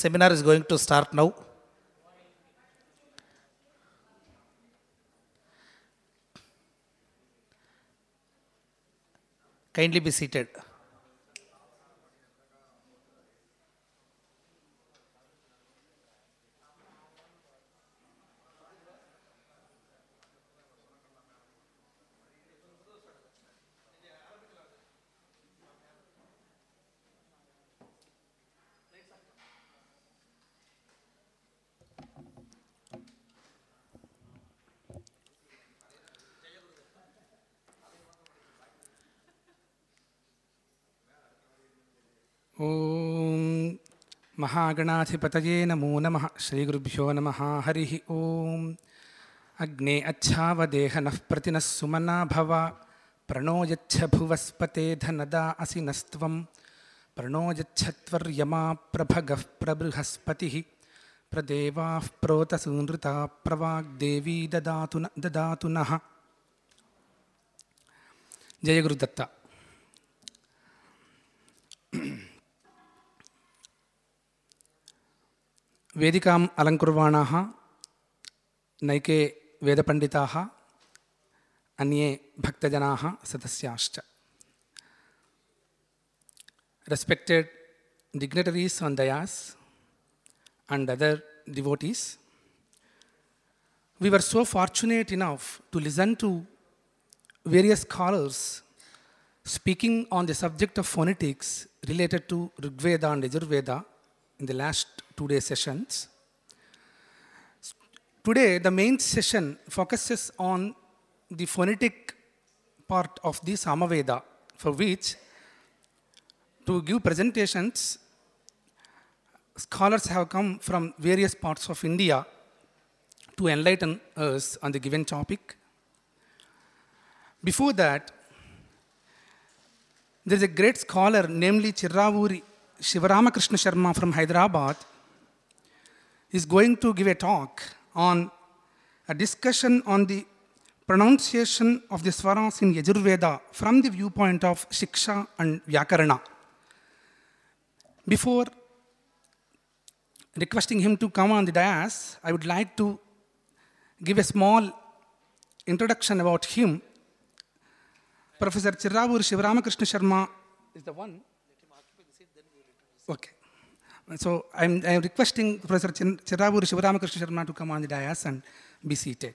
Seminar is going to start now. Kindly be seated. महागणाधिपतये नमो नमः। श्रीगुरुभ्यो नमः। हरिः ॐ अग्ने अच्छावदेह नः प्रतिनः सुमना भव। प्रणो यच्छ भुवस्पते धनदा असि नस्त्वं प्रणो प्रभगः प्रबृहस्पतिः। प्रदेवाः प्रोतसूनृता प्रवाग्देवी ददातु न ददातु नः। వేదికాం అలంకుర్వాణాः నైకే వేదపండితాः అన్యే భక్తజనాः సదస్యాశ్చ. Respected dignitaries on dais and other devotees, we were so fortunate enough to listen to various scholars speaking on the subject of phonetics related to Rigveda and Yajurveda in the last two day sessions. Today, the main session focuses on the phonetic part of the Samaveda, for which to give presentations, scholars have come from various parts of India to enlighten us on the given topic. Before that, there is a great scholar, namely Chirravuri Shivaramakrishna Sharma from Hyderabad, is going to give a talk on a discussion on the pronunciation of the swaras in Yajurveda from the viewpoint of Shiksha and Vyakarana. Before requesting him to come on the dais, I would like to give a small introduction about him. Professor Chirravur Shivaramakrishna Sharma is the one. Okay. So I'm, I'm requesting Professor Chirravur Shivaramakrishna Sharma to come on the dais and be seated.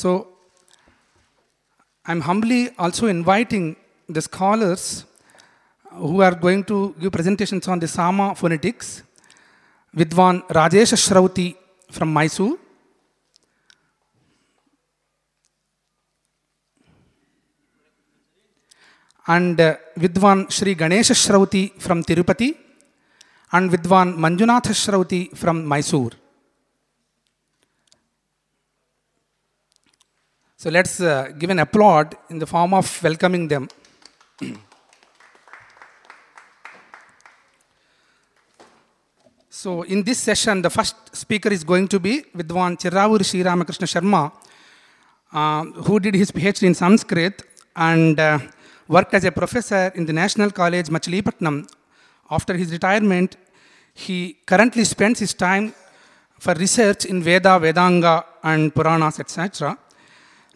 So, I'm humbly also inviting the scholars who are going to give presentations on the Sama phonetics. Vidwan Rajesh Shrauti from Mysore. And uh, Vidwan Sri Ganesha Shrauti from Tirupati. And Vidwan Manjunath Shrauti from Mysore. So let's uh, give an applaud in the form of welcoming them. so in this session, the first speaker is going to be Vidwan Chirravur Sri Ramakrishna Sharma, uh, who did his PhD in Sanskrit and uh, worked as a professor in the National College, Machilipatnam. After his retirement, he currently spends his time for research in Veda, Vedanga, and Puranas, etc.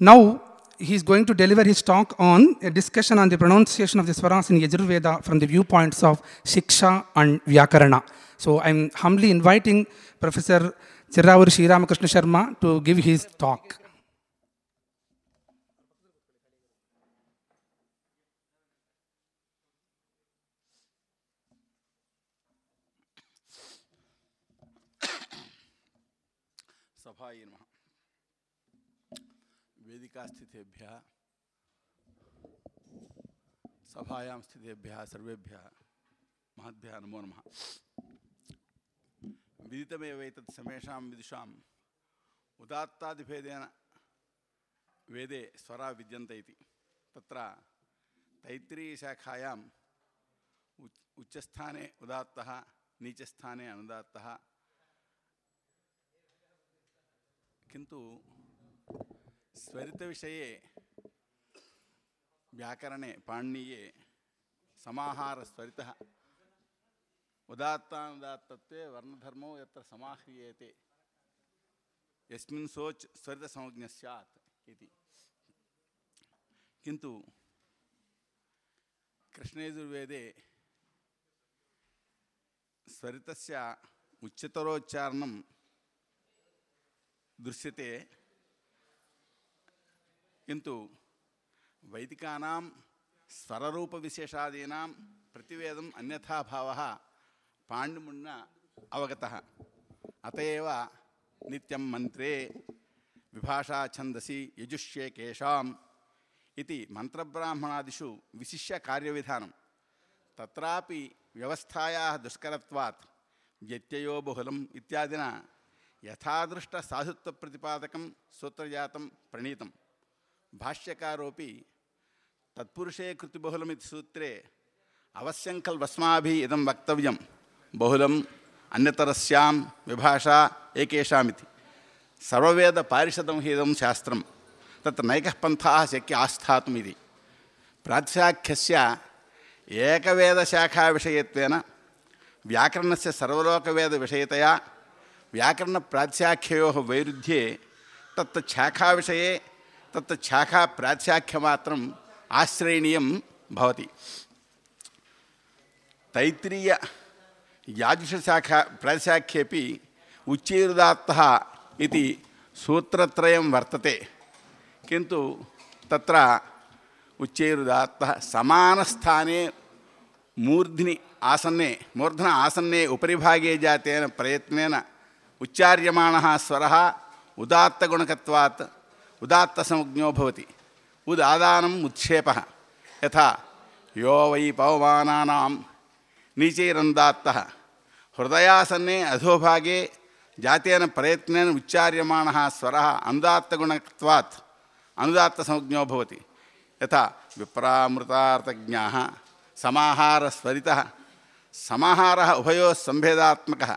Now, he is going to deliver his talk on a discussion on the pronunciation of the swaras in Yajurveda from the viewpoints of Shiksha and Vyakarana. So, I'm humbly inviting Professor Chirravur Sri Ramakrishna Sharma to give his talk. सभायै नमः वेदिकास्थितेभ्यः, सभायां स्थितेभ्यः, सर्वेभ्यः, महद्भ्यः नमो नमः। विदितमेव एतत् समेषां उदात्तादिभेदेन वेदे स्वरा विद्यन्ते इति। तत्र तैत्तिरीयशाखायाम् उच्, उच्चस्थाने उदात्तः, नीचस्थाने अनुदात्तः। किन्तु स्वरितविषये व्याकरणे पाणिनीये समाहारस्वरितः उदात्तानुदात्तत्वे वर्णधर्मो यत्र समाह्रियेते यस्मिन् सोच् स्वरितसंज्ञः स्यात् इति किन्तु कृष्णयजुर्वेदे स्वरितस्य उच्चतरोच्चारणं दृश्यते किन्तु वैदिकानां स्वररूपविशेषादीनां प्रतिवेदम् अन्यथा भावः पाण्डुमुण्ण अवगतः अत एव नित्यं मन्त्रे विभाषा छन्दसि यजुष्ये केषाम् इति मन्त्रब्राह्मणादिषु विशिष्य कार्यविधानं तत्रापि व्यवस्थायाः दुष्करत्वात् व्यत्ययो बहुलम् इत्यादिना यथादृष्टसाधुत्वप्रतिपादकं सूत्रजातं प्रणीतं भाष्यकारोपि तत्पुरुषे कृतिबहुलमिति सूत्रे अवश्यं खल्वस्माभिः इदं वक्तव्यं। बहुलम् अन्यतरस्यां विभाषा एकेषामिति। सर्ववेदपारिषदं हि इदं शास्त्रं। तत्र नैकः पन्थाः शक्य आस्थातुम् इति। प्रातिशाख्यस्य एकवेदशाखाविषयत्वेन व्याकरणस्य सर्वलोकवेदविषयतया व्याकरणप्रातिशाख्ययोः वैरुध्ये तत् शाखाविषये तत् शाखाप्रातिशाख्यमात्रम् आश्रयणीयं भवति। तैत्तिरीय याजुषशाखा प्रातिशाख्येपि उच्चैरुदात्तः इति सूत्रत्रयं वर्तते। किन्तु तत्र उच्चैरुदात्तः समानस्थाने मूर्ध्नि आसन्ने, मूर्धन आसन्ने उपरिभागे जातेन प्रयत्नेन उच्चार्यमाणः स्वरः उदात्तगुणकत्वात् उदात्तसंज्ञो भवति। उदादानम् उत्क्षेपः यथा, यो वै पवमानानां नीचैरन्दात्तः। हृदयासन्ने अधोभागे जातेन प्रयत्नेन उच्चार्यमाणः स्वरः अनुदात्तगुणत्वात् अनुदात्तसंज्ञो भवति। यथा, विप्रामृतार्थज्ञाः, समाहारस्वरितः, समाहारः उभयोः सम्भेदात्मकः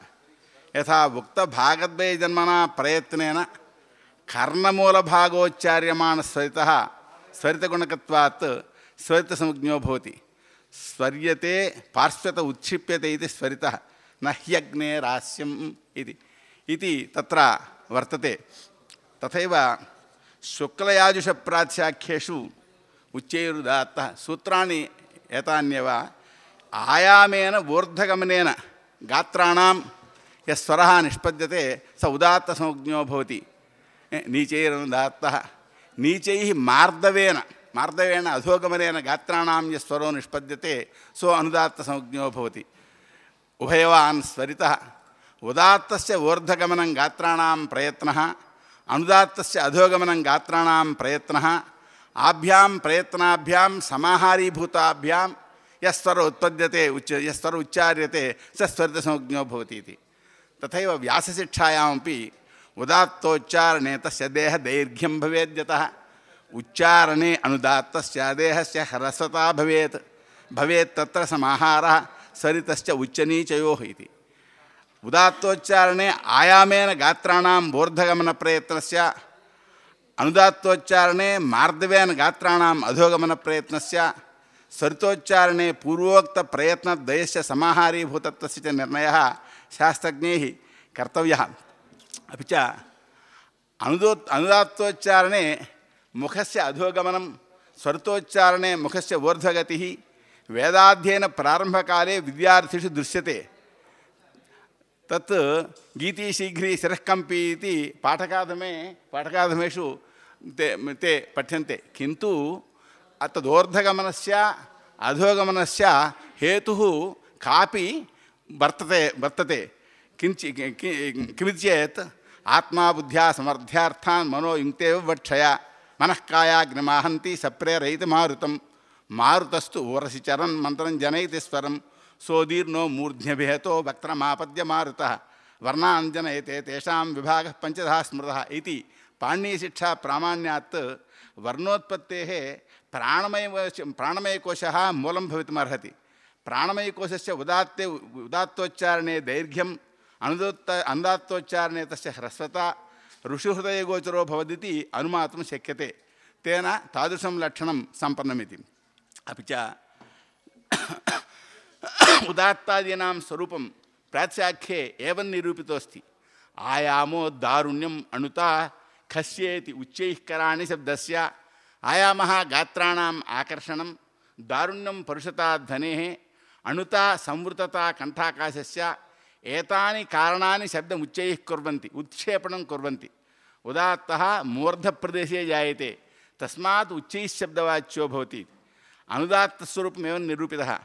यथा, उक्तभागद्वयजन्मना प्रयत्नेन कर्णमूलभागोच्चार्यमाणस्वरितः स्वरितगुणकत्वात् स्वरितसंज्ञो भवति। स्वर्यते पार्श्वत उत्क्षिप्यते इति स्वरितः, न ह्यग्नेरास्यम् इति। इति तत्र वर्तते। तथैव शुक्लयाजुषप्रातिशाख्येषु उच्चैरुदात्तः सूत्राणि एतान्येव। आयामेन ऊर्ध्वगमनेन गात्राणां यः स्वरः निष्पद्यते, स उदात्तसंज्ञो भवति। నీచైరను దాత్త నీచై మార్దవేన. మార్దవేన అధోగమనైన గాత్రాణం స్వరో నిష్పద్యతే సో అనుదాత్త సంజ్ఞో భవతి. ఉభయవాన్ స్వరిత. ఉదాత్తస్య ఊర్ధగమనం గాత్రాణం ప్రయత్న. అనుదాత్తస్య అధోగమనం గాత్రాణం ప్రయత్న. ఆభ్యాం ప్రయత్నాభ్యాం సమాహారీభూతాభ్యాం యస్వర ఉత్పద్యతే ఉచ్చ యస్వర ఉచ్చార్యతే సస్వరిత సంజ్ఞో భవతి ఇది తథైవ వ్యాసశిక్షాయామపి उदात्तोच्चारणे तस्य देहदैर्घ्यं भवेद्यतः उच्चारणे अनुदात्तस्य देहस्य ह्रस्वता भवेत्। भवेत् तत्र समाहारः, सरितश्च उच्चनीचयोः इति। उदात्तोच्चारणे आयामेन गात्राणां ऊर्ध्वगमनप्रयत्नस्य अनुदात्तोच्चारणे मार्दवेन गात्राणाम् अधोगमनप्रयत्नस्य स्वरितोच्चारणे पूर्वोक्तप्रयत्नद्वयस्य समाहारीभूतत्वस्य च निर्णयः शास्त्रज्ञैः कर्तव्यः। अपि च अनुदो अनुदात्तोच्चारणे मुखस्य अधोगमनं, स्वरितोच्चारणे मुखस्य ऊर्ध्वगतिः वेदाध्ययनप्रारम्भकाले विद्यार्थिषु दृश्यते। तत् गीतीशीघ्री शिरःकम्पी इति पाठकाधमे पाठकाधमेषु ते ते पठ्यन्ते। किन्तु तदोर्धगमनस्य अधोगमनस्य हेतुः कापि वर्तते वर्तते। किंच आत्मा बुद्ध्या समर्थ्यार्थान मनो युक्त वक्षया। मनः कायाग्निमाहन्ति सप्रेरयित मारुतम। मारुतस्तु ओरसि मंत्र मंत्रं जनयति स्वरं सोदीर्णो मूर्ध्न्यभिहतो वक्त्रमापद्य मारुतः। वर्णाञ्जनयते तेषां विभागः पञ्चधा स्मृतः इति पाणिनीशिक्षा प्रामाण्यात् वर्णोत्पत्तेः प्राणमय मूलम मूलं प्राणमयकोश से उदात्ते उदात्तोच्चारणे दैर्घ्यम అనుదత్త అందాత్తోచ్చారణే తస్య హ్రస్వత ఋషిహృదయగోచరో భవదితి అనుమాతం శక్యతే. తేన తాదృశం లక్షణం సంపన్నమితి. అవి చ ఉదాత్తాదీనాం స్వరూపం ప్రాత్సాఖ్యే ఏవం నిరూపితోస్తి. ఆయామో దారుణ్యం అణుత ఖస్యేతి ఉచ్చైకరాణి శబ్దస్య. ఆయామ గాత్రాణం ఆకర్షణం దారుణ్యం పరుషతా ధనే అణుత సంవృతత కంఠాకాశస్య. एतानि कारणानि शब्दम् उच्चैः कुर्वन्ति उत्क्षेपणं कुर्वन्ति। उदात्तः मूर्धप्रदेशे जायते, तस्मात् उच्चैः शब्दवाच्यो भवति। अनुदात्तस्वरूपमेव निरूपितः।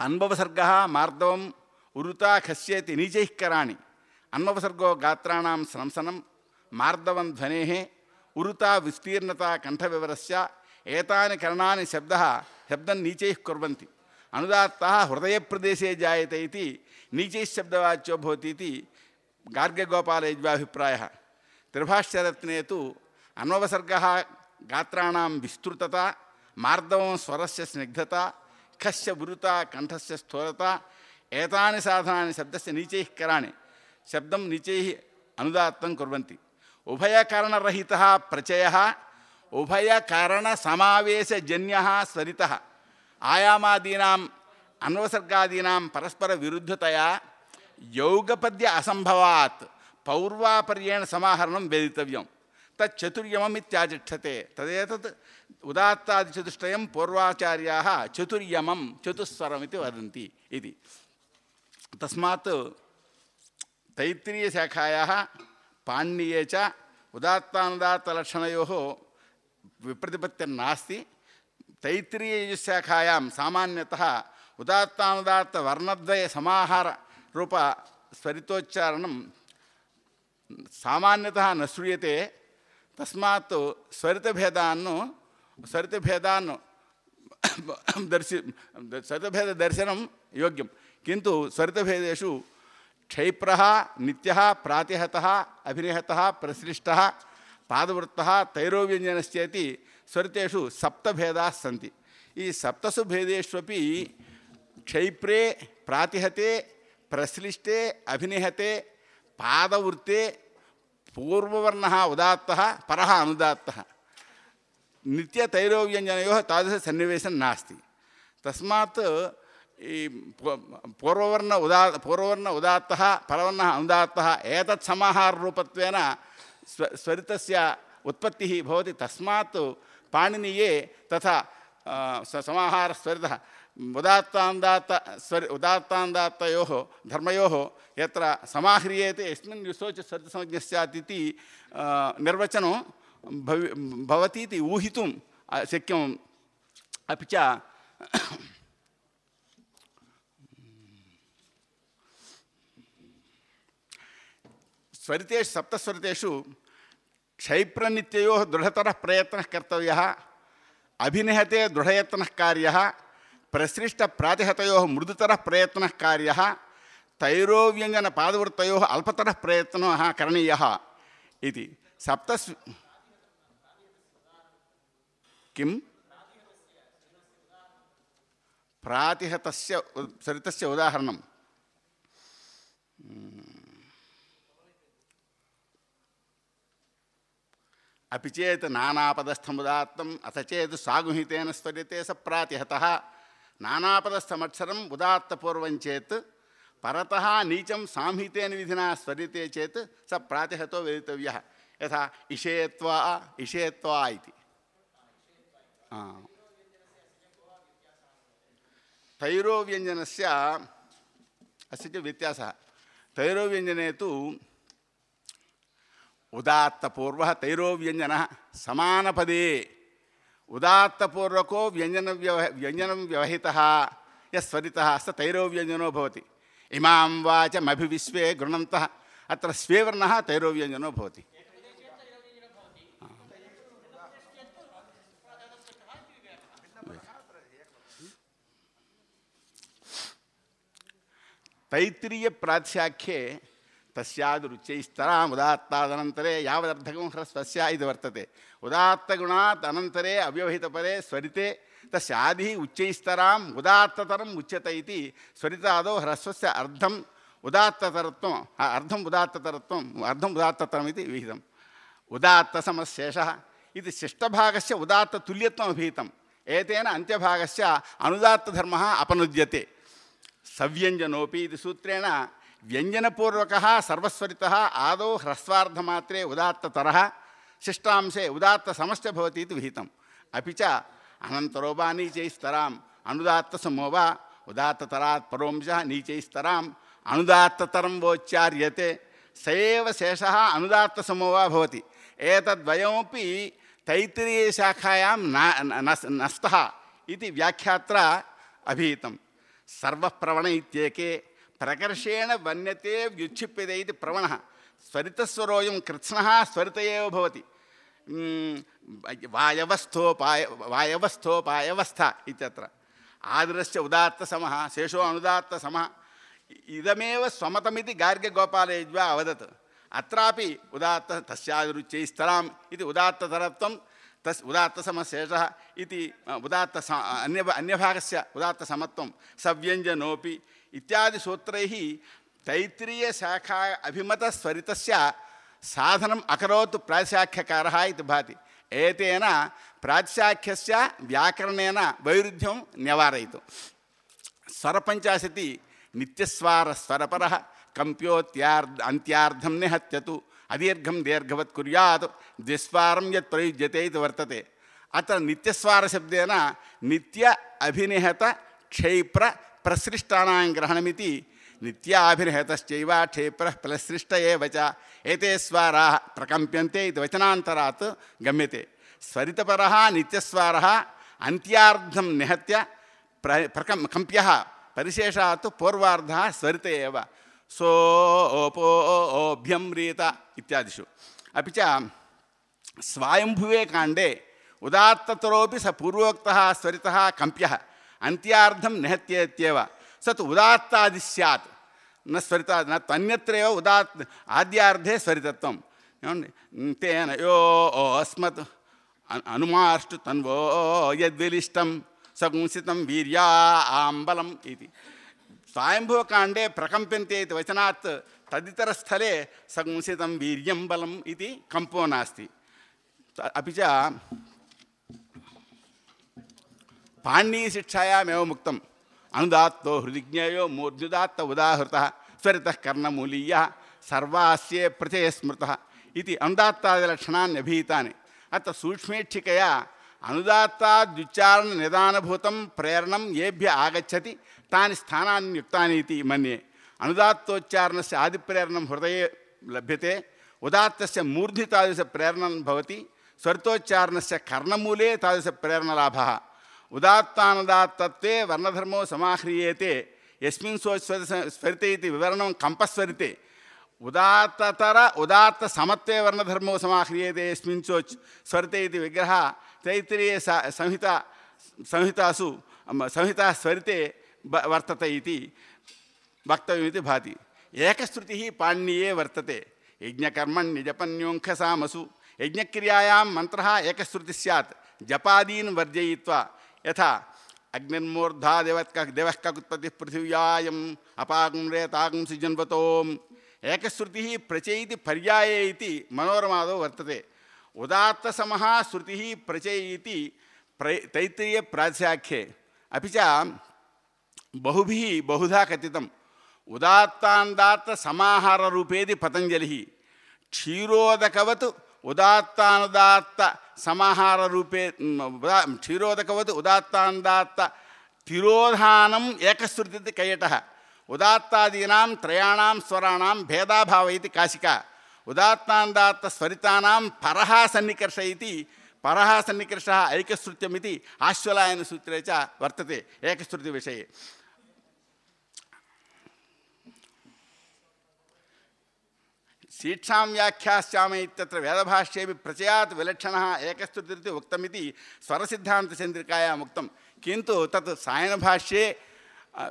अन्ववसर्गः मार्दवम् उरुता खस्येति नीचैः कराणि। अन्ववसर्गो गात्राणां स्रंसनं मार्दवं ध्वनेः, उरुता विस्तीर्णता कण्ठविवरस्य, एतानि करणानि शब्दः शब्दं नीचैः कुर्वन्ति। अनुदात्तः हृदयप्रदेशे जायते नीचैः शब्दवाच्यो भवति इति गार्ग्यगोपालयज्वाभिप्रायः त्रिभाष्यरत्ने तु अन्ववसर्गः गात्राणां विस्तृतता, मार्दवं स्वरस्य स्निग्धता खस्य उरुता कण्ठस्य स्थूलता एतानि साधनानि शब्दस्य नीचैः कराणि, शब्दं नीचैः अनुदात्तं कुर्वन्ति। उभयकारणरहितः प्रचयः, उभयकारणसमावेशजन्यः स्वरितः। आयामादीनाम् अन्वसर्गादीनां परस्परविरुद्धतया यौगपद्य असम्भवात् पौर्वापर्येण समाहरणं वेदितव्यं तच्चतुर्यमम् इत्याचक्षते तदेतत् उदात्तादिचतुष्टयं पूर्वाचार्याः चतुर्यमं चतुस्वरमिति वदन्ति इति तस्मात् तैत्तिरीयशाखायाः च उदात्तानुदात्तलक्षणयोः विप्रतिपत्तिर्नास्ति तैत्तिरीयशाखायां सामान्यतः ఉదాత్తానుదాత్త వర్ణద్వయ సమాహార రూప స్వరితోచ్చారణం సామాన్యత న శ్రూయతే తస్మాత్ స్వరితభేదాన్ని స్వరితభేదాన్ని దర్శి స్వరితభేద దర్శనం యోగ్యం. కింటు స్వరితభేదేషు క్షైప్ర నిత్య ప్రాతిహత అభినిహత ప్రసృష్ట పాదవృత్త తైరోవ్యంజనశ్చేతి స్వరితేషు సప్తభేదా సంతి ఈ సప్తసు భేదేష్వీ ಕ್ಷೈಪ್ರೆ, ಪ್ರಾತಿಹತೆ ಪ್ರಶ್ಲಿಷ್ಟೆ ಅಭಿನಿಹತೆ, ಪಾದವೃತ್ತೆ, ಪೂರ್ವವರ್ಣ ಉದಾತ್ತ, ಪರ ಅನುದಾತ್ತ. ನಿತ್ಯ ತೈರೋವ್ಯಂಜನಯೋ ತಾದೃಶ ಸನ್ನಿವೇಶ ನಾಸ್ತಿ. ತಸ್ಮಾತ್ ಈ ಪೂರ್ವವರ್ಣ ಉದಾ, ಪೂರ್ವವರ್ಣ ಉದಾತ್ತ, ಪರವರ್ಣ ಅನುದಾತ್ತ, ಏತತ್ ಸಮಾಹಾರರೂಪತ್ವೇನ ಸ್ವ, ಸ್ವರಿತಸ್ಯ ಉತ್ಪತ್ತಿ ಭವತಿ ತಸ್ಮಾತ್ ಪಾಣಿನಿಯೇ ತಥಾ ಸಮಾಹಾರಸ್ವರಿತಃ उदात्तान्दात्त, स्वरि, उदात्तान्दात्तयोः, धर्मयोः यत्र समाह्रियेते, यस्मिन् युसोच सद्संज्ञ स्यात् इति निर्वचनं भवि भवति इति ऊहितुं शक्यम् अपि च, स्वरितेषु, सप्तस्वरितेषु क्षैप्रनित्ययोः दृढतरः प्रयत्नः कर्तव्यः, अभिनहते दृढयत्नः कार्यः ప్రసృష్ట ప్రాతిహతయో మృదుతర ప్రయత్న కార్య తైరోవ్యంగన పాదవృత్తయో అల్పతర ప్రయత్న కరణీయ ఇది సప్త కిం? ప్రాతిహత సరితస్య ఉదాహరణం. అపి నానాపదస్థముదాత్తం అథచేత్ సాగుహితేన స్వరితే స ప్రాతిహత. నానాపద సంవత్సరం ఉదాత్తపూర్వం చేత్ పరత నీచం సాంహితేన విధినా స్వరితే చేత్ స ప్రాతిహతో వేదితవ్య. యథా ఇషేత్వా ఇషేత్వా ఇది. తైరోవ్యంజనస్య అస్య అసలు వ్యత్యాస. తైరో వ్యంజనే తు ఉదాత్తపూర్వ తైరో వ్యంజన సమానపదే उदात्तपूर्वको व्यंजन व्यवह व्यंजन व्यवहिता यस्वरिता स्वरितः, स तैरोव्यञ्जनो भवति। इमां वाचमभिविश्वे गृणन्तः, अत्र स्वेवर्णः, तैरोव्यञ्जनो भवति। तैत्तिरीयप्राध्याख्ये ತಸ್ಯಾದು ರುಚೈ ಸ್ತರಾಂ ಉದಾತ್ತಾದನಂತರೇ ಯಾವದರ್ಥಗಂ ಹ್ರಸ್ವಸ್ಯ ಇದು ವರ್ತತೆ. ಉದಾತ್ತಗುಣಾತ್ ಅನಂತರೇ ಅವ್ಯವಹಿತ ಪರೇ ಸ್ವರಿತೆ. ತಸ್ಯ ಆದಿ ಉಚ್ಚೈಸ್ತರಾಂ ಉದಾತ್ತತರಂ ಉಚ್ಯತ ಇತಿ. ಸ್ವರಿತಾದೋ ಹ್ರಸ್ವಸ್ಯ ಅರ್ಧಂ ಉದಾತ್ತತರತ್ವ. ಅರ್ಧಂ ಉದಾತ್ತತರತ್ವ, ಅರ್ಧಂ ಉದಾತ್ತತರಂ ಇತಿ ವಿಹಿತಂ. ಉದಾತ್ತಸಮಶೇಷಃ ಇದು ಶಿಷ್ಟಭಾಗಸ್ಯ ಉದಾತ್ತತುಲ್ಯತ್ವಂ ಅಭಿಹಿತಂ. ಏತೇನ ಅಂತ್ಯಭಾಗಸ್ಯ ಅನುದಾತ್ತಧರ್ಮಃ ಅಪನುದ್ಯತೆ. ಸವ್ಯಂಜನೋಪಿ ಇದು ಸೂತ್ರೇಣ व्यञ्जनपूर्वकः, सर्वस्वरितः, आदौ ह्रस्वार्धमात्रे उदात्ततरः, शिष्टांशे उदात्तसमश्च भवति इति विहितम्। अपि च अनन्तरो वा नीचैस्तराम् अनुदात्तसमो वा उदात्ततरात् परोंशः, नीचैस्तराम् अनुदात्ततरं वोच्चार्यते। स एव शेषः अनुदात्तसमो वा भवति। एतद्वयमपि तैत्तिरीयशाखायां न नस् नस्तः इति व्याख्यात्र अभिहितं सर्वप्रवण इत्येके प्रकर्षेण वन्यते व्युच्छिप्यते इति प्रवणः। स्वरितस्वरोऽयं कृत्स्नः स्वरित एव भवति वायवस्थोपाय वायवस्थोपायवस्था इत्यत्र। आदरस्य उदात्तसमः, शेषो अनुदात्तसमः। इदमेव स्वमतमिति गार्ग्यगोपालयज्वा अवदत्। अत्रापि उदात्त तस्यादिरुच्यैस्तराम् इति उदात्ततरत्वं, तस् उदात्तसमशेषः इति उदात्त अन्य अन्यभागस्य उदात्तसमत्वं सव्यञ्जनोपि इत्यादिसूत्रैः तैत्तिरीयशाखा अभिमतस्वरितस्य साधनम् अकरोत् प्रातिशाख्यकारः इति भाति। एतेन प्रातिशाख्यस्य व्याकरणेन वैरुध्यं न्यवारयितु। स्वरपञ्चाशति नित्यस्वारस्वरपरः कम्प्योत्यार् अन्त्यार्धं निहत्यतु, अदीर्घं दीर्घवत् कुर्यात्, द्विस्वारं यत् प्रयुज्यते इति वर्तते। अत्र नित्यस्वारशब्देन नित्य अभिनिहत क्षैप्र प्रसृष्टानां ग्रहणमिति नित्याभिनिहतश्चैव क्षैप्रः प्रसृष्ट एव च। एते स्वाराः प्रकम्प्यन्ते इति गम्यते। स्वरितपरः, नित्यस्वारः अन्त्यार्धं निहत्य प्र, प्रकं, कम्प्यः परिशेषात् पूर्वार्धः स्वरित एव। सोपोभ्यम्रीत इत्यादिषु। अपि च स्वायम्भुवे काण्डे स पूर्वोक्तः, स्वरितः, कम्प्यः। अन्त्यार्धं निहत्येत्येव। स तु उदात्तादि स्यात्। न स्वरिता, न त्वन्यत्रैव उदात्, आद्यार्धे स्वरितत्वं। तेन यो अस्मत् अनुमाष्टु तन्वो यद्विलिष्टं सगुंसितं वीर्या आम्बलम् इति। स्वायम्भुवकाण्डे प्रकम्प्यन्ते इति वचनात् तदितरस्थले सगुंसितं वीर्यं बलम् इति कम्पो नास्ति। अपि च पाणिनीयशिक्षायामेव मुक्तम् अनुदात्तो हृदिज्ञेयो मूर्ध्युदात्त उदाहृतः, स्वरितः कर्णमूलीयः, सर्वास्ये प्रत्यये स्मृतः। इति अनुदात्तादिलक्षणानि अभिहितानि अत्र सूक्ष्मेक्षिकया अनुदात्ताद्युच्चारणनिदानभूतं प्रेरणं येभ्य आगच्छति, तानि स्थानानि युक्तानि इति मन्ये। अनुदात्तोच्चारणस्य आदिप्रेरणं हृदये लभ्यते, उदात्तस्य मूर्धि तादृशप्रेरणं भवति, स्वरितोच्चारणस्य कर्णमूले तादृशप्रेरणलाभः। उदात्तानुदात्तत्वे वर्णधर्मो समाह्रियेते, यस्मिन् सोस्वरि स्वरिते इति विवरणं कम्पस्वरिते। उदात्ततर वर्णधर्मो समाह्रियेते, यस्मिन् चोच् स्वरिते इति विग्रहः तैत्तिरीय संहिता, संहितासु संहिता स्वरिते वर्तते इति वक्तव्यमिति भाति। एकश्रुतिः पाणिनीये वर्तते। यज्ञकर्मण्यजपन्योङ्खसामसु यज्ञक्रियायां मन्त्रः एकश्रुतिः स्यात्। जपादीन् वर्जयित्वा यथा अग्निर्मूर्धा देवत्क देवः ककुत्पत्तिः पृथिव्यायम् अपागुं तागुं सृजन्वतोम् एकश्रुतिः प्रचयति पर्याये इति मनोरमादौ वर्तते। उदात्तसमः श्रुतिः प्रचयति प्र तैत्तिरीयप्रातिशाख्ये अपि च बहुभिः बहुधा कथितम्। उदात्तान्दात्तसमाहाररूपेति पतञ्जलिः। क्षीरोदकवत् उदात्तानुदात्त समाहाररूपे क्षीरोदकवत् उदात्तानुदात्त तिरोधानम् एकश्रुतिति कैयटः। उदात्तादीनां त्रयाणां भेदाभाव इति काशिका। उदात्तान्दात्तस्वरितानां परः सन्निकर्ष इति परः सन्निकर्षः ऐकश्रुत्यमिति आश्वलायनसूत्रे च वर्तते एकश्रुतिविषये। शीक्षां व्याख्यास्यामि इत्यत्र वेदभाष्येपि प्रचयात् विलक्षणः एकस्तुतिरिति उक्तमिति स्वरसिद्धान्तचन्द्रिकायाम् उक्तं। किन्तु तत् सायनभाष्ये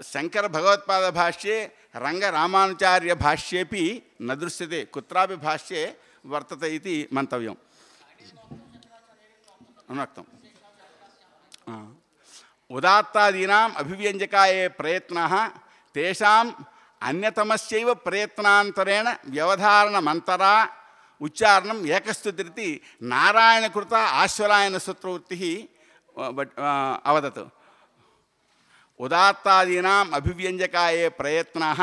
शङ्करभगवत्पादभाष्ये, रङ्गरामानुचार्यभाष्येपि न दृश्यते। कुत्रापि भाष्ये वर्तते इति मन्तव्यम्। अनुक्तम् उदात्तादीनाम् अभिव्यञ्जका ये प्रयत्नाः तेषाम् अन्यतमस्यैव प्रयत्नान्तरेण व्यवधारणमन्तरा उच्चारणम् एकस्तुतिरिति नारायणकृता आश्वलायनसूत्रवृत्तिः अ, बट्- अ, अवदत् उदात्तादीनाम् अभिव्यञ्जका ये प्रयत्नाः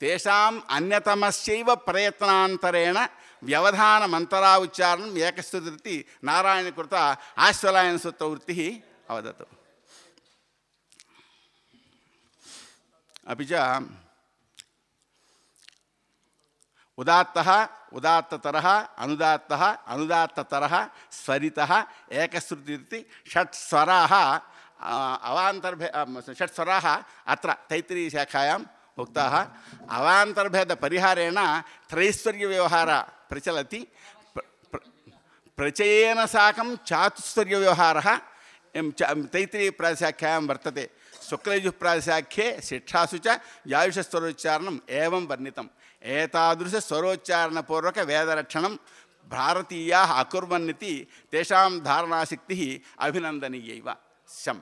तेषाम् अन्यतमस्यैव प्रयत्नान्तरेण व्यवधानमन्तरा उच्चारणम् एकस्तुतिरिति नारायणकृत आश्वलायनसूत्रवृत्तिः अवदत् अपि च उदात्तः उदात्ततरः अनुदात्तः अनुदात्ततरः स्वरितः एकश्रुतिरिति षट् स्वराः आ, अवान्तर्भे आ, षट् स्वराः अत्र तैत्तिरीयशाखायाम् उक्ताः। अवान्तर्भेदपरिहारेण त्रैश्वर्यव्यवहारः प्रचलति। प्र- प्र- प्रचयेन साकं चातुस्वर्यव्यवहारः एवं च तैत्तिरीयप्रातिशाख्यायां वर्तते। शुक्लयजुःप्रातिशाख्ये शिक्षासु च यायुषस्वरोच्चारणम् एवं ఏతాదృశ స్వరోచ్చారణపూర్వక వేదరక్షణం భారతీయా అకుర్వన్నితి తేషాం ధారణాశక్తి అభినందనీయవ శం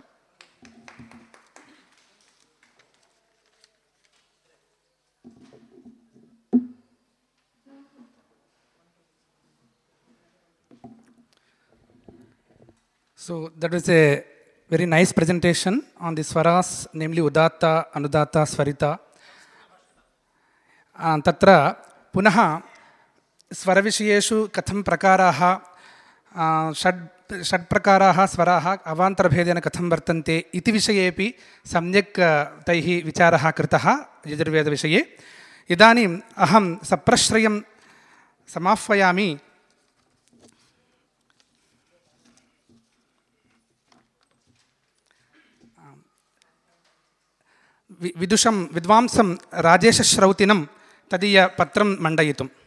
So that was a very nice presentation on the swaras, namely Udatta, Anudatta, Svarita, तत्र पुनः स्वरविषयेषु कथं प्रकाराः षड्, षड्प्रकाराः स्वराः, अवान्तरभेदेन कथं वर्तन्ते इति विषयेपि सम्यक् तैः विचारः कृतः यजुर्वेदविषये। इदानीम् अहं सप्रश्रयं समाह्वयामि। विदुषं, विद्वांसं राजेशश्रौतिनं തദീയ പത്രം മണ്ടയിത്തും.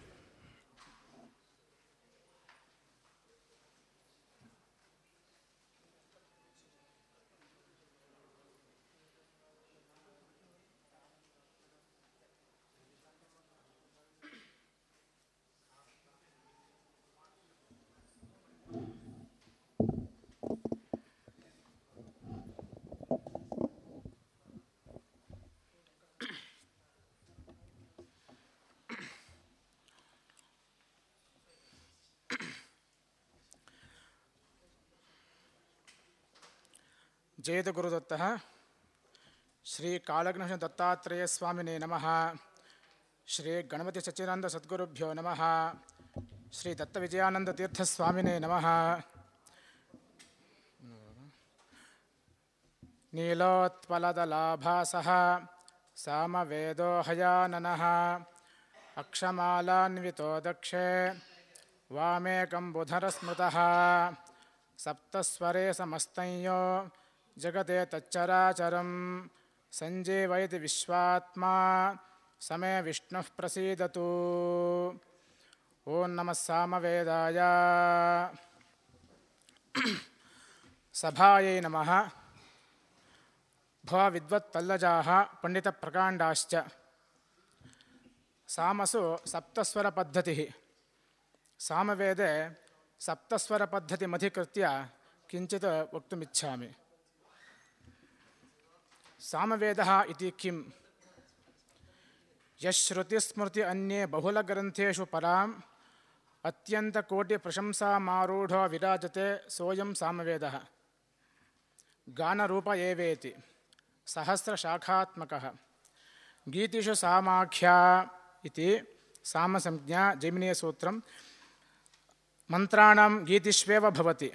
श्रीकालग्नश दत्तात्रेयस्वामिने नमः। श्रीगणपतिसच्चिदानन्दसद्गुरुभ्यो नमः। श्रीदत्तविजयानन्दतीर्थस्वामिने नमः नीलोत्पलदलाभासः सामवेदो हयाननः अक्षमालान्वितो दक्षे वामेकं बुधरस्मृतः सप्तस्वरे समस्तंयो जगते तच्चराचरं सञ्जीवयति विश्वात्मा, समे विष्णुः प्रसीदतु। ॐ नमः सामवेदाय। सभायै नमः। भवा विद्वत्पल्लजाः पण्डितप्रकाण्डाश्च। सामसु सप्तस्वरपद्धतिः। सामवेदे सप्तस्वरपद्धतिमधिकृत्य किञ्चित् वक्तुमिच्छामि। सामवेदः इति किम्? यश्रुतिस्मृति अन्ये बहुलग्रन्थेषु पराम् अत्यन्तकोटिप्रशंसामारूढो विराजते सोऽयं सामवेदः। गानरूप एवेति। सहस्रशाखात्मकः। गीतिषु सामाख्या इति सामसंज्ञा जैमिनीयसूत्रं मन्त्राणां गीतिष्वेव भवति।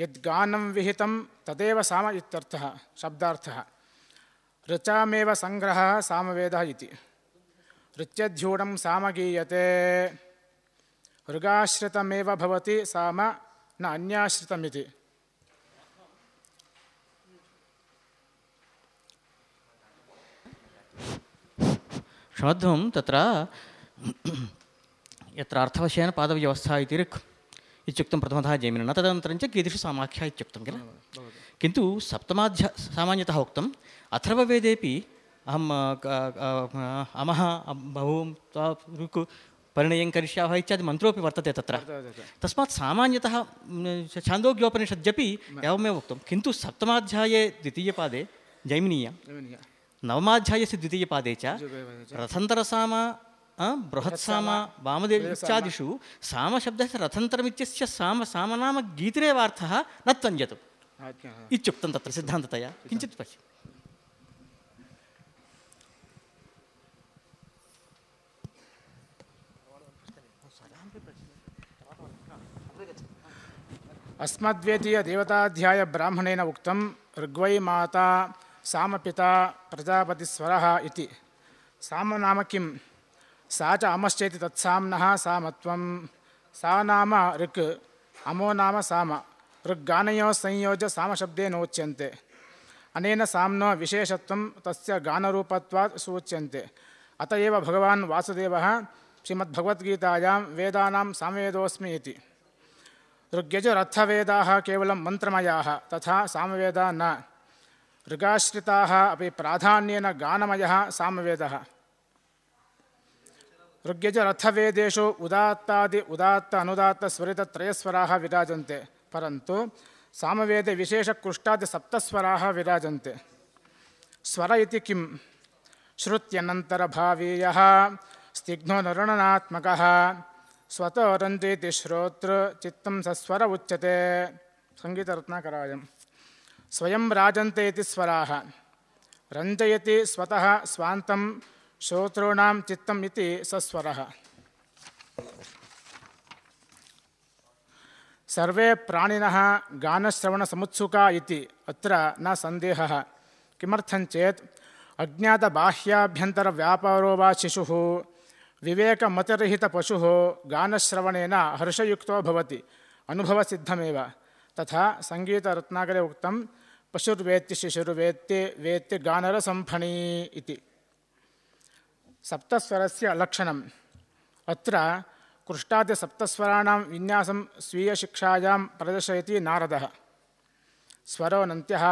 यद्गानं विहितं तदेव साम शब्दार्थः। ऋचामेव सङ्ग्रहः सामवेदः इति। सामगीयते। ऋगाश्रितमेव भवति, साम न अन्याश्रितमिति। क्षमध्वं तत्र यत्र अर्थवशेन पादव्यवस्था इति ऋक् इत्युक्तं प्रथमतः जैमिनिना तदनन्तरं च कीदृश सामाख्या इत्युक्तं किल? किन्तु सप्तमाध्या सामान्यतः उक्तम् अथर्ववेदेपि अहं अ, अ, अमः बहु ऋक् परिणयं करिष्यावः इत्यादि मन्त्रोपि वर्तते तत्र। तस्मात् सामान्यतः छान्दोग्योपनिषद्यपि एवमेव उक्तं। किन्तु सप्तमाध्याये द्वितीयपादे जैमिनीय नवमाध्यायस्य द्वितीयपादे च रथन्तरसाम अ, बृहत्साम वामदेव इत्यादिषु सामशब्दस्य रथन्तरमित्यस्य साम सामनाम गीतिरेवार्थः न त्वञ्जतु इत्युक्तं तत्र सिद्धान्ततया। किञ्चित् पश्य। अस्मद्वेदीयदेवताध्यायब्राह्मणेन उक्तं ऋग्वै माता सामपिता प्रजापतिस्वरः इति। साम नाम किं सा च अमश्चेति तत्साम्नः सामत्वं। सा नाम ऋक्, अमो नाम साम। ऋग्गानयोः संयोज्य सामशब्देनोच्यन्ते अनेन साम्नो विशेषत्वं तस्य गानरूपत्वात् सूच्यन्ते। अत एव भगवान् वासुदेवः श्रीमद्भगवद्गीतायां वेदानां सामवेदोऽस्मि इति। ऋग्यजुरर्थवेदाः केवलं मन्त्रमयाः, तथा सामवेदा न। ऋगाश्रिताः अपि प्राधान्येन गानमयः सामवेदः। ऋग्यजुरर्थवेदेषु उदात्तादि उदात्त अनुदात्त स्वरितत्रयस्वराः विराजन्ते परन्तु सामवेदे विशेषकृष्टादिसप्तस्वराः विराजन्ते। स्वर इति किं श्रुत्यनन्तरभावीयः स्निग्धो नरणनात्मकः श्रोतृ चित्तं सस्वर उच्यते। सङ्गीतरत्नाकरायं स्वयं राजन्ते इति स्वराः। रञ्जयति स्वतः स्वान्तं శ్రోతృణం చిత్తం ఇది సస్వర. సర్వే ప్రాణిన గానశ్రవణ గానశ్రవణసముత్సుకా ఇది అత్ర నా సందేహ. కిమర్థం చేత్? వ్యాపారో వా శిశు వివేకమతిరహిత పశు గానశ్రవణేన హర్షయుక్తో భవతి అనుభవసిద్ధమేవ. తథా సంగీతరత్నాకరే ఉక్తం పశుర్వేత్తి శిశుర్వేత్తి వేత్తి గానరసంఫణీ ఇది सप्तस्वरस्य लक्षणम्। अत्र कृष्टादिसप्तस्वराणां विन्यासं स्वीयशिक्षायां प्रदर्शयति नारदः। स्वरोऽनन्त्यः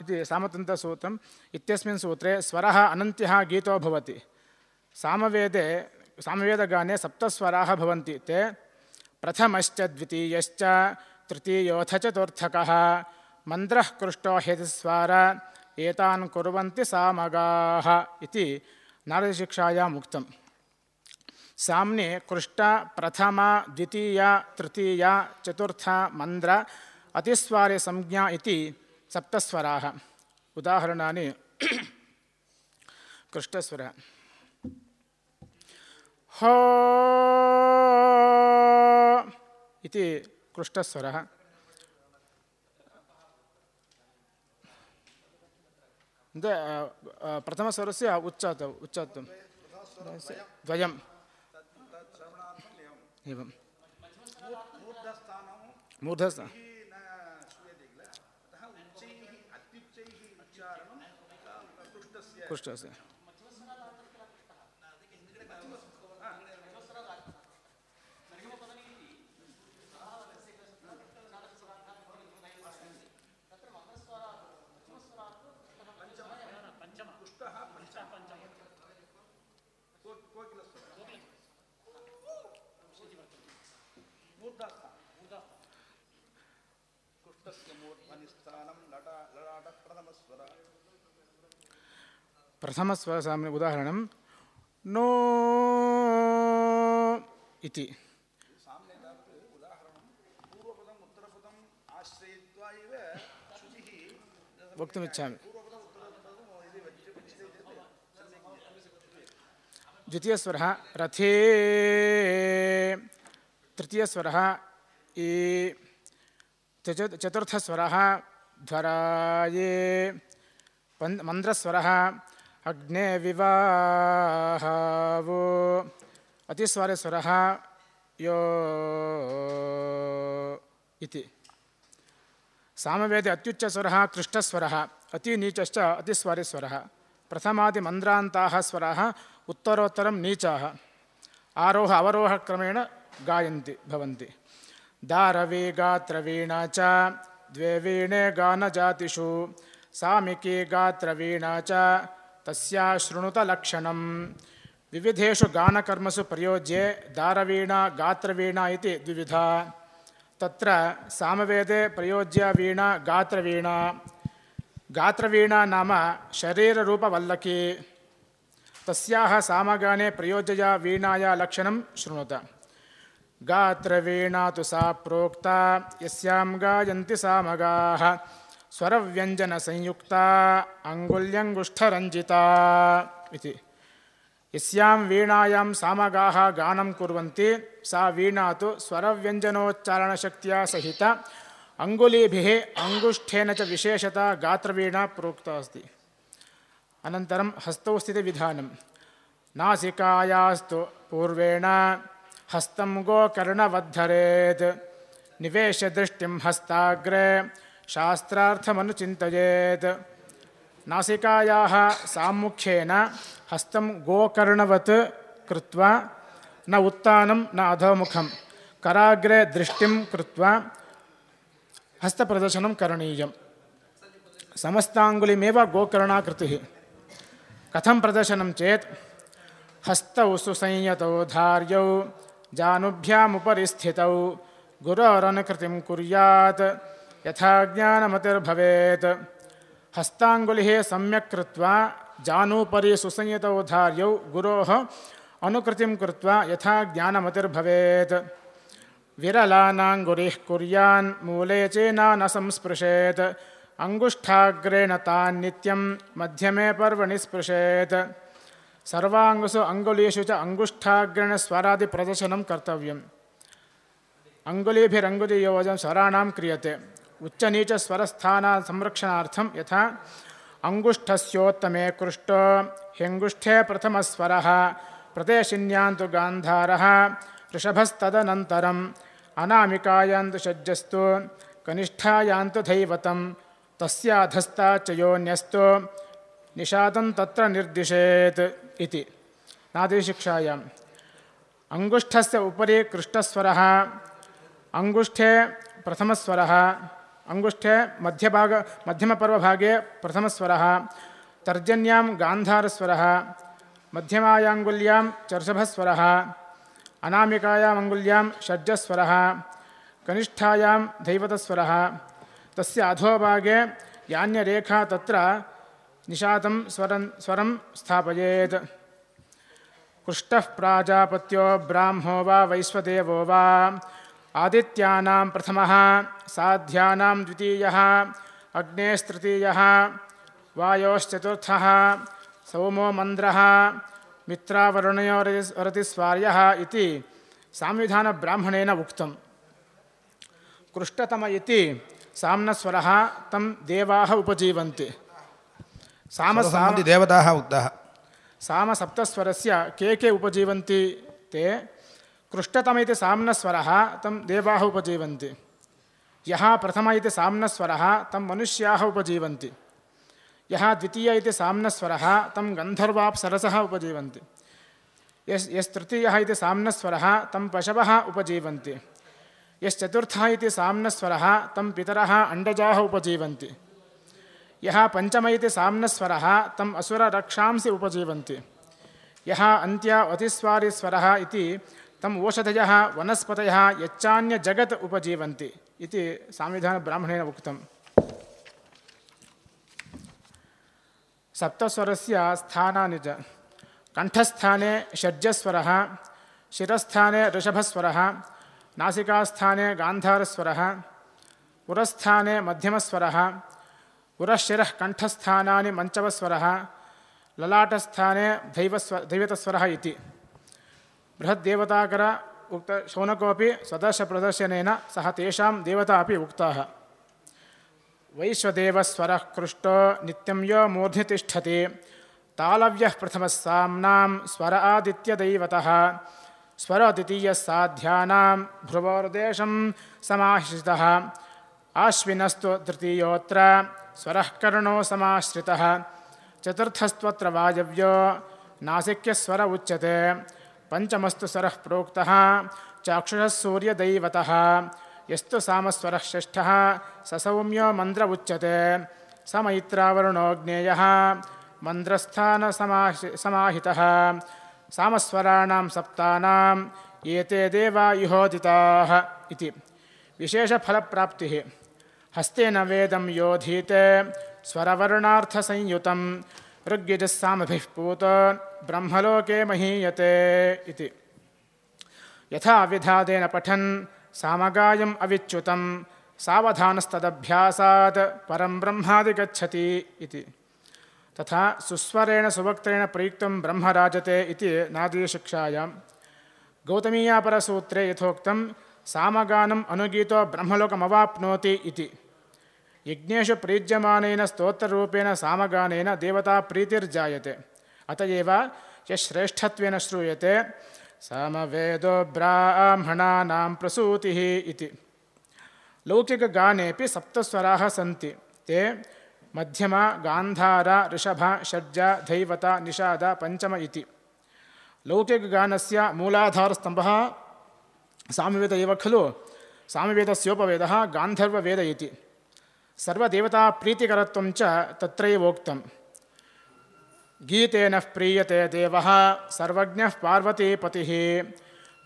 इति सामतन्त्रसूत्रम्। इत्यस्मिन् सूत्रे स्वरः अनन्त्यः गीतो भवति। सामवेदे सामवेदगाने सप्तस्वराः भवन्ति। ते प्रथमश्च द्वितीयश्च तृतीयोऽथ चतुर्थकः मन्द्रः कृष्टो ह्यतिस्वार एतान् कुर्वन्ति सामगाः इति नारदशिक्षायाम् उक्तम्। साम्ने कृष्ट, प्रथम, द्वितीय, तृतीय, चतुर्थ मन्द्र अतिस्वारे संज्ञा इति सप्तस्वराः। उदाहरणानि। कृष्णस्वरः हो इति द- अ, प्रथमस्वरस्य स्वर से द्वयम् एवं मूर्धस्थ कृष्णस्य प्रथमस्वरसाम्य उदाहरणं नो इति। वक्तुमिच्छामि। द्वितीयस्वरः रथे तृतीयस्वरः चतु, चतुर्थस्वरः ध्वराये, पन् मन्द्रस्वरः अग्ने विवाहावो, अतिस्वरस्वरः यो इति। सामवेदे अत्युच्चस्वरः कृष्णस्वरः अतिनीचश्च अतिस्वरस्वरः। प्रथमादिमन्द्रान्ताः स्वराः, उत्तरोत्तरं नीचाः। आरोह अवरोहक्रमेण गायन्ति, भवन्ति। दारवी गात्रवीणा च द्वे वीणे गानजातिषु। सामिकी गात्रवीणा च, तस्या शृणुतलक्षणम् विविधेषु गानकर्मसु प्रयोज्ये दारवीणा, गात्रवीणा इति द्विविधा। तत्र सामवेदे प्रयोज्या वीणा, गात्रवीणा। गात्रवीणा नाम शरीररूपवल्लकी। तस्याः सामगाने प्रयोज्यया वीणाया लक्षणं शृणुत। गात्रवीणा तु सा प्रोक्ता यस्यां गायन्ति सामगाः स्वरव्यञ्जनसंयुक्ता अङ्गुल्यङ्गुष्ठरञ्जिता इति। यस्यां वीणायां सामगाः गानं कुर्वन्ति सा वीणा तु स्वरव्यञ्जनोच्चारणशक्त्या सहित अङ्गुलीभिः अङ्गुष्ठेन च विशेषता गात्रवीणा प्रोक्ता अस्ति। अनन्तरं हस्तौ स्थितिविधानं। नासिकायास्तु पूर्वेण हस्तं गोकर्णवद्धरेत् निवेश्य दृष्टिं हस्ताग्रे शास्त्रार्थमनुचिन्तयेत् नासिकायाः साम्मुख्येन हस्तं गोकर्णवत् कृत्वा न उत्तानं न अधोमुखं कराग्रे दृष्टिं कृत्वा हस्तप्रदर्शनं करणीयं समस्ताङ्गुलिमेव गोकर्णाकृतिः कथं प्रदर्शनं चेत् हस्तौ सुसंयतौ धार्यौ जानुभ्यामुपरि स्थितौ गुरोरनुकृतिं कुर्यात्। यथा ज्ञानमतिर्भवेत् हस्ताङ्गुलिः सम्यक् कृत्वा जानूपरि सुसंयतौ धार्यौ गुरोः यथा ज्ञानमतिर्भवेत् विरलानाङ्गुरिः कुर्यान् मूले चेना न संस्पृशेत्। अङ्गुष्ठाग्रेण तान् नित्यं मध्यमे पर्वणि स्पृशेत् सर्वाङ्गुषु अङ्गुलीषु च अङ्गुष्ठाग्रेण स्वरादिप्रदर्शनं कर्तव्यम्। अङ्गुलीभिरङ्गुलियोजनं स्वराणां क्रियते। उच्चनीचस्वरस्थाना संरक्षणार्थं यथा अङ्गुष्ठस्योत्तमे कृष्टो ह्यङ्गुष्ठे प्रथमस्वरः, प्रदेशिन्यान्तु गान्धारः ऋषभस्तदनन्तरम् अनामिकायान्तु षड्जस्तु कनिष्ठायान्तु धैवतं तस्याधस्ता च योऽन्यस्तु निषादं तत्र निर्दिशेत्। इति। नादिशिक्षायाम्। अङ्गुष्ठस्य उपरि कृष्टस्वरः, अङ्गुष्ठे प्रथमस्वरः, अङ्गुष्ठे मध्यभाग, मध्यमपर्वभागे प्रथमस्वरः, तर्जन्यां गान्धारस्वरः, मध्यमायाङ्गुल्यां चर्षभस्वरः अनामिकायाम् अङ्गुल्यां षड्जस्वरः, कनिष्ठायां धैवतस्वरः तस्य अधोभागे यान्यरेखा तत्र निशातं स्वरं स्वरं स्थापयेत्। कृष्टः प्राजापत्यो ब्राह्मो वा वैश्वदेवो वा। आदित्यानां प्रथमः, साध्यानां द्वितीयः, अग्नेस्तृतीयः, वायोश्चतुर्थः, सौमो मन्द्रः, मित्रावरुणयो रति- रतिस्वार्यः इति सांविधानब्राह्मणेन उक्तम्। कृष्टतम इति साम्नस्वरः तं देवाः उपजीवन्ति। साम सर्वसम्बन्धि देवताः उक्ताः। सामसप्तस्वरस्य के के उपजीवन्ति ते? कृष्टतम इति साम्नस्वरः तं देवाः उपजीवन्ति। यः प्रथम इति साम्नस्वरः तं मनुष्याः उपजीवन्ति। यः द्वितीय इति साम्नस्वरः तं गन्धर्वाप्सरसः उपजीवन्ति। यस् यस्तृतीयः इति साम्नस्वरः तं पशवः उपजीवन्ति। यश्चतुर्थः इति साम्नस्वरः तं पितरः अण्डजाः उपजीवन्ति। यः पञ्चम इति साम्नस्वरः तम् असुररक्षांसि उपजीवन्ति। यः अन्त्य अतिस्वारिस्वरः इति तम् ओषधयः, वनस्पतयः यच्चान्यजगत् उपजीवन्ति इति संविधानब्राह्मणेन उक्तम्। सप्तस्वरस्य स्थानानि च कण्ठस्थाने षड्जस्वरः शिरस्थाने ऋषभस्वरः, नासिकास्थाने गान्धारस्वरः, पुरस्थाने मध्यमस्वरः पुरःशिरः कण्ठस्थानानि मञ्चमस्वरः ललाटस्थाने दैवस्व, दैवतस्वरः इति। बृहद्देवताकर उक्त शौनकोपि स्वदर्शप्रदर्शनेन सह तेषां देवता उक्ताः। वैश्वदेवस्वरः कृष्टो नित्यं यो मूर्ध्नि तिष्ठति, तालव्यः प्रथमः साम्नां स्वर आदित्यदैवतः स्वरद्वितीयः साध्यानां भ्रुवोर्देशं समाश्रितः आश्विनस्तु तृतीयोऽत्र स्वरः कर्णो समाश्रितः। चतुर्थस्त्वत्र वायव्यो नासिक्यस्वर उच्यते। पञ्चमस्तु स्वरः प्रोक्तः, चाक्षुषः सूर्यदैवतः। यस्तु सामस्वरः षष्ठः स सौम्यो मन्द्र उच्यते ज्ञेयः मन्द्रस्थानसमाहि समाहितः। सामस्वराणां सप्तानाम्, एते देवा इति। विशेषफलप्राप्तिः। हस्तेन वेदं योधीते स्वरवर्णार्थसंयुतं ऋग्यजः सामभिः पूत ब्रह्मलोके महीयते इति। यथा विधादेन पठन् सामगायम् अविच्युतं सावधानस्तदभ्यासात् परं ब्रह्मादिगच्छति इति। तथा सुस्वरेण सुवक्त्रेण प्रयुक्तं ब्रह्मराजते इति नादीशिक्षायां गौतमीयापरसूत्रे यथोक्तं ಸಾಮಗಾನಂ ಅನುಗೀತೋ ಬ್ರಹ್ಮಲೋಕಮವಾಪ್ನೋತಿ ಇತಿ. ಯಜ್ಞೇಶು ಪ್ರೀಜ್ಯಮಾನೇನ ಸ್ತೋತ್ರರೂಪೇಣ ಸಾಮಗಾನೇನ ದೇವತಾ ಪ್ರೀತಿರ್ಜಾಯತೆ. ಅತಯೇವ ಯಶ್ರೇಷ್ಠತ್ವೇನ ಶ್ರೂಯತೆ. ಸಮವೇದೋ ಬ್ರಾಹ್ಮಣಾನಾಂ ಪ್ರಸೂತಿ ಇತಿ. ಲೌಕಿಕಗಾನೇಪಿ ಸಪ್ತಸ್ವರಾः ಸಂತಿ. ತೇ ಮಧ್ಯಮ ಗಾಂಧಾರ ಋಷಭ ಷಡ್ಜ ಧೈವತ ನಿಷಾದ ಪಂಚಮ ಇತಿ. ಲೌಕಿಕಗಾನಸ್ಯ ಮೂಲಾಧಾರಸ್ತಂಭ सामवेद एव खलु। सामवेदस्योपवेदः गान्धर्ववेद इति सर्वदेवताप्रीतिकरत्वं च तत्रैवोक्तं। गीतेन प्रीयते देवः, सर्वज्ञः पार्वतीपतिः,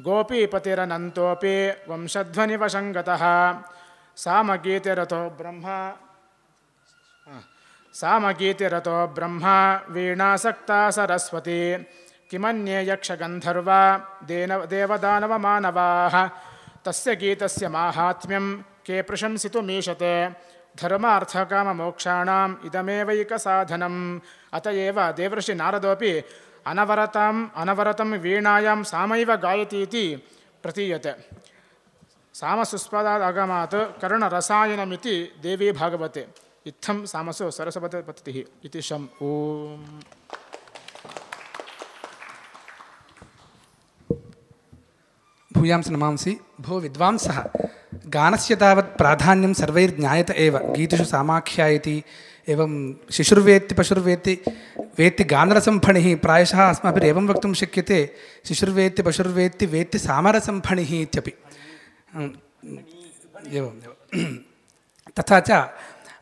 गोपीपतिरनन्तोऽपि वंशध्वनिवशङ्गतः। सामगीतिरतो ब्रह्म, सामगीतिरतो ब्रह्मा, वीणासक्ता सरस्वती। किमन्ये यक्षगन्धर्वा देन देवदानवमानवाः। तस्य गीतस्य माहात्म्यं के प्रशंसितुमीशते धर्मार्थकाममोक्षाणाम् इदमेवैकसाधनम्। अत एव देवर्षि नारदोऽपि अनवरताम् अनवरतं वीणायां सामैव गायति इति प्रतीयते। सामसुस्पदागमात् करुणरसायनमिति देवी भागवते। इत्थं सामसु सरस्वतीपतिः इति शम् ॐ भूयांसि नमांसि, भो विद्वांसः। गानस्य तावत् प्राधान्यं सर्वैर्ज्ञायत एव। गीतेषु सामाख्या इति, एवं शिशुर्वेत्ति, पशुर्वेत्ति, वेत्ति गानरसम्फणिः, प्रायशः अस्माभिरेवं वक्तुं शक्यते। शिशुर्वेत्ति, पशुर्वेत्ति, वेत्ति सामरसम्फणिः इत्यपि। एवम् एवं तथा च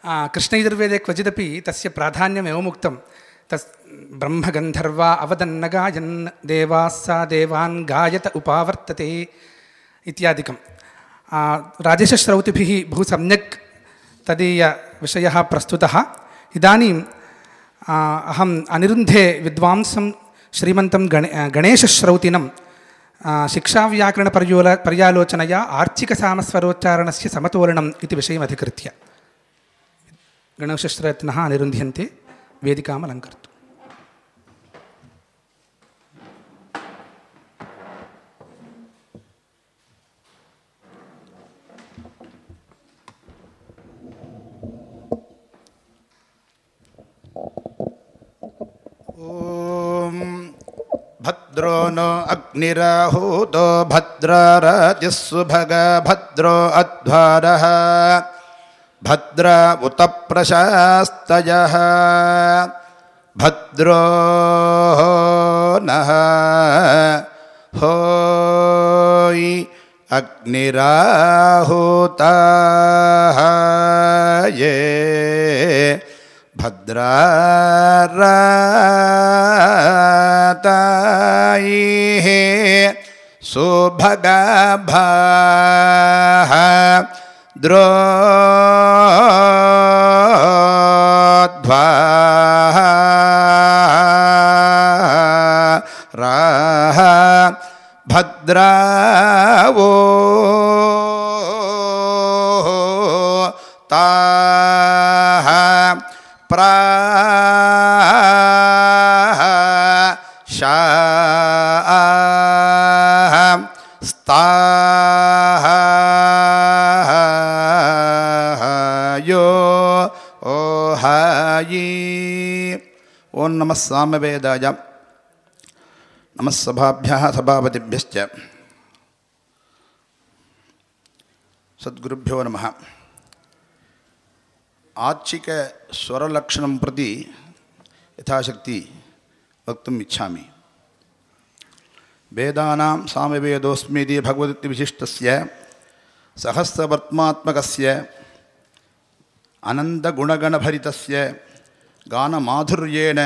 कृष्णयजुर्वेदे क्वचिदपि तस्य प्राधान्यम् తస్ బ్రహ్మగంధర్వా అవదన్న గాయన్ దేవాస్సా దేవాన్ గాయత ఉపావర్తతే ఇత్యాదికం. రాజేశ్రౌతిభి బహు సమ్యక్ తదీయ విషయ ప్రస్తుత. ఇదానీం అహం అనిరుంధే విద్వాంసం శ్రీమంతం గణే గణేశశ్రౌతినం శిక్షావ్యాకరణ పర్యోల పర్యాలోచనయా ఆర్థిక సామస్వరోచ్చారణ సమతోలనం ఇది విషయం అధికృత్య. గణేశశ్రయత్న అనిరుంధ్యంతే. वेदिकाम् अलङ्कर्तुम् ॐ भद्रो नो अग्निराहूतो भद्रारातिस्सुभग भद्रो अध्वारः। भद्र उत प्रशास्तयः भद्रो नः। होयि अग्निराहुताः। ये भद्रारातायिः सुभगभाः। द्रोध्वाः राः भद्रावो ताः प्राः ॐ नमः सामवेदाय। नमः सभाभ्यः सभापतिभ्यश्च। सद्गुरुभ्यो नमः। आर्चिकस्वरलक्षणं प्रति यथाशक्ति वक्तुम् इच्छामि। वेदानां सामवेदोऽस्मीति भगवदित्यविशिष्टस्य सहस्रवर्त्मात्मकस्य अनन्तगुणगणभरितस्य गानमाधुर्येण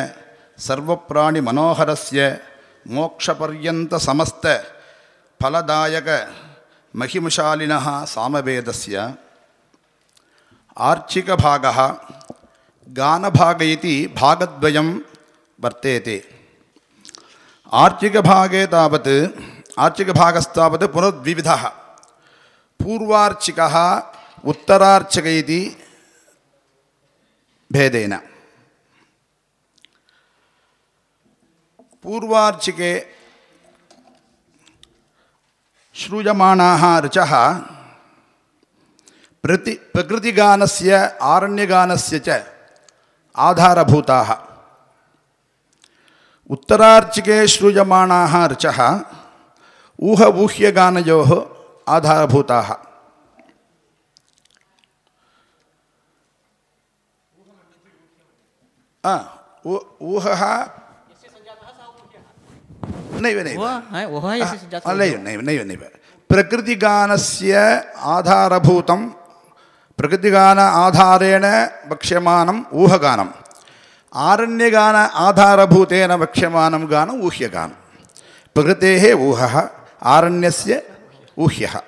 सर्वप्राणिमनोहरस्य मोक्षपर्यन्तसमस्तफलदायकमहिमशालिनः सामवेदस्य आर्चिकभागः गानभाग इति भागद्वयं वर्तेते आर्चिकभागे तावत् आर्चिकभागस्तावत् पुनर्द्विविधः पूर्वार्चिकः उत्तरार्चिक इति भेदेन पूर्वार्चिके श्रूयमाणाः ऋचः प्रति प्रकृतिगानस्य आरण्यगानस्य च आधारभूताः। उत्तरार्चिके श्रूयमाणाः ऋचः आधारभूताः। ऊहः नैव नैव। ओह, है, ओह यस्य जातः। आ, नैव नैव नैव नैव। प्रकृतिगानस्य आधारभूतं प्रकृतिगान आधारेण वक्ष्यमानम् ऊहगानम्। आरण्यगान आधारभूतेन वक्ष्यमानं गानम् ऊह्यगानं। प्रकृतेः ऊहः आरण्यस्य ऊह्यः।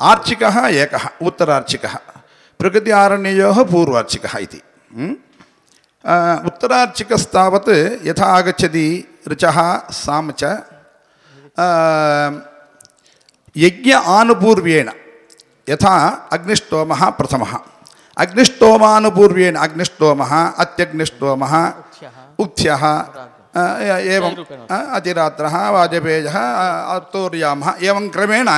आर्चिकः एकः उत्तरार्चिकः। प्रकृति आरण्ययोः पूर्वार्चिकः इति। म्? आ, उत्तरार्चिकस्तावत् यथा आगच्छति ऋचः साम च यज्ञ आनुपूर्व्येण यथा अग्निष्टोमः प्रथमः अग्निष्टोमानुपूर्व्येण अग्निष्टोमः अत्यग्निष्टोमः उक्थ्यः आ, ए- एवं अतिरात्रः वाजपेयः अत्तोर्यामः एवं क्रमेण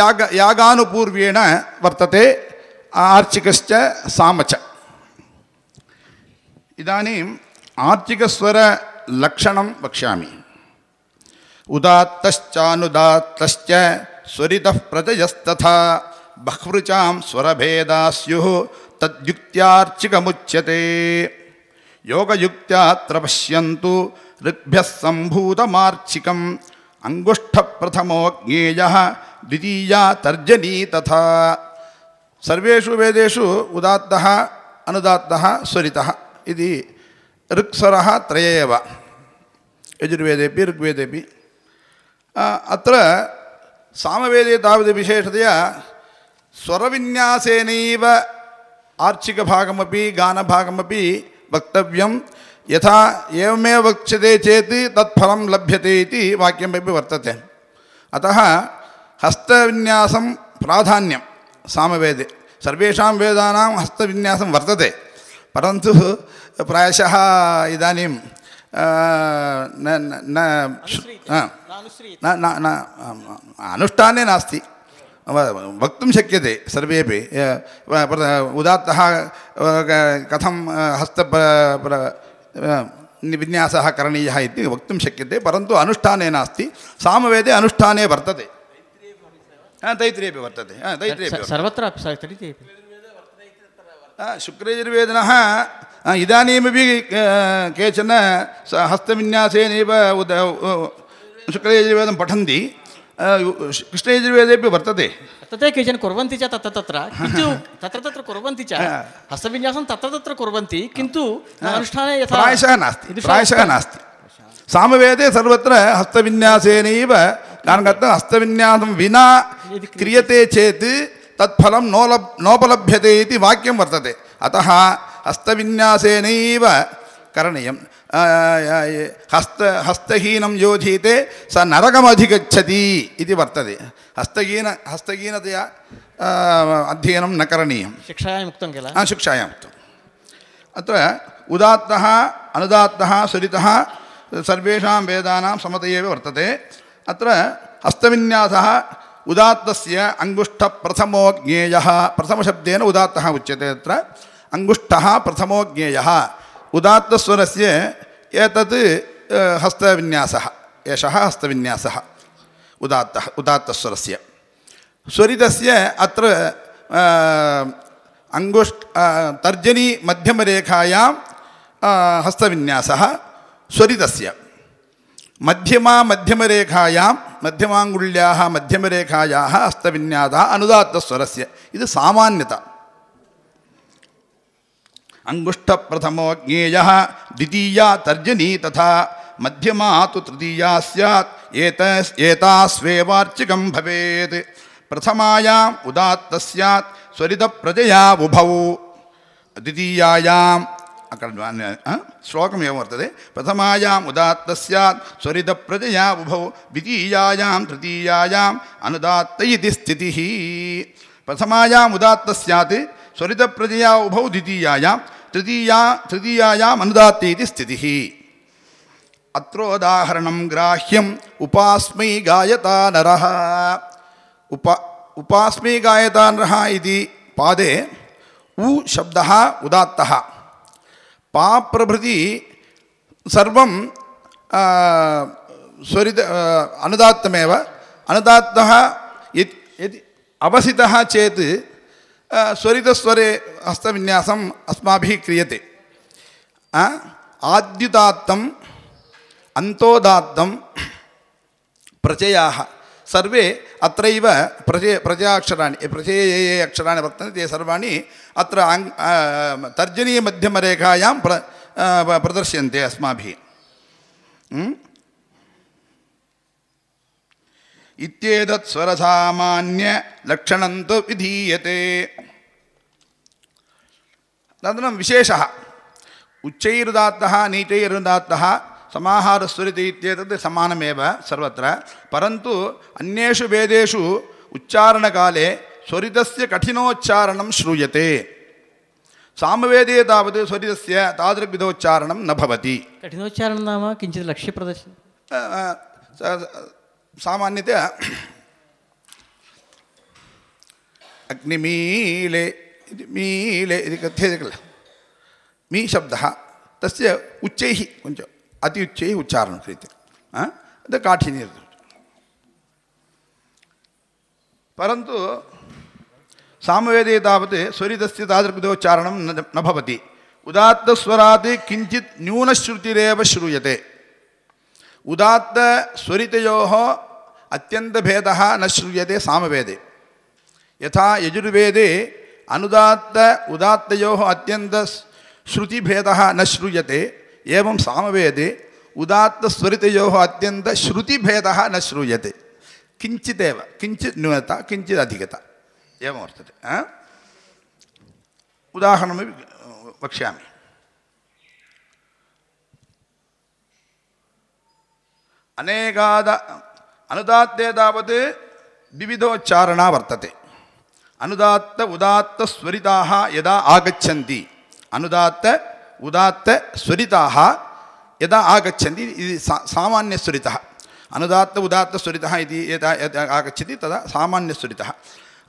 याग यागानुपूर्व्येण वर्तते आर्चिकश्च साम इदानीम् आर्चिकस्वरलक्षणं वक्ष्यामि। उदात्तश्चानुदात्तश्च स्वरितः प्रजयस्तथा बह्वृचां स्वरभेदा स्युः तद्युक्त्यार्चिकमुच्यते। योगयुक्त्यात्र पश्यन्तु ऋग्भ्यः सम्भूतमार्चिकम् अङ्गुष्ठप्रथमो ज्ञेयः द्वितीया तर्जनी तथा। सर्वेषु वेदेषु उदात्तः अनुदात्तः स्वरितः इति ऋक्स्वरः त्रय एव यजुर्वेदेपि ऋग्वेदेपि आ, अत्र सामवेदे तावत् विशेषतया स्वरविन्यासेनैव आर्चिकभागमपि गानभागमपि वक्तव्यं यथा एवमेव वक्ष्यते चेत् तत्फलं लभ्यते इति वाक्यमपि वर्तते अतः हस्तविन्यासं प्राधान्यं सामवेदे सर्वेषां वेदानां हस्तविन्यासं वर्तते परन्तु प्रायशः इदानीं आ, न न न आ, न न न अनुष्ठाने नास्ति व- वक्तुं शक्यते सर्वेपि य, व- प्र- उदात्तः अ, क- कथं अ, हस्त प- प्र- अ, विन्यासः करणीयः इति वक्तुं शक्यते परन्तु अनुष्ठाने नास्ति सामवेदे अनुष्ठाने वर्तते हा, तैत्रे अपि वर्तते हा, तैत्रे अपि स- सर्वत्र अपि स- तर्हि ते अपि। आ, शुक्रयजुर्वेदिनः आ, इदानीमपि आ, केचन स हस्तविन्यासेनैव उद उ- शुक्रयजुर्वेदं पठन्ति आ, यु- कृष्णयजुर्वेदेपि वर्तते तथा केचन कुर्वन्ति च तत्र तत्र किन्तु तत्र तत्र कुर्वन्ति च हस्तविन्यासं तत्र तत्र कुर्वन्ति किन्तु न अनुष्ठाने यथा प्रायशः नास्ति ईदृशः प्रायशः उक्तं। नास्ति सामवेदे सर्वत्र हस्तविन्यासेनैव कारणं कर्तुं हस्तविन्यासं विना यदि क्रियते क्रियते चेत् तत्फलं नोलब् नोपलभ्यते इति वाक्यं वर्तते। अतः हस्तविन्यासेनैव करणीयं हस्त हस्तहीनं योधीते स नरकमधिगच्छति इति वर्तते। हस्तहीन हस्तहीनतया अध्ययनं न करणीयं शिक्षायाम् उक्तं किल? शिक्षायाम् उक्तम् अत्र उदात्तः अनुदात्तः सर्वेषां वेदानां समत एव वर्तते। अत्र हस्तविन्यासः उदात्तस्य अङ्गुष्ठप्रथमो ज्ञेयः प्रथमशब्देन उदात्तः उच्यते तत्र। अङ्गुष्ठः प्रथमो ज्ञेयः उदात्तस्वरस्य एतत् हस्तविन्यासः एषः हस्तविन्यासः। उदात्तः उदात्तस्वरस्य। स्वरितस्य अत्र आ, तर्जनी मध्यमरेखायां हस्तविन्यासः। स्वरितस्य। मध्यमा मध्यमरेखायां मध्यमाङ्गुल्याः, मध्यमरेखायाः हस्तविन्यासः अनुदात्तस्वरस्य। इति सामान्यता अङ्गुष्ठप्रथमो ज्ञेयः द्वितीया तर्जनी तथा मध्यमा तु तृतीया एतास्वेवार्चिकं भवेत् प्रथमायाम् उदात्त स्यात् स्वरितप्रजया उभौ अकरण्वान् हाँ? श्लोकमेवं वर्तते। प्रथमायाम् उदात्त स्यात् स्वरितप्रजया उभौ द्वितीयायां तृतीयायाम् अनुदात्त इति स्थितिः। प्रथमायाम् उदात्त स्यात् स्वरितप्रजया उभौ द्वितीयायां तृतीया, तृतीयायाम् अनुदात्त इति स्थितिः। अत्रोदाहरणं ग्राह्यम् गायता नरः उप, उपास्मै गायता नरः पादे उ शब्दः उदात्तः। பாப்பிரபதி சர்வம் ஸ்வரித அனுதாத்தமேவ அனுதாத்தா அவசிதா சேத் ஸ்வரிதஸ்வரே ஹஸ்தவிநியாசம் அஸ்மாபி கிரியத்தை ஆத்யுதாத்தம் அந்தோதாத்தம் பிரச்சயாக सर्वे अत्रैव प्रजे प्रजाक्षराणि प्रजये ये ये अक्षराणि वर्तन्ते ते सर्वाणि अत्र तर्जनीयमध्यमरेखायां प्र प्रदर्श्यन्ते अस्माभिः इत्येतत् स्वरसामान्यलक्षणं तु विधीयते अनन्तरं विशेषः उच्चैरुदात्तः नीचैरुदात्तः ಸಮಾಹಾರ ಸ್ವರಿತಿ ಇತ್ಯೇತದ್ದು ಸಮಾನಮೇವ ಸರ್ವತ್ರ. ಪರಂತು ಅನ್ಯೇಷು ವೇದೇಶು ಉಚ್ಚಾರಣಕಾಲೇ ಸ್ವರಿತಸ್ಯ ಕಠಿಣೋಚ್ಚಾರಣಂ ಶ್ರೂಯತೆ. ಸಾಮವೇದೇ ತಾವತ್ ಸ್ವರಿತಸ್ಯ ತಾದೃಗ್ವಿಧೋಚ್ಚಾರಣಂ ನಭವತಿ ಕಠಿಣೋಚ್ಚಾರಣ ನಾಮ ಕಿಂಚಿತ್ ಲಕ್ಷ್ಯ ಪ್ರದರ್ಶನ. ಸಾಮಾನ್ಯತೆಯ ಅಗ್ನಿಮೀಲೆ ಇದು ಮೀಲೆ ಇದು ಕಥೆ ಮೀ ಶಬ್ದ. ತಸ ಉಚ್ಚೈ ಕೊಂಚ. उच्चैः किञ्च अति उच्चैः उच्चारणं क्रियते? तत् काठिन्यं परन्तु सामवेदे तावत् स्वरितस्य तादृशोच्चारणं न न भवति। उदात्तस्वरात् किञ्चित् न्यूनश्रुतिरेव श्रूयते। उदात्तस्वरितयोः अत्यन्तभेदः न श्रूयते सामवेदे। यथा यजुर्वेदे अनुदात्त उदात्तयोः अत्यन्तश्रुतिभेदः न श्रूयते। ಏವಂ ಸಾಮವೇದಿ ಉದಾತ್ತ ಸ್ವರಿತಯೋ ಅತ್ಯಂತ ಶ್ರುತಿಭೇದ ನ ಶ್ರೂಯತೆ. ಕಿಂಚಿದೇವ ಕಿಂಚಿತ್ ನ್ಯೂನತ ಕಿಂಚಿತ್ ಅಧಿಕತ ಏವಂ ವರ್ತದೆ ಉದಾಹರಣಮಿ ವಕ್ಷ್ಯಾಮಿ. ಅನೇಕಾದ ಅನುದಾತ್ತೆ ತಾವತ್ ವಿವಿಧೋಚ್ಚಾರಣಾ ವರ್ತತೆ. ಅನುದಾತ್ತ, ಉದಾತ್ತ ಸ್ವರಿತಾ ಯದಾ ಆಗಚ್ಚಂತಿ ಅನುದಾತ್ತ अनुदात्त उदात्तस्वरिताः यदा आगच्छन्ति इति सा सामान्यस्वरितः अनुदात्त उदात्तस्वरितः इति यदा यदा आगच्छति तदा सामान्यस्वरितः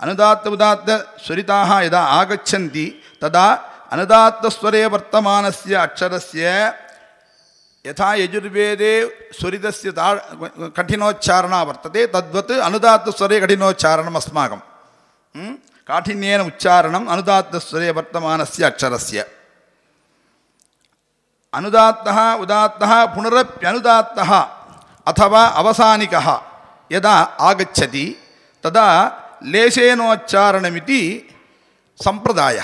अनुदात्त उदात्तस्वरिताः यदा आगच्छन्ति तदा अनुदात्तस्वरे वर्तमानस्य अक्षरस्य यथा यजुर्वेदे स्वरितस्य ता कठिनोच्चारणा वर्तते तद्वत् अनुदात्तस्वरे कठिनोच्चारणम् अस्माकं म्? काठिन्येन उच्चारणम् अनुदात्तस्वरे वर्तमानस्य अक्षरस्य ಅನುದಾತ್ತ, ಉದಾತ್ತ, ಪುನರಪ್ಯನುದಾತ್ತ ಅಥವಾ ಅವಸಾನಿಕ ಯದಾ ಆಗಚ್ಚತಿ ತದಾ ಲೇಶೇನೋಚ್ಚಾರಣಮಿತಿ ಸಂಪ್ರದಾಯ,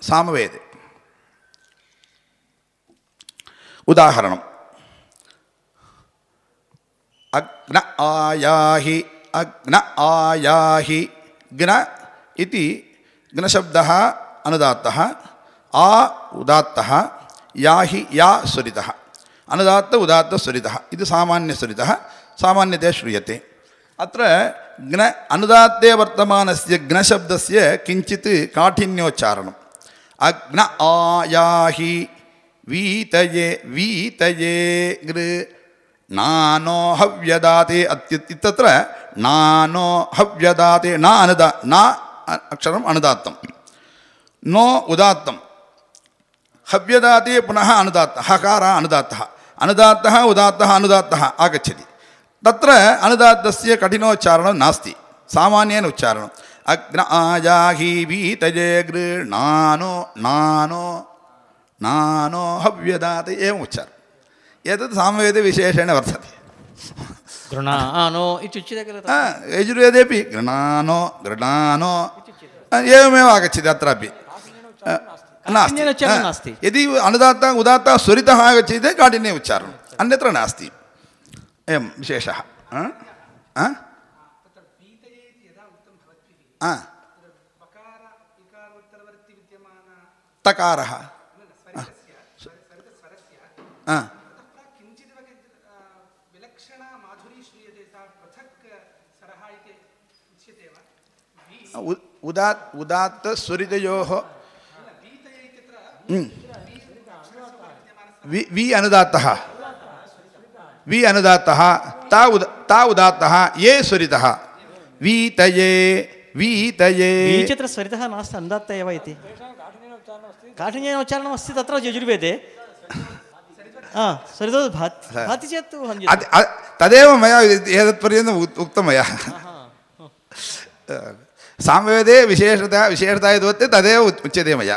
ಸಾಮವೇದೆ. ಉದಾಹರಣ. ಅಗ್ನ ಆಯಾಹಿ ಅಗ್ನ ಆಯಾಹಿ ಗ್ನ ಇತಿ ಗ್ನಶಬ್ದ ಅನುದಾತ್ತ, ಆ ಉದಾತ್ತ யாஹி யா சுரிதா அனுதாத்த உதாத்த சுரிதா இது சாமானிய சுரிதா சாமானியதே ஸ்ரூயத்தை. அத்த க்ன அனுதாத்தே வர்த்தமானசிய க்னசப்தசிய கிஞ்சித் காఠின்யோச்சாரணம் அக்ன ஆயாஹி வீதயே வீதயே கிரு. நானோ ஹவ்யதாதே அத்தியுத் இத்தத்திர நானோ ஹவ்யதாதே நா அனுதா நா அக்ஷரம் அனுதாத்தம். நோ உதாத்தம். హవ్యదాతే పునః అనుదాత్త హకార అనుదాత్త. అనుదాత్త ఉదాత్త అనుదాత్త ఆగచ్చతి తత్ర అనుదాత్తస్య కఠినోచ్చారణం నాస్తి సామాన్యేన ఉచ్చారణం. అగ్న ఆజాహి గృణానో నానో నానో హవ్యదాత ఏం ఉచ్చారు ఏతత్ సామవేద విశేషణ వర్తతే. గృణానో యజుర్వేదేపి గృణానో గృణానో ఏమేవ ఆగచ్చతి అత్రపి नास्ति। यदि अनुदात्त उदात्त स्वरितः आगच्छति चेत् काठिन्य उच्चारणम् अन्यत्र नास्ति एवं विशेषः हा? हा? हा. तकारः उदात् उदात्त वि अनुदात्तः वि अनुदात्तः ता उद ता उदात्तः ये स्वरितः वीतये बीचत्र स्वरितः नास्ति अन्दात्त एव इति काठिन्येन उच्चारणमस्ति तत्र यजुर्वेदे स्वरितो भाति भाति चेत् हन्यते अद्- तदेव मया एतत्पर्यन्तम् उक् उक्तं मया सामवेदे विशेषता विशेषता यद् वर्तते तदेव उच्यते मया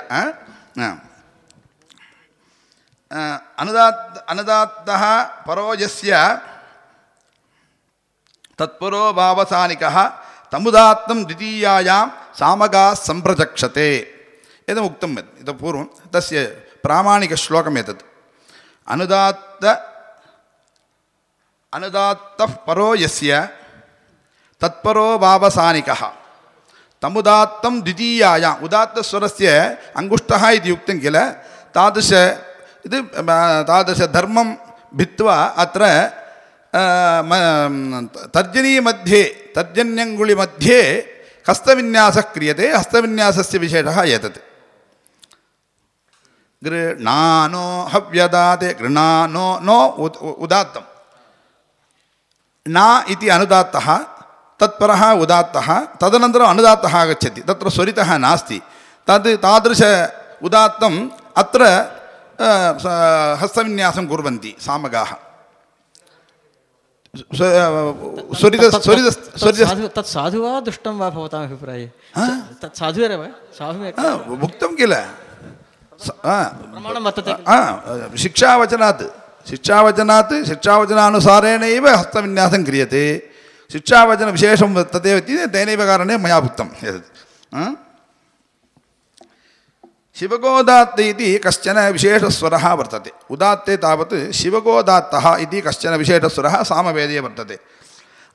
அனுதாத் அனுதாத்தா பரோஜஸ்ய தத்பரோ பாவசானிகா தமுதாத்தம் தித்தீயாயாம் சாமகா சம்பிரஜக்ஷதே. எதும் உக்தம் இது. பூர்வம். தஸ்ய பிராமணிகஸ்லோகம் எதத்? அனுதாத்த அனுதாத்த பரோ எஸ்ய தத்பரோ வாவசானிகா தமுதாத்தம் தித்தீயாயாம் உதாத்தஸ்வரஸ்ய அங்குஷ்டா இது யுக்தம் கில. தாதச अङ्गुष्ठः इति उक्तं किल तादृश इति तादृशधर्मं भित्त्वा अत्र आ, म- तर्जनीमध्ये तर्जन्यङ्गुलिमध्ये हस्तविन्यासः क्रियते हस्तविन्यासस्य विशेषः एतत् गृणानो हव्यदाते गृणानो नो उद उदात्तं न इति अनुदात्तः तत्परः उदात्तः तदनन्तरम् अनुदात्तः आगच्छति तत्र स्वरितः नास्ति तद् तादृश उदात्तम् अत्र अ, स- हस्तविन्यासं कुर्वन्ति सामगाः स्व- स्वरित स्वरित स्वरित साधु तत् साधु वा दुष्टं वा भवताम् अभिप्राये तत् साधु एव वा साधु एव हा, उक्तं किल स- हा, प्रमाणं वर्तते हा, शिक्षावचनात् शिक्षावचनात् शिक्षावचनानुसारेणैव हस्तविन्यासं क्रियते शिक्षावचनविशेषं तदेव इति तेनैव कारणे मया उक्तम् एतत् ಶಿವಗೋದಾತ್ತ ಇತಿ ಕಶ್ಚನ ವಿಶೇಷಸ್ವರ ವರ್ತದೆ ಉದಾತ್ತೆ ತಾವತ್ ಶಿವಗೋದಾತ್ತ ಇತಿ ಕಶ್ಚನ ವಿಶೇಷಸ್ವರ ಸಾಮವೇದೇ ವರ್ತದೆ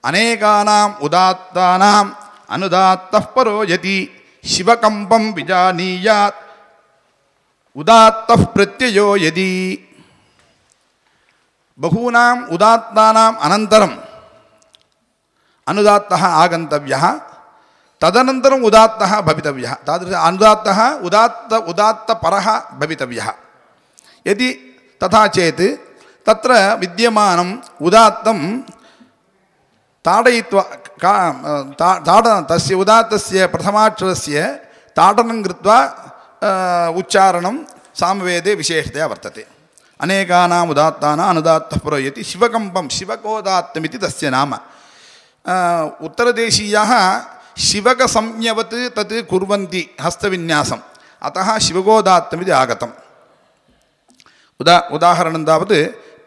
ಅನೇಕಾನಾಂ ಉದಾತ್ತಾನಾಂ ಅನುದಾತ್ತಃ ಪರೋ ಯತಿ ಶಿವಕಂಪಂ ವಿಜಾನೀಯಾತ್ ಉದಾತ್ತಃ ಪ್ರತ್ಯಯೋ ಯದಿ ಬಹೂನಾಂ ಉದಾತ್ತಾನಾಂ ಅನಂತರಂ ಅನುದಾತ್ತ ಆಗಂತವ್ಯ తదనంతరం ఉదాత్త భవితవ్య తాదృశ అనుదాత్త ఉదాత్త ఉదాత్త పరహ భవితవ్య యది తథా చేత్ తత్ర విద్యమానం ఉదాత్తం తాడయిత్వా కా తాడ తస్య ఉదాత్తస్య ప్రథమాక్షరస్య తాడనం కృత్వా ఉచ్చారణం సామవేదే విశేషతయా వర్తతే అనేకానాం ఉదాత్తానా అనుదాత్త పురోయతి శివకంపం శివకోదాత్తమితి తస్య నామ ఉత్తరదేశీయాः ಶಿವಗ ಸಂಜ್ಞವತ್ ತತ್ ಕುರ್ವಂತಿ ಹಸ್ತವಿನ್ಯಾಸಂ ಅತಃ ಶಿವಗೋದಾತ್ತಮಿದು ಆಗತಂ ಉದಾ ಉದಾಹರಣಂ ತಾವತ್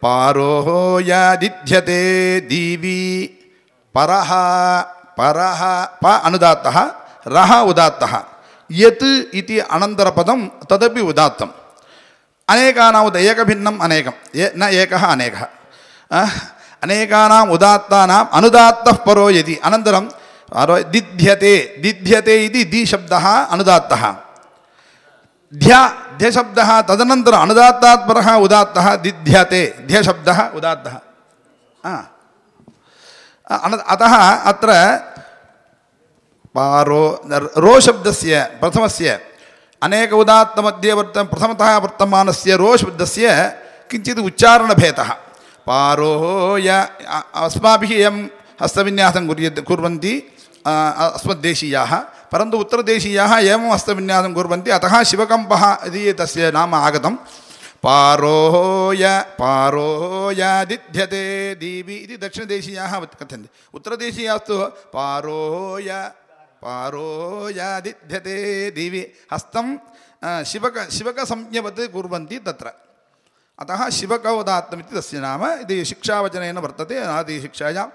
ಪಾರೋಹೋ ಯಾದಿಧ್ಯತೆ ದೀವಿ ಪರಹ ಪರಹ ಪ ಅನುದಾತ್ತ ರಹ ಉದಾತ್ತ ಯತ್ ಇತಿ ಅನಂತರ ಪದಂ ತದಪಿ ಉದಾತ್ತಂ ಅನೇಕಾನಾವತ್ ಏಕಭಿನ್ನಂ ಅನೇಕಂ ಏ ನ ಏಕ ಅನೇಕ ಅನೇಕಾನಾಂ ಉದಾತ್ತಾನಾಂ ಅನುದಾತ್ತ ಪರೋ ಯದಿ ಅನಂತರಂ यदि दिध्यते दिध्यते इति दिशब्दः अनुदात्तः। ध्या ध्यशब्दः तदनन्तरम् अनुदात्तात् परः उदात्तः, दिध्यते ध्यशब्दः उदात्तः। अतः अत्र पारो, रो शब्दस्य, प्रथमस्य, अनेक उदात्तमध्ये वर्त प्रथमतः वर्तमानस्य रो शब्दस्य किञ्चित् उच्चारणभेदः। पारो, य अस्माभिः एवं हस्तविन्यासं कुर्यते, कुर्वन्ति। अस्मद्देशीयाः परन्तु उत्तरदेशीयाः एवं हस्तविन्यासं कुर्वन्ति अतः शिवकम्पः इति तस्य नाम आगतं पारोय पारोयादिध्यते दीवि इति दक्षिणदेशीयाः कथयन्ति उत्तरदेशीयास्तु पारोय पारोयादिध्यते दीवि हस्तं शिवक शिवकसंज्ञवत् कुर्वन्ति तत्र अतः शिवकवदात्तमिति तस्य नाम इति शिक्षावचनेन वर्तते आदिशिक्षायां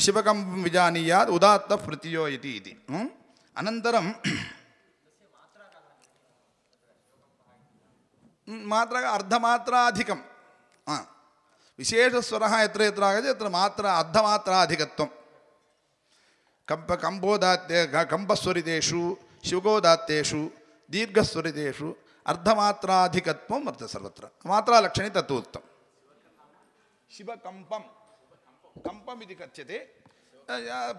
शिवकं विजानीयात् उदात्तः प्रत्ययो इति इति म्? अनन्तरं म्, मात्रा अर्धमात्राधिकं हा. विशेषस्वरः यत्र यत्र आगच्छति तत्र मात्रा अर्धमात्राधिकत्वं कम्प कम्बोदात्ते क- कम्पस्वरितेषु शिवगोदात्तेषु दीर्घस्वरितेषु अर्धमात्राधिकत्वं वर्तते सर्वत्र मात्रालक्षणे तत्तु उक्तं கம்பம் இது கச்சதே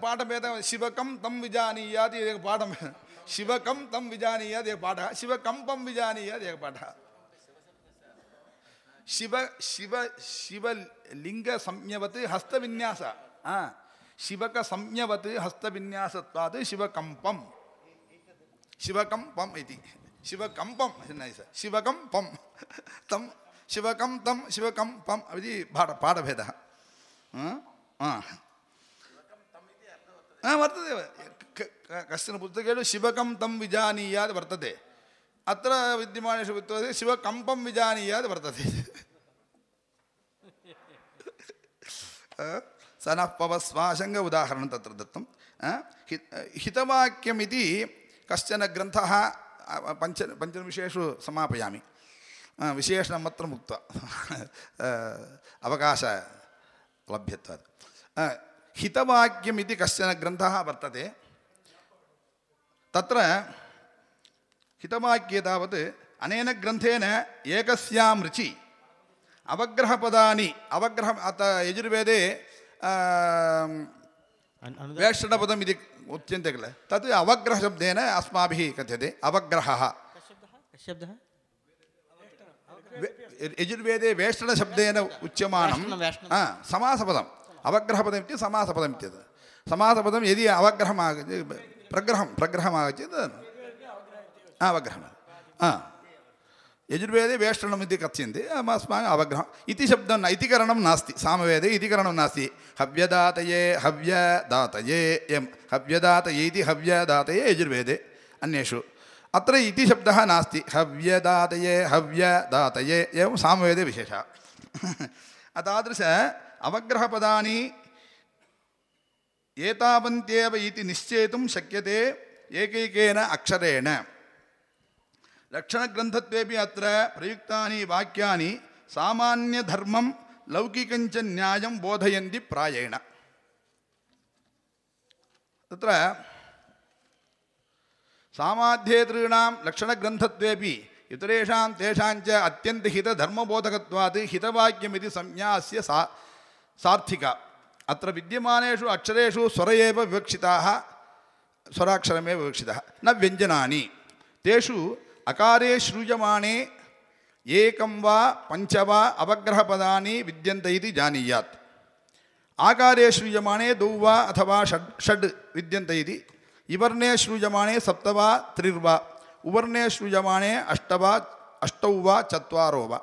பாடம் ஏதா சிவகம் தம் விஜானீயாது ஏக பாடம் சிவகம் தம் விஜானீயாது ஏக பாட சிவகம்பம் விஜானீயாது ஏக பாட ಶಿವ ಶಿವ ಶಿವಲಿಂಗ ಸಂಜ್ಞವತ್ ಹಸ್ತವಿನ್ಯಾಸ ಆ ಶಿವಕ ಸಂಜ್ಞವತ್ ಹಸ್ತವಿನ್ಯಾಸತ್ವಾದ ಶಿವಕಂಪಂ ಶಿವಕಂಪಂ ಇತಿ ಶಿವಕಂಪಂ ನೈಸ ಶಿವಕಂ ಪಂ ತಂ ಶಿವಕಂ ತಂ ಶಿವಕಂ ಪಂ ಇತಿ ಪಾಠ ಪಾಠಭೇದ हा. हा, वर्तते क- क- कश्चन पुस्तकेषु शिवकं तं विजानीयात् वर्तते अत्र विद्यमानेषु विद्यते शिवकम्पं विजानीयात् वर्तते सनः पवस्वाशङ्ग उदाहरणं तत्र दत्तं अ, हि- हितवाक्यमिति कश्चन ग्रन्थः अ, पञ्च पञ्चनिमिषेषु समापयामि अ, विशेषणम् अत्र उक्त्वा अ, अवकाश लभ्यत्वात् अ, हितवाक्यमिति कश्चन ग्रन्थः वर्तते। तत्र हितवाक्ये तावत् अनेन ग्रन्थेन एकस्यां ऋचि अवग्रहपदानि अवग्रह अत यजुर्वेदे वेषणपदम् इति उच्यन्ते किल? तत् अवग्रहशब्देन अस्माभिः कथ्यते अवग्रहः। शब्दः यजुर्वेदे वेष्टणशब्देन उच्यमानं समासपदम् अवग्रहपदम् యజుర్వేదే వేష్టణశబ్దేన ఉచ్యమానం సమాసపదం అవగ్రహపదం ఇది సమాసపదం ఇది సమాసపదం ఎది అవగ్రహం ప్రగ్రహం ప్రగ్రహం ఆగచ్చేత్ అవగ్రహం अस्माकम् अवग्रहम् इति शब्दं न इति करणं नास्ति सामवेदे इति करणं नास्ति हव्यदातये हव्यदातये హవ్యదాతయే हव्यदातये इति हव्यदातये यजुर्वेदे अन्येषु अत्र इति शब्दः नास्ति हव्यदातये हव्यदातये एवं सामवेदे विशेषः तादृश अवग्रहपदानि एतावन्त्येव इति निश्चेतुं शक्यते एकैकेन अक्षरेण लक्षणग्रन्थत्वेपि अत्र प्रयुक्तानि वाक्यानि सामान्यधर्मं लौकिकञ्च न्यायं बोधयन्ति प्रायेण तत्र सामाध्येतॄणां लक्षणग्रन्थत्वेपि इतरेषां तेषाञ्च अत्यन्तहितधर्मबोधकत्वात् हितवाक्यमिति संज्ञा अस्य सा सार्थिका अत्र विद्यमानेषु अक्षरेषु स्वर एव विवक्षिताः, स्वराक्षरमेव विवक्षितः। न व्यञ्जनानि। तेषु अकारे श्रूयमाणे एकं वा, पञ्च वा अवग्रहपदानि विद्यन्ते इति जानीयात्। आकारे श्रूयमाणे द्वौ वा अथवा षड् षड् विद्यन्ते इवर्णे श्रूयमाणे सप्त वा त्रिर्वा, उवर्णे श्रूयमाणे अष्ट वा अष्टौ वा चत्वारो वा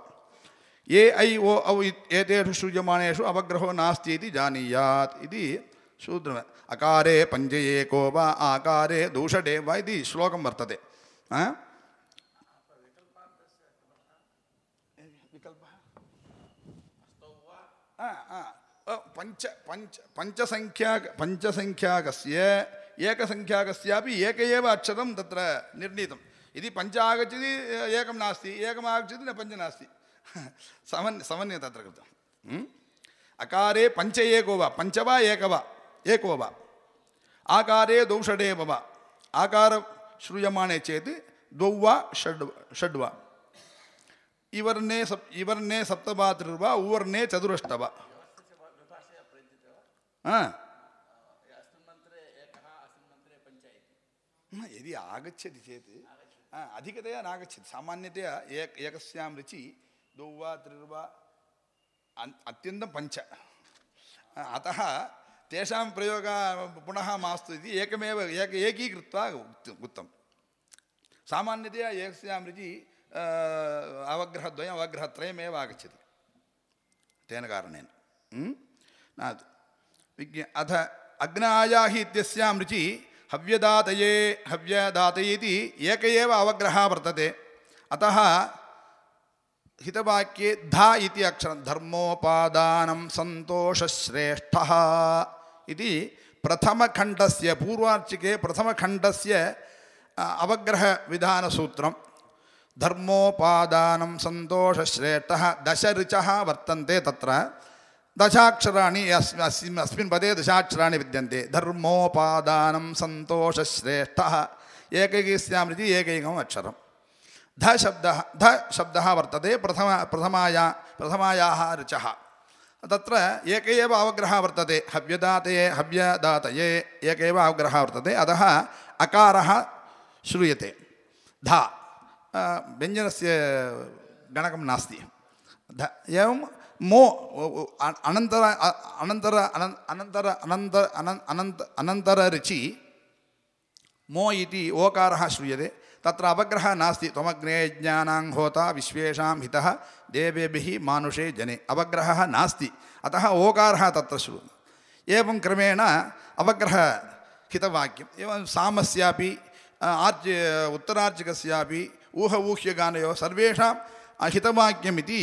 ए ऐ, ओ, औ इत् एतेषु श्रूयमाणेषु अवग्रहो नास्ति जानीयात् इति शूद्र अकारे एको वा आकारे दूषडे वा श्लोकं वर्तते हा? आ, आ, अ, पञ्च पञ्च पञ्चसङ्ख्याक पञ्चसङ्ख्याकस्य एकसङ्ख्याकस्यापि एक एव अक्षरं तत्र निर्णीतं यदि पञ्च आगच्छति एकं नास्ति एकम् आगच्छति न पञ्च नास्ति समन् समन्वयः तत्र कृतं म्? अकारे पञ्च एको वा पञ्च वा एक वा एको वा आकारे द्वौ षडेव वा आकार श्रूयमाणे चेत् द्वौ वा षड् षड् वा इवर्णे सप् इवर्णे सप्तमातृर्वा उवर्णे चतुरष्ट यदि आगच्छति चेत् हा, अधिकतया नागच्छति सामान्यतया एक एकस्यां रुचि द्वौ वा त्रिर्वा अन्- अत्यन्तं पञ्च अतः तेषां प्रयोगः पुनः मास्तु इति एकमेव एक एकीकृत्वा उक्त उक्तं सामान्यतया एकस्यां रुचि अ, अवग्रहद्वयम् अवग्रहत्रयमेव आगच्छति तेन कारणेन म्? नात् विज्ञ अथ अग्नायाहि इत्यस्यां रुचि हव्यदातये इति एक अवग्रहः वर्तते। अतः हितवाक्ये धा इति अक्षरं धर्मोपादानं सन्तोषश्रेष्ठः इति प्रथमखण्डस्य पूर्वार्चिके प्रथमखण्डस्य अ, अवग्रहविधानसूत्रं। धर्मोपादानं सन्तोषश्रेष्ठः दश ऋचः वर्तन्ते तत्र। दशाक्षराणि अस्मि अस्मिन् पदे दशाक्षराणि विद्यन्ते। धर्मोपादानं सन्तोषश्रेष्ठः। एकैकस्याम् इति एकैकम् ध शब्दः ध शब्दः वर्तते, प्रथम प्रथमाया प्रथमायाः ऋचः। तत्र एक एव अवग्रहः वर्तते। हव्यदातये हव्यदातये एक अवग्रहः वर्तते। अतः अकारः श्रूयते। धा। व्यञ्जनस्य गणकं नास्ति। ध। एवं ಮೋ ಅನಂತರ ಅನಂತರ ಅನಂತರ ಅನಂತರ ಅನಂತ ಅನಂತರ ರುಚಿ. ಮೋ ಇತಿ ಓಕಾರ ಶ್ರೂಯತೆ. ತತ್ರ ಅವಗ್ರಹ ನಾಸ್ತಿ ತ್ವಮಗ್ನೇ ಜ್ಞಾನಾಂ ಹೋತ ವಿಶ್ವೇಷಾಂ ಹಿತಃ ದೇವೇಭಿಃ ಮಾನುಷೇ ಜನೆ. ಅವಗ್ರಹ ನಾಸ್ತಿ. ಅತಃ ಓಕಾರ ತತ್ರ ಶೃ ಏವಂ ಕ್ರಮೇಣ ಅವಗ್ರಹ ಹಿತವಾಕ್ಯಂ. ಏವಂ ಸಾಮಸ್ಯಾಪಿ ಆರ್ಜ ಉತ್ತರಾರ್ಜಕಸ್ಯಾಪಿ ಊಹ ಊಹ್ಯಗಾನಯೋ ಸರ್ವೇಷಾಂ ಹಿತವಾಕ್ಯಮಿತಿ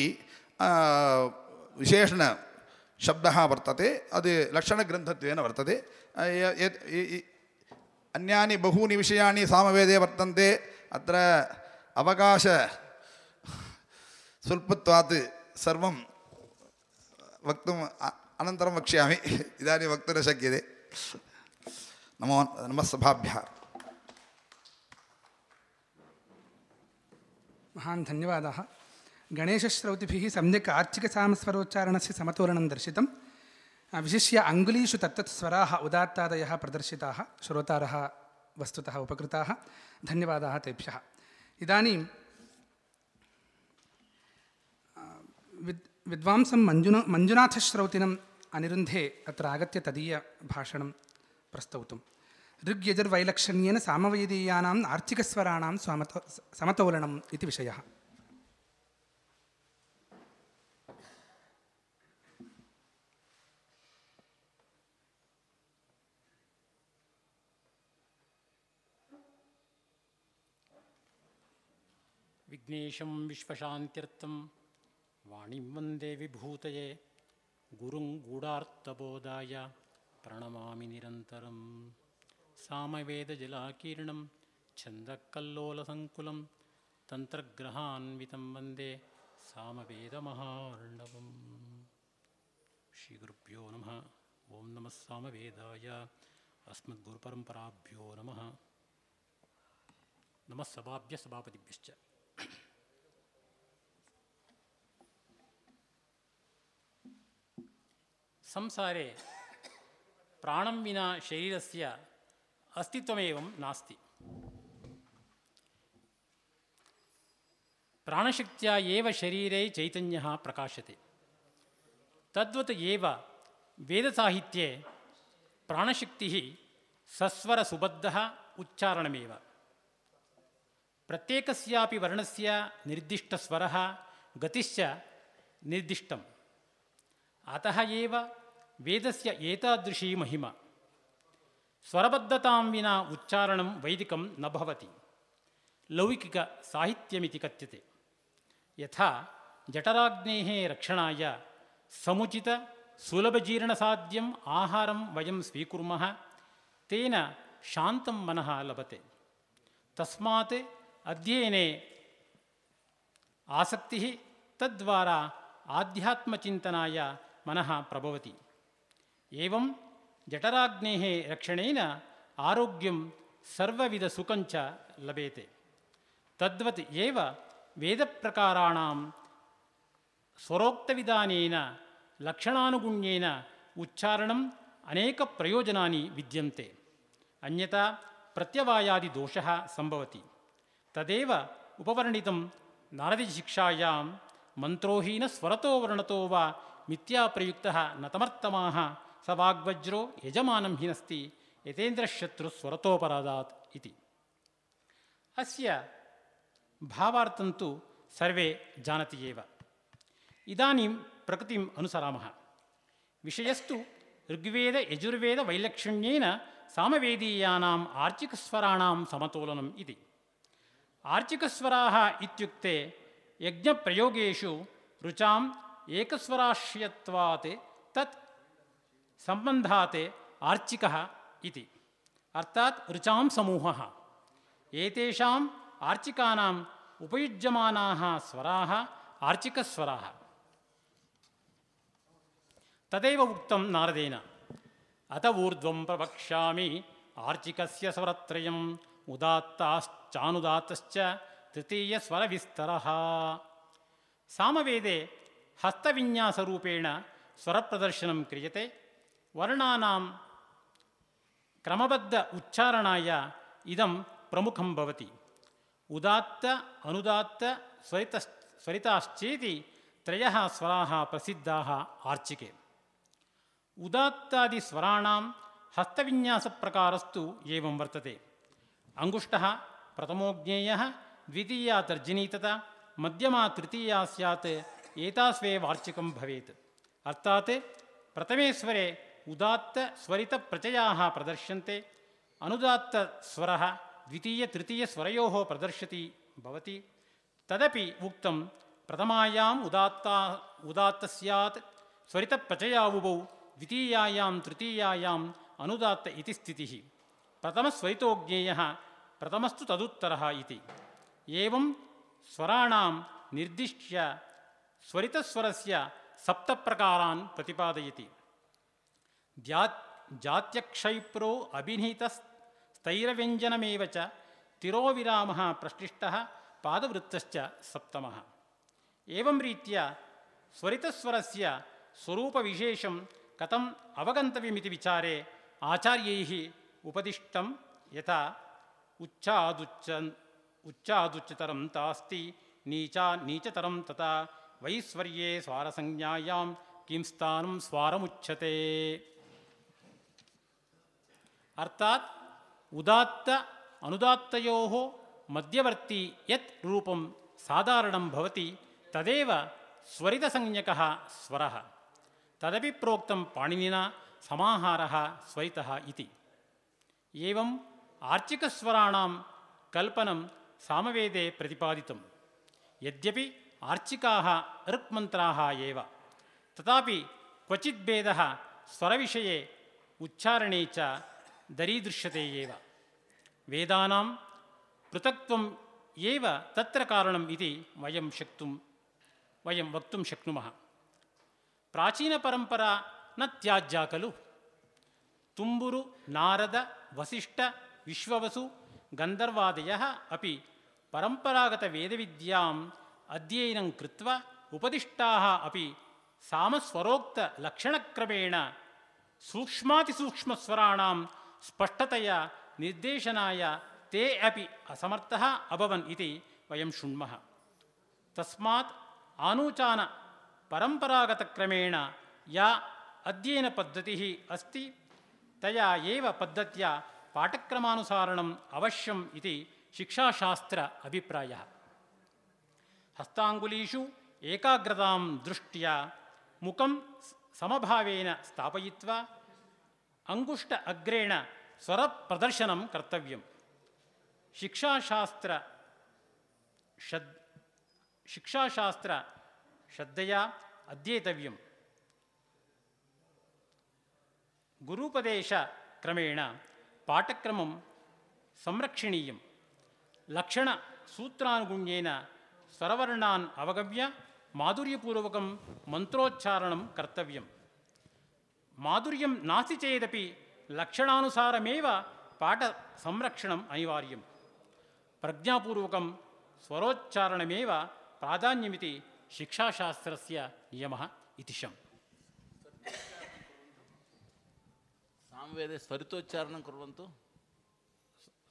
ವಿಶೇಷಣ ಶಬ್ದಃ ವರ್ತತೆ ಅದು ಲಕ್ಷಣಗ್ರಂಥತ್ವೇನ ವರ್ತತೆ ಅನ್ಯಾನಿ ಬಹೂನಿ ವಿಷಯಾಣಿ ಸಾಮವೇದೇ ವರ್ತಂತೆ ಅತ್ರ ಅವಕಾಶ ಸ್ವಲ್ಪತ್ವಾತ್ ಸರ್ವಂ ವಕ್ತು ಅನಂತರಂ ವಕ್ಷ್ಯಾಮಿ ಇದಾನಿ ವಕ್ತು ನ ಶಕ್ಯತೆ ನಮೋ ನಮಃ ಸಭಾಭ್ಯ ಮಹಾನ್ ಧನ್ಯವಾದः गणेशश्रौतिभिः सम्यक् आर्चिकसामस्वरोच्चारणस्य समतोलनं दर्शितं विशिष्य अङ्गुलीषु तत्तत् स्वराः उदात्तादयः प्रदर्शिताः श्रोतारः वस्तुतः उपकृताः. धन्यवादाः तेभ्यः. इदानीं विद् विद्वांसं मञ्जुन मञ्जुनाथश्रौतिनम् अनिरुन्धे अत्र आगत्य तदीयभाषणं प्रस्तौतुं ऋग्यजुर्वैलक्षण्येन सामवेदीयानाम् आर्थिकस्वराणां समतोलनम् इति विषयः विघ्नेशं विश्वशान्त्यर्थं वाणीं वन्दे विभूतये गुरुं गूढार्थबोधाय प्रणमामि निरन्तरं। सामवेदजलाकीर्णं छन्दकल्लोलसङ्कुलं तन्त्रग्रहान्वितं वन्दे सामवेदमहार्णवम्। श्रीगुरुभ्यो नमः। ॐ नमः सामवेदाय। अस्मद्गुरुपरम्पराभ्यो नमः। नमः सभाभ्यः सभापतिभ्यश्च संसारे प्राणं विना शरीरस्य अस्तित्वमेवं नास्ति। प्राणशक्त्या एव शरीरे चैतन्यः प्रकाशते। तद्वत् एव प्राणशक्तिः सस्वरसुबद्धः उच्चारणमेव। प्रत्येकस्यापि वर्णस्य निर्दिष्टस्वरः गतिश्च निर्दिष्टम्। अतः एव वेदस्य एतादृशी महिमा। स्वरबद्धतां विना उच्चारणं वैदिकं न भवति। लौकिकसाहित्यमिति कथ्यते। यथा जठराग्नेः रक्षणाय समुचितसुलभजीर्णसाध्यम् आहारं वयं स्वीकुर्मः तेन शान्तं मनः लभते। तस्मात् ಅಧ್ಯಯನೆ ಆಸಕ್ತಿ ತದ್ವಾರಾ ಆಧ್ಯಾತ್ಮಚಿಂತನಾಯ ಮನಃ ಪ್ರಭವತಿ. ಏವಂ ಜಠರಾಗ್ನೇಃ ರಕ್ಷಣೇನ ಆರೋಗ್ಯಂ ಸರ್ವವಿಧ ಸುಖಂಚ ಲಭೇತೆ. ತದ್ವತ್ ಏವ ವೇದಪ್ರಕಾರಾಣಾಂ ಸ್ವರೋಕ್ತವಿಧಾನೇನ ಲಕ್ಷಣಾನುಗುಣ್ಯೇನ ಉಚ್ಚಾರಣಂ ಅನೇಕ ಪ್ರಯೋಜನಾನಿ ವಿದ್ಯಂತೆ. ಅನ್ಯತಾ ಪ್ರತ್ಯವಾಯಾದಿ ದೋಷ ಸಂಭವತಿ. తదేవ ఉపవర్ణితం నారది నారదిశిక్షాయాం మంత్రోహీన స్వరతో వర్ణతో వా మిథ్యాప్రయుక్త నతమర్తమా స వాగ్వజ్రో యజమానం హినస్తి యతేంద్రశత్రు స్వరతోపరాధాత్ ఇది. అస్య భావార్థంతు సర్వే జానతి ఏవ. ఇదానీం ప్రకృతిం అనుసరామ. విషయస్తు ఋగ్వేద యజుర్వేద వైలక్షణ్యేన సామవేదీయానాం ఆర్చికస్వరాణం సమతోలనం ఇది. आर्चिकस्वराः इत्युक्ते यज्ञप्रयोगेषु ऋचाम् एकस्वराश्रयत्वात् तत् आर्चिकः अर्थात् ऋचां समूहः। एतेषाम् आर्चिकानाम् उपयुज्यमानाः स्वराः आर्चिकस्वराः। तदेव उक्तं नारदेन। अत ऊर्ध्वं प्रवक्ष्यामि आर्चिकस्य स्वरत्रयम् ಚಾನುದಾತಶ್ಚ ತೃತೀಯ ಸ್ವರ ವಿಸ್ತರ ಸಾಮವೇದೆ ಹಸ್ತವಿನ್ಯಾಸರೂಪೇಣ ಸ್ವರ ಪ್ರದರ್ಶನ ಕ್ರಿಯತೆ. ವರ್ಣಾನಾಂ ಕ್ರಮಬದ್ಧ ಉಚ್ಚಾರಣಾಯ ಇದಂ ಪ್ರಮುಖಂ ಭವತಿ. ಉದಾತ್ತ, ಅನುದಾತ್ತ ಸ್ವರಿತ ಸ್ವರಿತಾಶ್ಚೇತಿ, ತ್ರಯ ಸ್ವರಾ ಪ್ರಸಿದ್ಧಾ ಆರ್ಚಿಕೆ. ಉದಾತ್ತಾದಿ ಸ್ವರಾಣಾಂ ಹಸ್ತವಿನ್ಯಾಸ ಪ್ರಕಾರಸ್ತು ಏವಂ ವರ್ತತೆ. ಅಂಗುಷ್ಟ ज्ञेयः द्वितीया तर्जनी तथा मध्यमा तृतीया स्यात् एतास्वेव वार्चिकं भवेत्। अर्थात् प्रथमे स्वरे उदात्तस्वरितप्रचयाः प्रदर्श्यन्ते अनुदात्तस्वरः द्वितीयतृतीयस्वरयोः प्रदर्शति भवति। तदपि उक्तं प्रथमायाम् उदात्ता, उदात्त स्यात् स्वरितप्रचयावुभौ द्वितीयायां तृतीयायाम् अनुदात्त इति स्थितिः। प्रथमस्वरितो ಪ್ರಥಮಸ್ತು ತದುತ್ತರ ಇತಿ. ಏವಂ ಸ್ವರಾಣಾಂ ನಿರ್ದಿಶ್ಯ ಸ್ವರಿತಸ್ವರಸ್ಯ ಸಪ್ತಪ್ರಕಾರಾನ್ ಪ್ರತಿಪಾದಯತಿ. ದ್ಯಾ ಜಾತ್ಯಕ್ಷೈಪ್ರೋ ಅಭಿನೀತ ಸ್ಥೈರವ್ಯಂಜನಮೇವ ಚ ತಿರೋವಿರಾಮ ಪ್ರಶ್ಲಿಷ್ಟ ಪಾದವೃತ್ತಶ್ಚ ಸಪ್ತಮ. ಏವಂ ರೀತಿಯ ಸ್ವರಿತಸ್ವರಸ್ಯ ಸ್ವರೂಪವಿಶೇಷಂ ಕಥಂ ಅವಗಂತವ್ಯಮಿತಿ ವಿಚಾರೇ ಆಚಾರ್ಯೈ ಉಪದಿಷ್ಟಂ ಯಥಾ यथा उच्चादुच्च उच्चादुच्चतरं तास्ति नीचा नीचतरं तथा वैश्वर्ये स्वारसंज्ञायां किं स्थानं स्वारमुच्यते अर्थात् उदात्त अनुदात्तयोः मध्यवर्ती यत् रूपं साधारणं भवति तदेव स्वरितसंज्ञकः स्वरः तदपि प्रोक्तं पाणिनिना समाहारः स्वरितः इति एवम् ఆర్చికస్వరాణం కల్పనం సామవేదే ప్రతిపాదితం యద్యపి ఆర్చికాః ఋక్మంత్రాः ఏవ తథాపి క్వచిద్భేదः స్వరవిషయే ఉచ్చారణే చ దరీదృశ్యతే ఏవ వేదానాం పృథక్త్వం ఏవ తత్ర కారణం ఇది వయం శక్తుం వయం వక్తుం శక్నుమः ప్రాచీనపరంపరా న త్యాజ్యా ఖలు ತುಂಬುರು ನಾರದ ವಸಿಷ್ಠ विश्ववसु गन्धर्वादयः अपि परम्परागतवेदविद्याम् अध्ययनं कृत्वा उपदिष्टाः अपि सामस्वरोक्तलक्षणक्रमेण सूक्ष्मातिसूक्ष्मस्वराणां स्पष्टतया निर्देशनाय ते अपि असमर्थः अभवन् इति वयं शृण्मः। तस्मात् आनूचान परम्परागतक्रमेण या अध्ययनपद्धतिः अस्ति तया एव पद्धत्या पाठक्रमानुसारणम् अवश्यम् इति शिक्षाशास्त्र अभिप्रायः। हस्ताङ्गुलीषु एकाग्रतां दृष्ट्या मुखं समभावेन स्थापयित्वा अङ्गुष्ट अग्रेण स्वरप्रदर्शनं कर्तव्यं शिक्षाशास्त्र शद् शिक्षाशास्त्र श्रद्धया अध्येतव्यं गुरूपदेशक्रमेण పాఠక్రమం సంరక్షణీయం లక్షణ సూత్రానుగుణ్యేన స్వరవర్ణాన్ అవగవ్య మాధుర్యపూర్వకం మంత్రోచ్చారణం కర్తవ్యం మాధుర్యం నాస్తి చేదపి లక్షణానుసారమేవ పాఠ సంరక్షణం అనివార్యం ప్రజ్ఞాపూర్వకం స్వరోచ్చారణమేవ ప్రాధాన్యమితి శిక్షాశాస్త్రస్య నియమ ఇతిశం सामवेदे स्वरितोच्चारणं कुर्वन्तु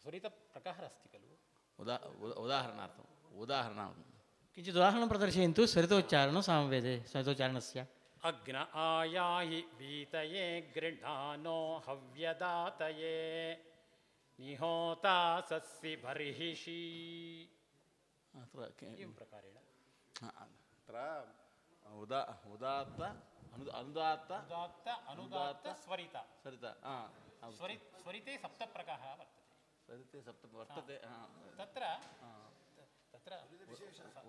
स्वरितप्रकारः अस्ति खलु उदा उदा- उदाहरणार्थम् उदाहरणार्थं किञ्चित् उदाहरणं प्रदर्शयन्तु स्वरितोच्चारणं सामवेदे स्वरितोच्चारणस्य अग्न आयाहि वीतये गृह्णानो हव्यदातये निहोता सस्सि बर्हिषि अत्र के- एवं प्रकारेण हा, अत्र उदा उदात्त अनु अनुदात्त उदात्त अनुदात्त स्वरित सरित हा, स्वरि स्वरिते सप्तप्रकारः वर्तते सरिते सप्त वर्तते हा, तत्र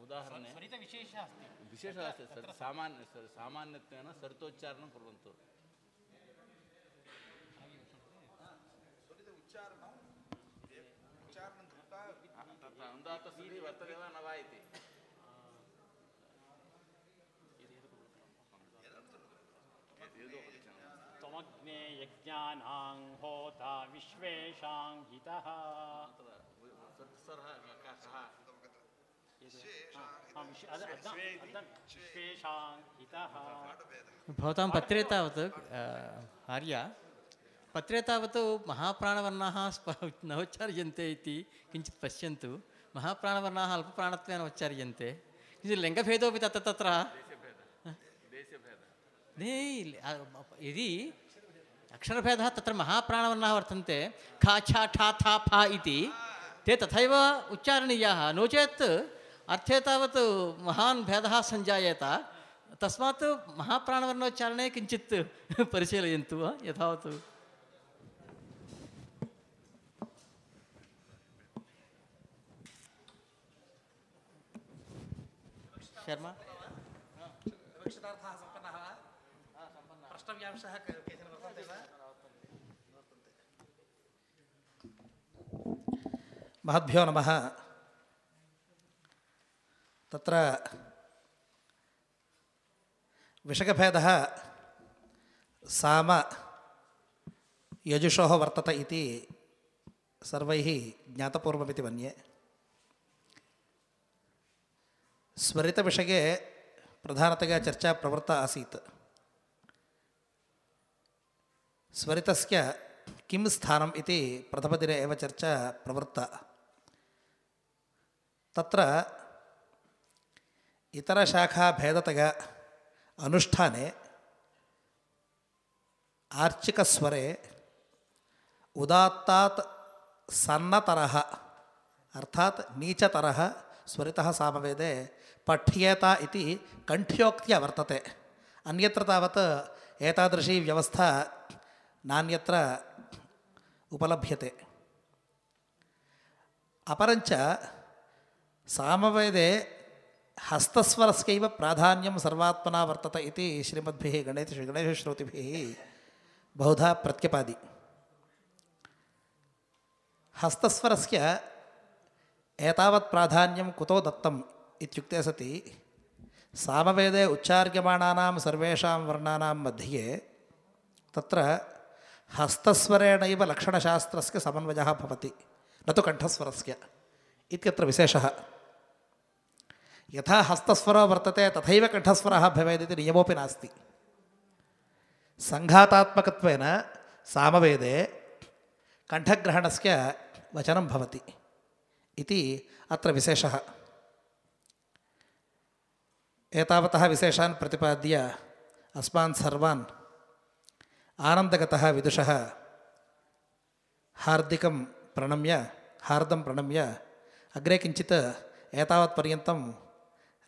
उदाहरणे स्वरितविशेषः अस्ति विशेषः अस्ति सर सामान्य सर सामान्यत्वेन सरितोच्चारणं कुर्वन्तु तत्र अनुदात्तस्थितिः वर्तते वा न वा इति यज्ञानां होता विश्वेषां हितः सत्स्वरः कः हा, विश्व- अद- अद- अद- विश्वेषां हितः भवतां पत्रे तावत् अ, आर्य पत्रे तावत् महाप्राणवर्णाः स्प न उच्चार्यन्ते इति किञ्चित् पश्यन्तु महाप्राणवर्णाः अल्पप्राणत्वेन उच्चार्यन्ते किञ्चित् लिङ्गभेदोपि तत्र तत्र नै अ, यदि अक्षरभेदः तत्र महाप्राणवर्णाः वर्तन्ते। खा, छा, ठा, था, फा इति। ते तथैव उच्चारणीयाः। नो चेत् अर्थे तावत् महान् भेदः सञ्जायेत। तस्मात् महाप्राणवर्णोच्चारणे किञ्चित् परिशीलयन्तु वा यथावत्। शर्मा? प्रश्नव्यांशः के- केचन वर्तन्ते वा महद्भ्यो नमः। तत्र विषयभेदः साम यजुषोः वर्तते इति सर्वैः ज्ञातपूर्वमिति स्वरितविषये प्रधानतया चर्चा प्रवृत्ता आसीत्। स्वरितस्य किं स्थानम् इति चर्चा प्रवृत्ता। ತತ್ರ ಇತರ ಶಾಖಾ ಶಾಖಾಭೇದತಗ ಅನುಷ್ಠಾನೆ ಆರ್ಚಿಕಸ್ವರೆ ಉದಾತ್ತಾತ್ ಸನ್ನತರಹ ಅರ್ಥಾತ್ ನೀಚತರಹ ಸ್ವರಿತಃ ಸಾಮವೇದೆ ಪಠ್ಯೇತ ಇತಿ ಕಂಠ್ಯೋಕ್ತಿಯ ವರ್ತತೆ. ಅನ್ಯತ್ರ ತಾವತ್ ಏತಾದೃಶಿ ವ್ಯವಸ್ಥಾ ನಾನ್ಯತ್ರ ಉಪಲಭ್ಯತೆ. ಅಪರಂಚ सामवेदे हस्तस्वरस्यैव प्राधान्यं सर्वात्मना वर्तते इति श्रीमद्भिः गणेश गणेशश्रुतिभिः बहुधा प्रत्यपादि। हस्तस्वरस्य एतावत् प्राधान्यं कुतो दत्तम् इत्युक्ते सति सामवेदे उच्चार्यमाणानां सर्वेषां वर्णानां मध्ये तत्र हस्तस्वरेणैव लक्षणशास्त्रस्य समन्वयः भवति, न तु कण्ठस्वरस्य इत्यत्र विशेषः। यथा हस्तस्वरो वर्तते, तथैव कण्ठस्वरः भवेदिति नियमोपि नास्ति। सङ्घातात्मकत्वेन सामवेदे कण्ठग्रहणस्य वचनं भवति इति अत्र विशेषः। एतावतः विशेषान् प्रतिपाद्य अस्मान् सर्वान् आनन्दगतः विदुषः हार्दिकं प्रणम्य, हार्दं प्रणम्य, अग्रे किञ्चित् एतावत्पर्यन्तं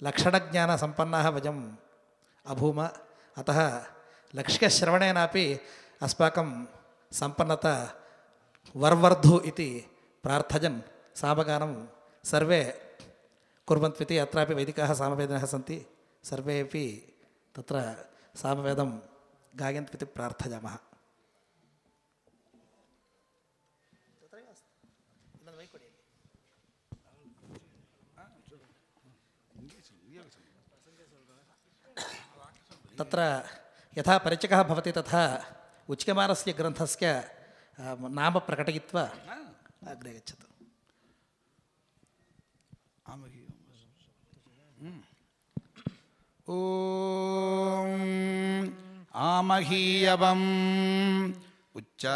लक्षणज्ञानसम्पन्नाः वयम् अभूम। अतः लक्ष्यश्रवणेनापि अस्माकं सम्पन्नता वर्वर्धु इति प्रार्थयन् सामगानं सर्वे कुर्वन्त्विति अत्रापि वैदिकाः सामवेदिनः सन्ति। सर्वेपि तत्र सामवेदं गायन्त्विति प्रार्थयामः। तत्र यथा परिचयः भवति तथा उच्यमानस्य ग्रन्थस्य नाम प्रकटयित्वा अग्रे गच्छतु। ॐ आमहीयवम् उच्चाताय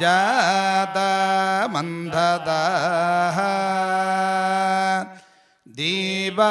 जातमन्धदाः Deva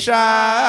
Shot.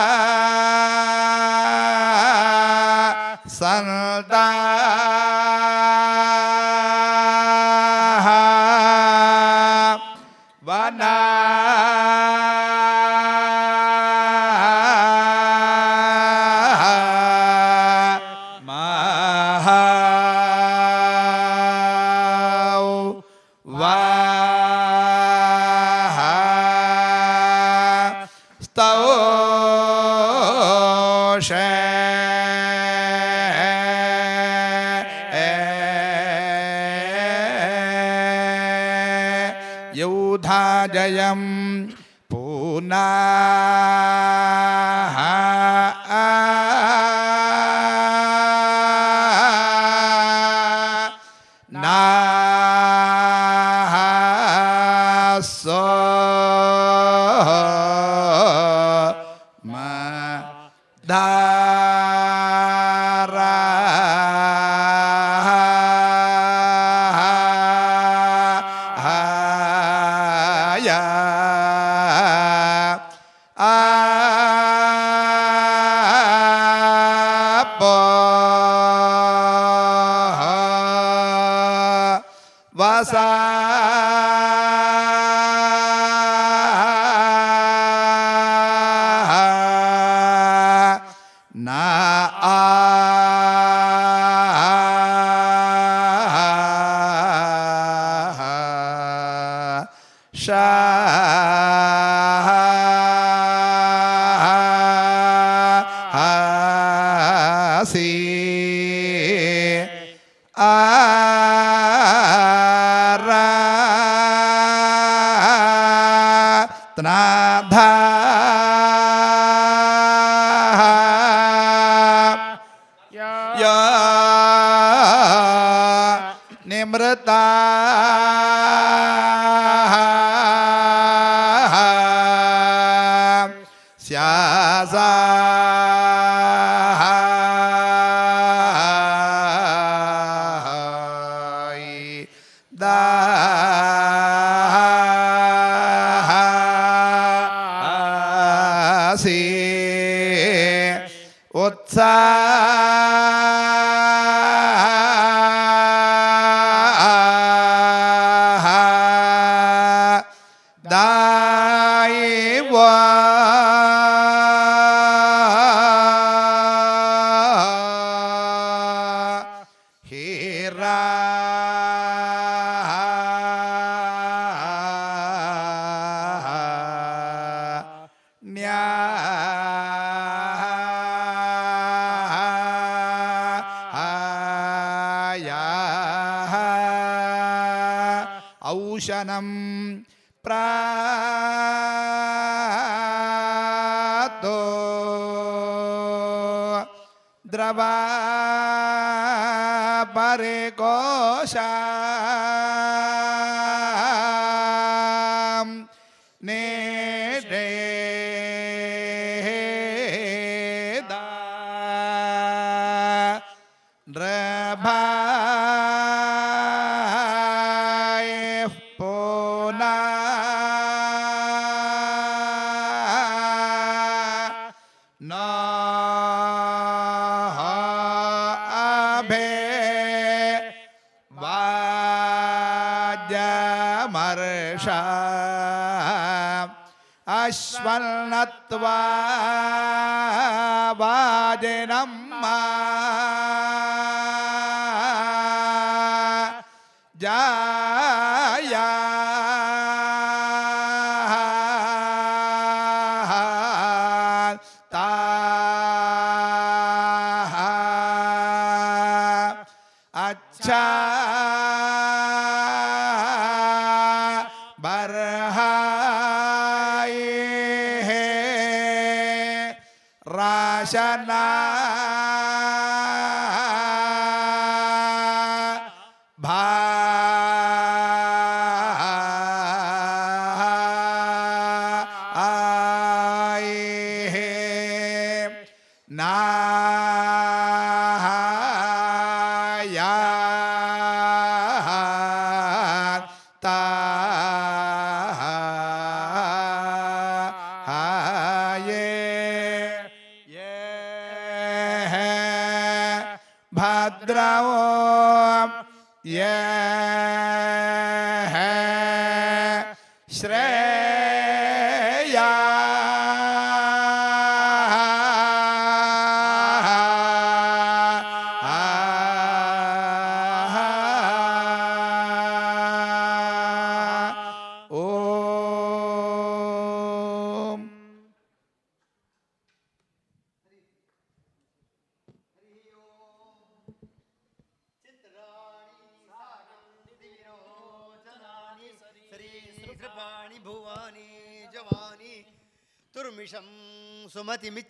Barhaye Rashana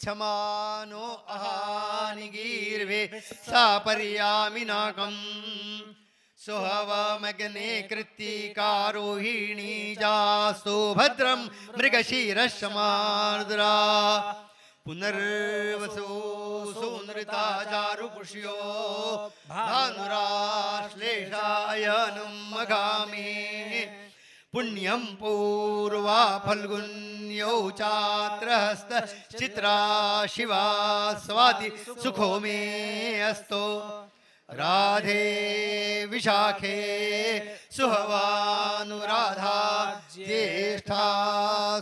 सुमतिमिच्छमानो अहानिगीर्भे सा पर्यामि नाकम् सुहवमग्ने कृत्तिकारोहिणी जास्तु भद्रं मृगशीरशमार्द्रा पुनर्वसो सुनृता चारुपुष्यो भानुराश्लेषायनं मघामि पुण्यं पूर्वा फल्गुन्यौ चात्रहस्त चित्रा शिवा स्वाति सुखो मे अस्तो। राधे विशाखे सुहवानुराधा ज्येष्ठा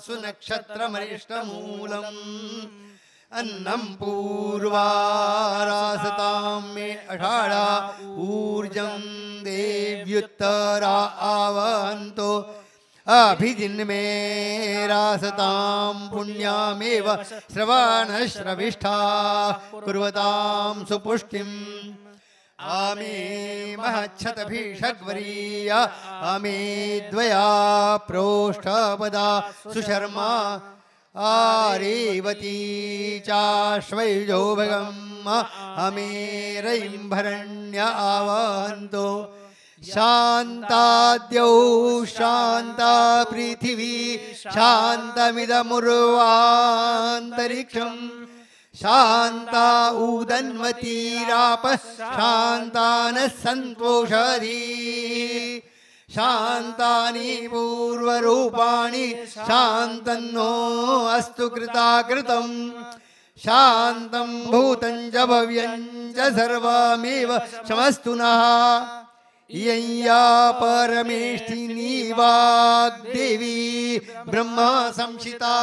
सुनक्षत्रमरिष्टमूलम् अन्नं पूर्वारासतां मे अषाढा ऊर्जं देव्युत्तरा आवन्तो अभिजिन्मे रासतां पुण्यामेव श्रवणश्रविष्ठा कुर्वतां सुपुष्टिम्। आमे महच्छतभिषग्वरीय आमे द्वया प्रोष्ठपदा सुशर्मा आरेवती चाश्वैजो भगम् अमे रैम्भरण्य आवन्तो शान्ताद्यौ शान्ता पृथिवी शान्तमिदमुर्वान्तरिक्षम् शान्ता उदन्वतीरापः शान्ता नः सन्तोषधी शान्तानि पूर्वरूपाणि शान्तन्नो अस्तु कृताकृतम् शान्तं भूतं च भव्यं च सर्वमेव शमस्तु नः इयं परमेष्ठिनी वाग्देवी ब्रह्मा संशिता।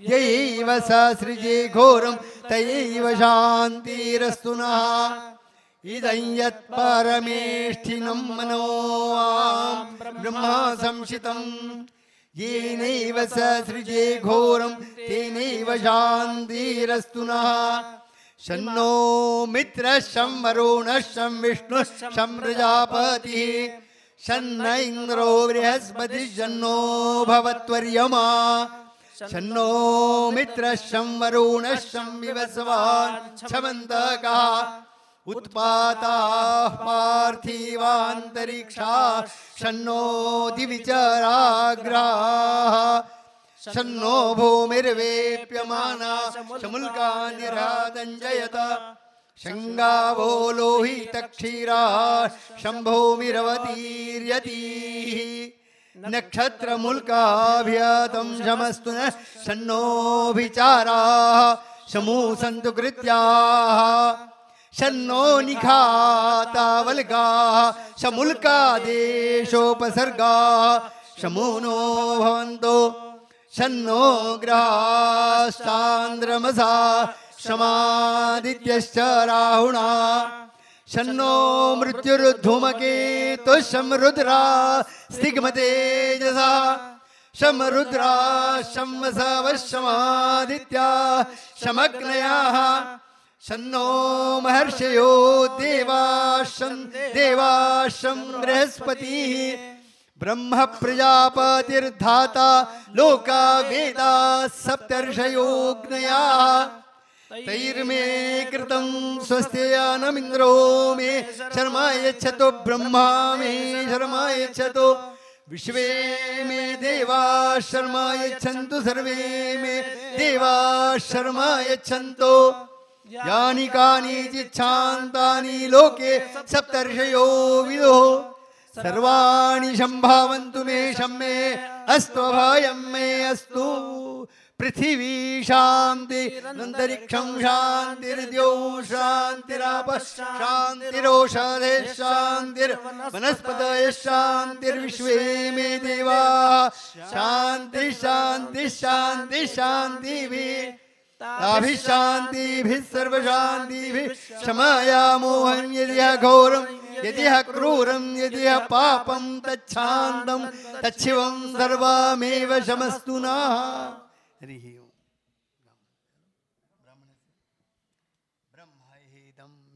यैव स सृजे घोरं तयैव शान्तिरस्तु नः। इदं यत्परमेष्ठिनं मनो ब्रह्मा संशितं। येनैव स सृजे घोरं तेनैव शान्तिरस्तु नः। शन्नो मित्रः शं वरुणः शं विष्णुः शं प्रजापतिः शन्न इन्द्रो बृहस्पतिः शन्नो भवत्वर्यमा। शन्नो मित्रः शं वरुणः शं विवस्वान् क्षमन्तकः। उत्पाताः पार्थिवान्तरिक्षा। शन्नो दिविचराग्राः। शन्नो भूमिर्वेप्यमाना शमुल्कानिरादञ्जयत शङ्गावो लोहितक्षीरा शम्भोमिरवतीर्यतीः। नक्षत्रमुल्काभ्यतं शमस्तु न शन्नोभिचाराः शमू सन्तु कृत्याः। शन्नो निखातावल्गाः शमुल्कादेशोपसर्गाः शमूनो भवन्तो शन्नो ग्रहाश्चान्द्रमसा शमादित्यश्च राहुणा। शन्नो मृत्युरुद्धूमकेतुः शं रुद्रा स्तिग्मतेजसा। शं रुद्रा शं वसवशमादित्या शमग्नयाः। शन्नो महर्षयो देवाशं देवाशं बृहस्पतिः। ब्रह्म प्रजापतिर्धाता लोका वेदा सप्तर्षयोग्नया तैर्मे कृतं स्वस्त्ययानमिन्द्रो मे शर्मा यच्छतो ब्रह्मा, मे शर्मा यच्छतो विश्वे मे देवा शर्मा यच्छन्तु सर्वे मे देवा शर्मा यच्छन्तो। यानि कानिचिच्छान्तानि लोके सप्तर्षयो विदो। सर्वाणि सम्भावन्तु मे शम्मे अस्तु मे अस्तु। पृथिवी शान्ति अन्तरिक्षं शान्तिर्द्यौ शान्तिराप शान्तिरोषधे शान्तिर्वनस्पतयः शान्तिर्विश्वे मे देवा। शान्ति शान्ति शान्ति, शान्तिभिः। ताभिः शान्तिभिः, सर्वशान्तिभिः। क्षमाया मोहं यदि घोरं यदि क्रूरं यदि पापं तच्छान्तं तच्छिवं सर्वमेव शमस्तु नः हरिः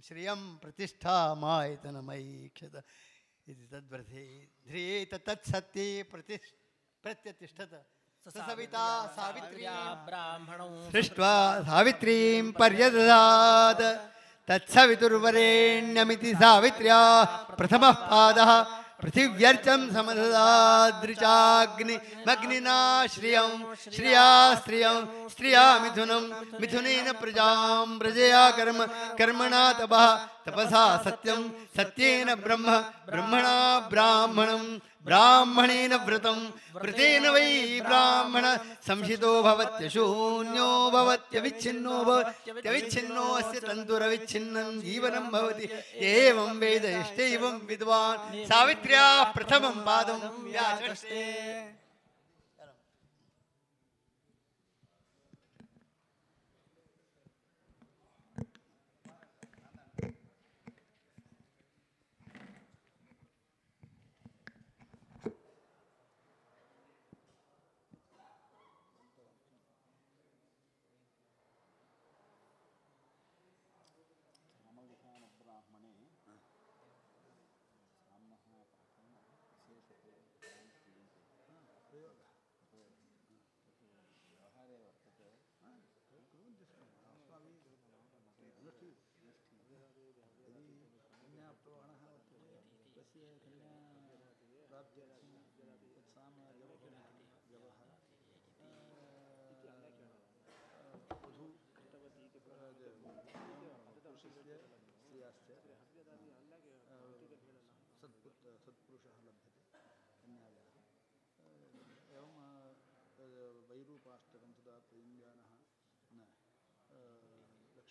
श्रियं प्रतिष्ठामायतनमैक्षत इति तद्व्रते ध्रियेत तत्सत्ये प्रति प्रत्यतिष्ठत। सविता सावित्री। ब्राह्मणौ। सृष्ट्वा सावित्रीं पर्यददात्। तत्सवितुर्वरेण्यमिति सावित्र्या प्रथमः पादः पृथिव्यर्चं समददादृचाग्निमग्निना श्रियं श्रिया स्त्रियं स्त्रिया मिथुनं मिथुनेन प्रजां प्रजया कर्म कर्मणा तपः तपसा सत्यं सत्येन ब्रह्म ब्रह्मणा ब्राह्मणं ब्राह्मणेन व्रतं व्रतेन वै ब्राह्मण संहितो भवत्यशून्यो भवत्यविच्छिन्नो भवत्यविच्छिन्नो अस्य तन्तुरविच्छिन्नं जीवनं भवति। एवं वेद इष्टैवं विद्वान्। सावित्र्या प्रथमं पादं व्याचष्टे।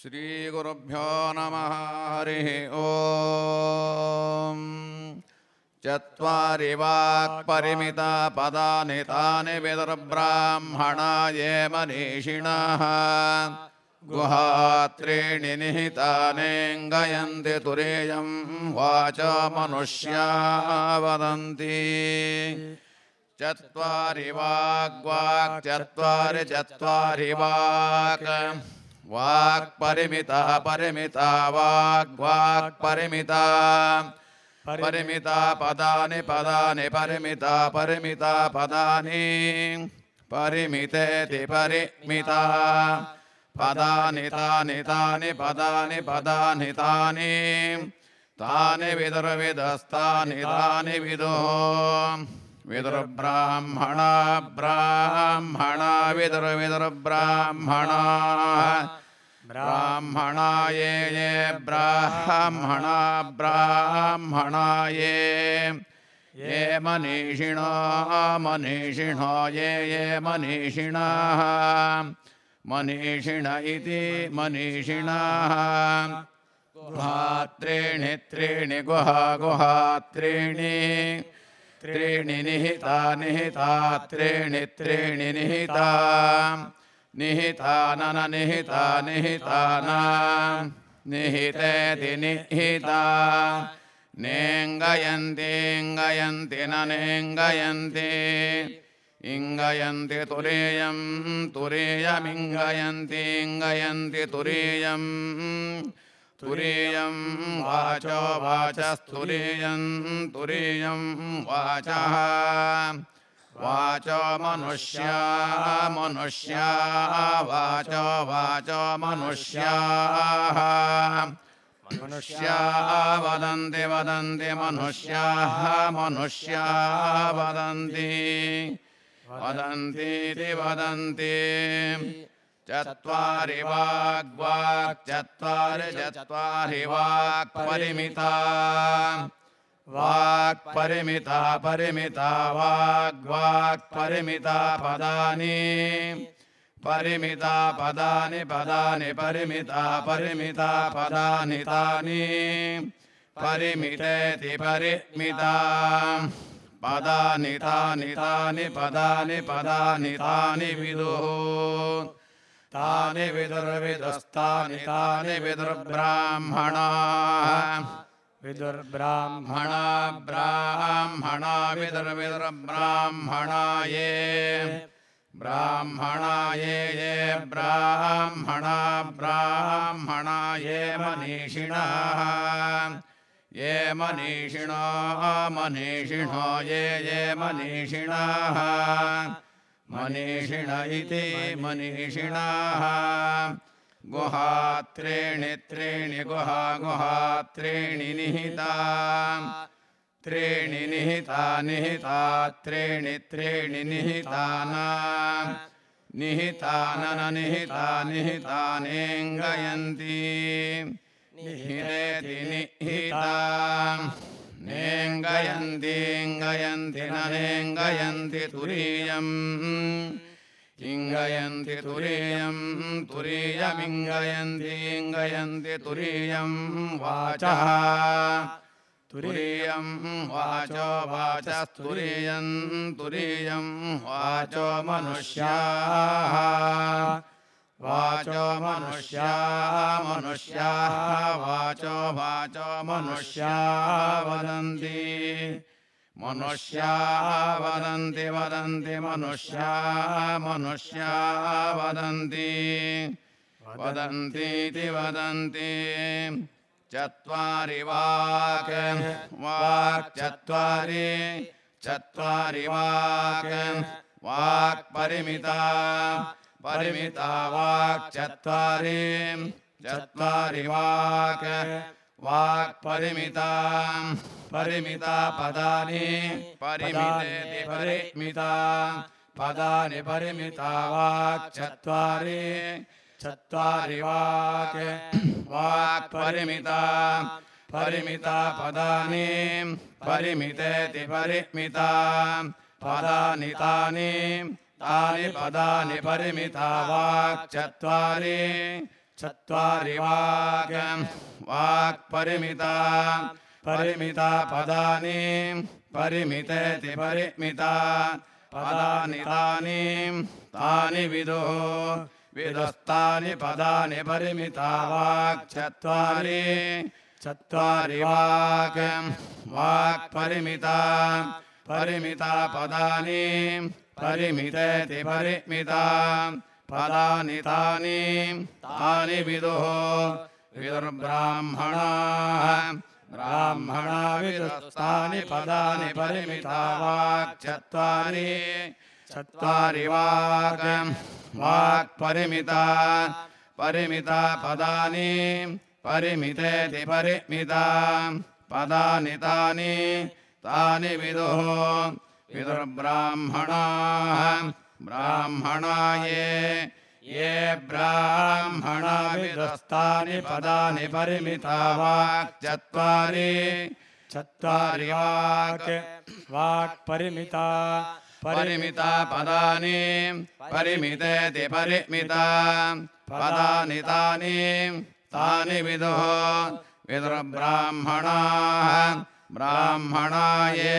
श्रीगुरुभ्यो नमः हरिः ॐ चत्वारि वाक्परिमिता पदानि तानि विदुर्ब्राह्मणा ये मनीषिणः गुहात्रीणि निहितानेङ्गयन्ति तुरेयं वाच मनुष्या वदन्ति। चत्वारि वाग्वाक् चत्वारि चत्वारि वाक् वाक्परिमिता परिमिता वाग्वाक् परिमिता परिमिता पदानि पदानि परिमिता परिमिता पदानि। परिमितेति परिमिता। पदानि तानि तानि पदानि पदानि तानि। तानि विदुर्विदस्तानि तानि विदुः विदुर्ब्राह्मणा, ब्राह्मणा विदुर्विदुर्ब्राह्मणा ब्राह्मणा ये ये, ब्राह्मणा ब्राह्मणा ये ये मनीषिणो मनीषिणो, ये ये मनीषिणः। मनीषिण इति मनीषिणः। गुहात्रीणि, त्रीणि गुहा, गुहात्रीणि। त्रीणि निहिता निहिता त्रीणि त्रीणि निहिता। निहितानन निहिता निहितान निहितेति निहिता नेङ्गयन्तीङ्गयन्ति न नेङ्गयन्ति। इङ्गयन्ति तुरीयं तुरीयमिङ्गयन्ति इङ्गयन्ति तुरीयं तुरीयं वाचो वाचस्तुरीयं तुरीयं वाचः। वाचो मनुष्या मनुष्या वाचो वाचो मनुष्याः। मनुष्याः वदन्ति वदन्ति मनुष्याः मनुष्याः वदन्ति। वदन्तीति वदन्ति। चत्वारि वाग्वाक् चत्वारि चत्वारि वाक् परिमिता। वाक् परिमिता परिमिता वाग्वाक् परिमिता पदानि। परिमिता पदानि पदानि परिमिता परिमिता पदानि तानि। परिमितेति परिमिता। पदानि तानि तानि पदानि पदानि तानि विदुः तानि विदुर्विदस्तानि तानि विदुर्ब्राह्मणाः। विदुर्ब्राह्मणा ब्राह्मणा विदुर्विदुर्ब्राह्मणा ये। ब्राह्मणा ये ये ब्राह्मणा ब्राह्मणा ये मनीषिणः। ये मनीषिणो मनीषिणो ये ये मनीषिणः मनीषिण इति मनीषिणः। गुहात्रीणि त्रीणि गुहा गुहात्रीणि निहिता। त्रीणि निहिता निहिता त्रीणि त्रीणि निहितान। निहितानन निहिता निहितानेङ्गयन्ति निहितेति निहिता नेङ्गयन्तीङ्गयन्ति न नेङ्गयन्ति तुरीयम्। इङ्गयन्ति तुरीयं तुरीयमिङ्गयन्ति इङ्गयन्ति तुरीयं वाचः। तुरीयं वाचो वाचस्तुरीयं तुरीयं वाचो मनुष्याः वाचो मनुष्याः मनुष्याः वाचो वाचो मनुष्याः वदन्ति। मनुष्याः वदन्ति वदन्ति मनुष्याः मनुष्याः वदन्ति। वदन्तीति वदन्ति। चत्वारि वाक् वाक् चत्वारि वाक् वाक् परिमिता परिमिता वाक् चत्वारि चत्वारि वाक् वाक् परिमिता परिमिता पदानि परिमितेति परिमिता पदानि परिमिता वाक् चत्वारि चत्वारि वाक् वाक् परिमिता परिमिता पदानि परिमितेति परिमिता पदानि तानि। तानि पदानि परिमिता वाक् चत्वारि चत्वारि वाक् वाक् परिमिता परिमिता पदानि परिमितेति परिमिता। पदानि तानि तानि विदुः। विदस्तानि पदानि परिमिता वाक् चत्वारि चत्वारि वाक् वाक् परिमिता परिमिता पदानि परिमितेति परिमिता। पदानि तानि तानि विदुः। विदुर्ब्राह्मणाः ब्राह्मणा विदुस्तानि पदानि परिमिता वाक् चत्वारि वाक् वाक् परिमिता परिमिता पदानि परिमितेति परिमिता। पदानि तानि तानि विदुः विदुर्ब्राह्मणाः। ब्राह्मणा ये ये ब्राह्मणा विदस्तानि पदानि परिमिता वाक् चत्वारि। चत्वारि वाक् वाक् परिमिता परिमिता पदानि। परिमितेति परिमिता पदानि तानि। तानि विदुः विदुर्ब्राह्मणाः ब्राह्मणा ये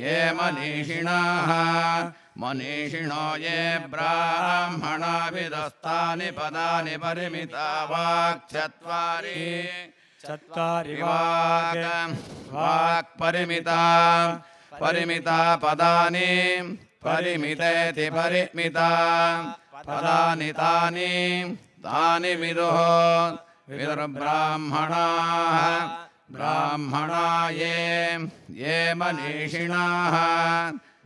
ये मनीषिणाः। मनीषिणो ये ब्राह्मणा विदस्तानि पदानि परिमिता वाक् चत्वारि वाक् वाक् परिमिता परिमिता पदानि परिमितेति परिमिता। पदानि तानि तानि विदुः विदुर्ब्राह्मणाः। ब्राह्मणा ये ये मनीषिणाः।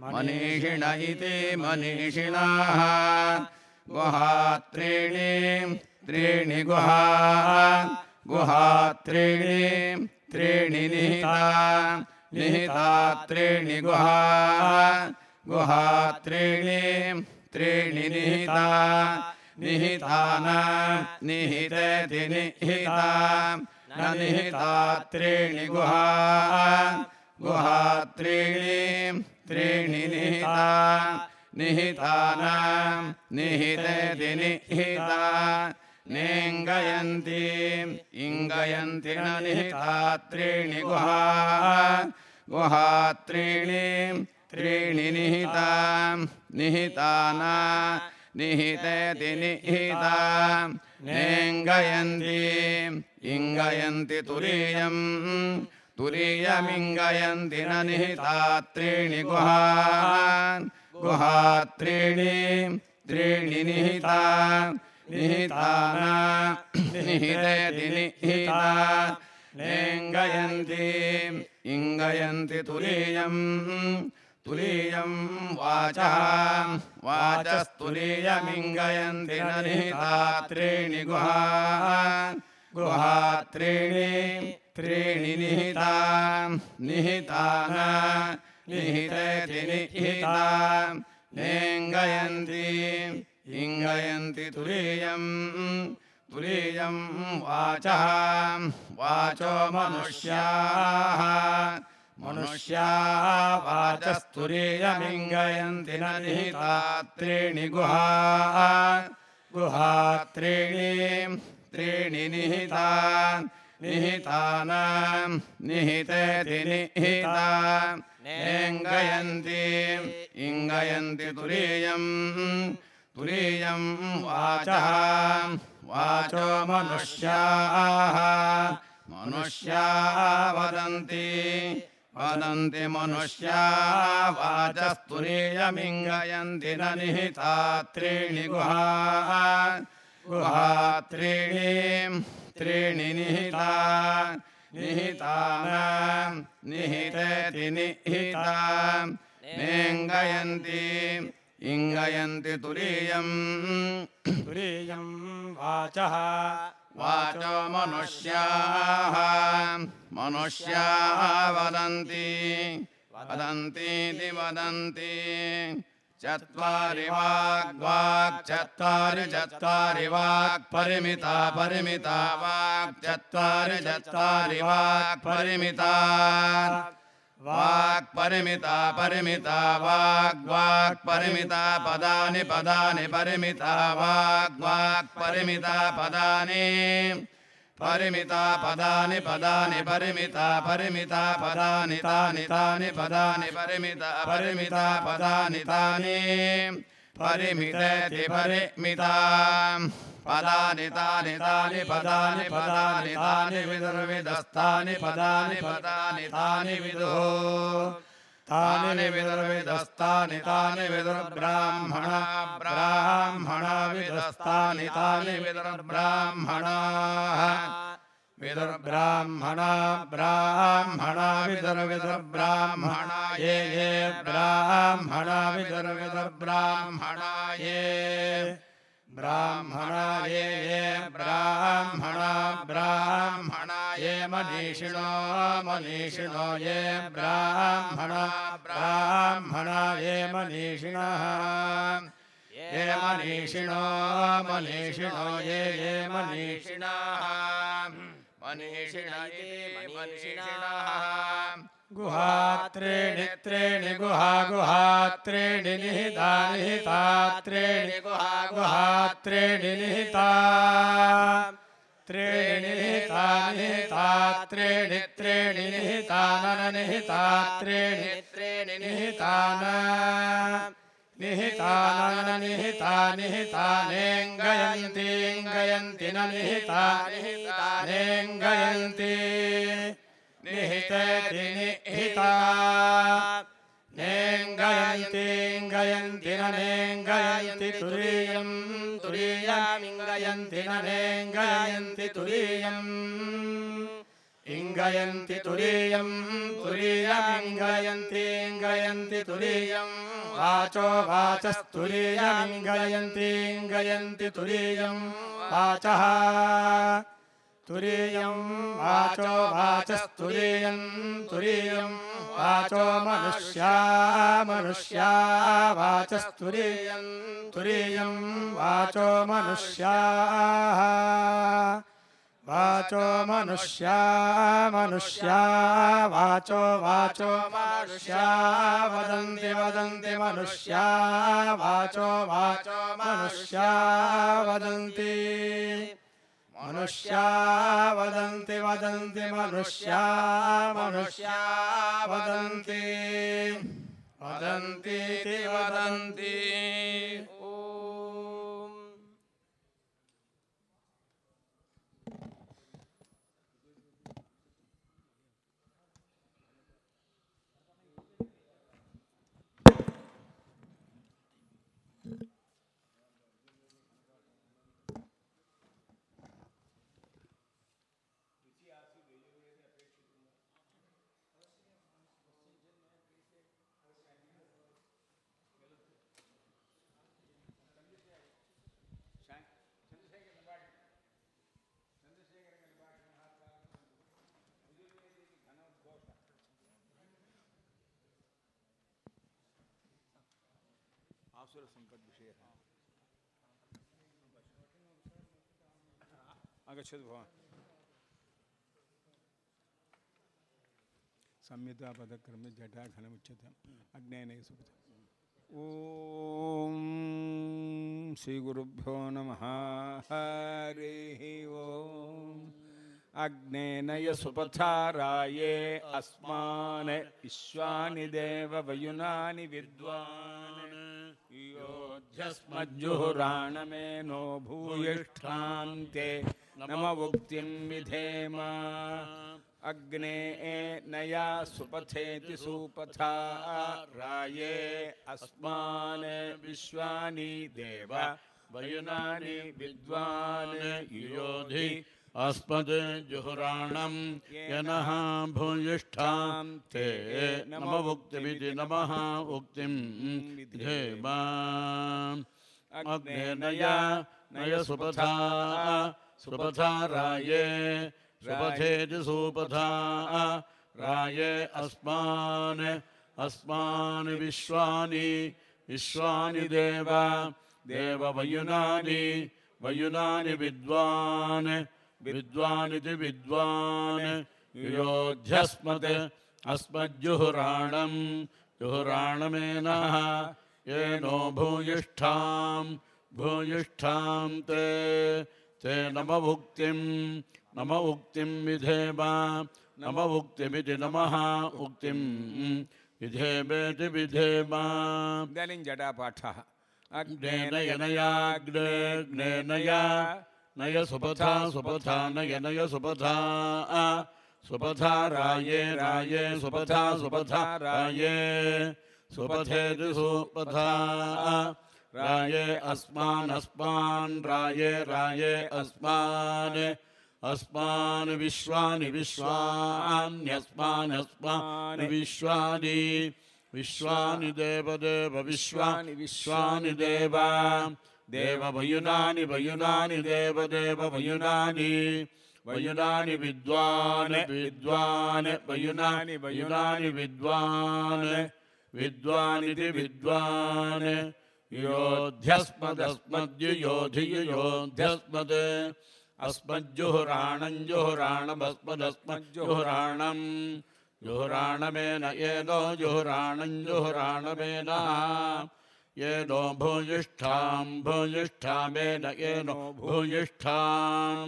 मनीषिण इति मनीषिणाः। गुहात्रीणि त्रीणि गुहा। गुहात्रीणि त्रीणि निहिता। निहिता त्रीणि गुहा। गुहात्रीणि त्रीणि निहिता। निहिता न निहितेति निहिता न निहितात्रीणि गुहा। गुहात्रीणि त्रीणि निहिता। निहितानां निहितेति निहिता। निङ्गयन्ति इङ्गयन्ति न निहितात्रीणि गुहा। गुहात्रीणि त्रीणि निहिता। निहिताना निहितेति निहिता। नेङ्गयन्ति इङ्गयन्ति तुरीयम्। तुरीयमिङ्गयन्ति न निहिता त्रीणि गुहा गुहा त्रीणि त्रीणि निहिता निहिता न निहितेति निहिता नेङ्गयन्ति इङ्गयन्ति तुरीयम्। तुरीयं वाचः वाचस्तुरीयमिङ्गयन्ति न निहिता त्रीणि गुहा गुहा त्रीणि निहिता न निहितेति निहिता नेङ्गयन्ति इङ्गयन्ति तुरीयम् तुरीयं वाचः वाचो मनुष्याः मनुष्या वाचस्तुरीयमिङ्गयन्ति न निहिता त्रीणि गुहा गुहा त्रीणि त्रीणि निहिता निहिता निहितेति निहिता नेङ्गयन्ति। इङ्गयन्ति तुरीयम्। तुरीयं वाचः। वाचो मनुष्याः। मनुष्या वदन्ति। वदन्ति मनुष्या वाचस्तुरीयमिङ्गयन्ति न निहिता त्रीणि गुहा गुहा त्रीणि त्रीणि निहिता निहिता न निहितेति निहिता नेङ्गयन्ति इङ्गयन्ति तुरीयम् तुरीयं वाचः। वाचो मनुष्याः मनुष्या वदन्ति वदन्तीति वदन्ति चत्वारि वाग्वाक् चत्वारि चत्वारि वाक्, परिमिता परिमिता वाक्, चत्वारि चत्वारि वाक्, परिमिता। वाक्, परिमिता परिमिता वाग् वाक्, परिमिता, पदानि पदानि, परिमिता वाग् वाक्, परिमिता, पदानि। परिमिता पदानि पदानि परिमिता परिमिता पदानि तानि तानि पदानि परिमिता परिमिता पदानि तानि परिमितेति परिमिता पदानि तानि तानि पदानि पदानि तानि विदुर्विदस्तानि पदानि पदानि तानि विदुः तानि विदुर्विदस्तानि तानि विदुर्ब्राह्मणा ब्राह्मणा विदस्तानि तानि विदुर्ब्राह्मणाः। विदुर्ब्राह्मणा ब्राह्मणा विदुर्विदुर्ब्राह्मणा ये ये ब्राह्मणा विदुर्विदुर्ब्राह्मणा ये ब्राह्मणा ये ये ब्राह्मणा ब्राह्मणा ये मनीषिणो मनीषिणो ये ब्राह्मणा ब्राह्मणा ये मनीषिणः। ये मनीषिणो मनीषिणो ये ये मनीषिणः। मनीषिण ये मनीषिणः गुहात्रेणि त्रीणि गुहा गुहात्रेणि निहिता निहिता त्रीणि गुहा गुहात्रेणि निहिता। त्रीणि निहिता निहिता त्रीणि निहिता नन निहिता त्रीणि त्रीणि निहिता न। निहिता नन निहिता निहिता नेङ्गयन्ति ङ्गयन्ति न निहिता नेङ्गयन्ति निहिता नेङ्गायते गयन्ति न नेङ्गयन्ति तुरीयम् तुलीयामि न नेङ्गायन्ति तुलीयम् इङ्गयन्ति तुरीयम् तुलीयाम् तुरीयम् वाचो वाचस्तुलीयाम् तुरीयम् वाचः। तुरीयं वाचो वाचस्तुरीयं तुरीयं वाचो मनुष्या मनुष्या वाचस्तुरीयं तुरीयं वाचो मनुष्याः वाचो मनुष्या मनुष्या वाचो वाचो मनुष्या वदन्ति वदन्ति मनुष्या वाचो वाचो मनुष्या वदन्ति मनुष्या वदन्ति वदन्ति मनुष्या मनुष्या वदन्ति। वदन्तीति वदन्ति आसुर संकट विषय आगच्छतु भवान् संहितापदक्रमे जटाघनमुच्यते अग्नेन सुपथ ॐ श्रीगुरुभ्यो नमः। हरिः ॐ अग्नेनय सुपथाराये अस्मान्। विश्वानि विद्वान्। योध्यस्मज्जुहुराणमेनो भूयिष्ठान्ते नम उक्तिं विधेम। अग्ने नया सुपथेति सुपथा। राये अस्मान् विश्वानि देव। वयुनानि विद्वान्। अस्मद् जुहुराणं यनः ते नमः उक्तिं विधेम। अग्नेनया नय सुपथा सुपथा राये सुपथेति सुपथा राये अस्मान् अस्मान् विश्वानि विश्वानि देव देववयुनानि वयुनानि विद्वान्। विद्वानिति विद्वान् योध्यस्मत् अस्मज्जुहुराणं जुहुराणमेनः येनो भूयिष्ठां भूयिष्ठां ते। ते नमभुक्तिं नम उक्तिं विधेम। नम उक्तिमिति नमः। उक्तिं विधेमेति विधेम। इदानीं जटापाठः। अग्नेन यनयाग्नेग्नेनया नय सुपथा सुपथा नय नय सुपथा सुपथा राये राये सुपथा सुपथा राये। सुपथेति सुपथा राये अस्मान् अस्मान् राये राये अस्मान्। अस्मान् विश्वानि विश्वान्यस्मान् अस्मान् विश्वानि। विश्वानि देवदेव विश्वानि विश्वानि देव देव वयुनानि वयुनानि देवदेव वयुनानि विद्वान् विद्वान् वयुनानि वयुनानि विद्वान्। विद्वानिति विद्वान्। योध्यस्मदस्मद्युयोधियुयोध्यस्मद् अस्मज्जुहुराणं जुहुराणमस्मदस्मज्जुहुराणम्। जुहुराणमेन येनो जुहुराणं जुहुराणमेन। येनो भूयिष्ठां भूयिष्ठामेन येनो भूयिष्ठां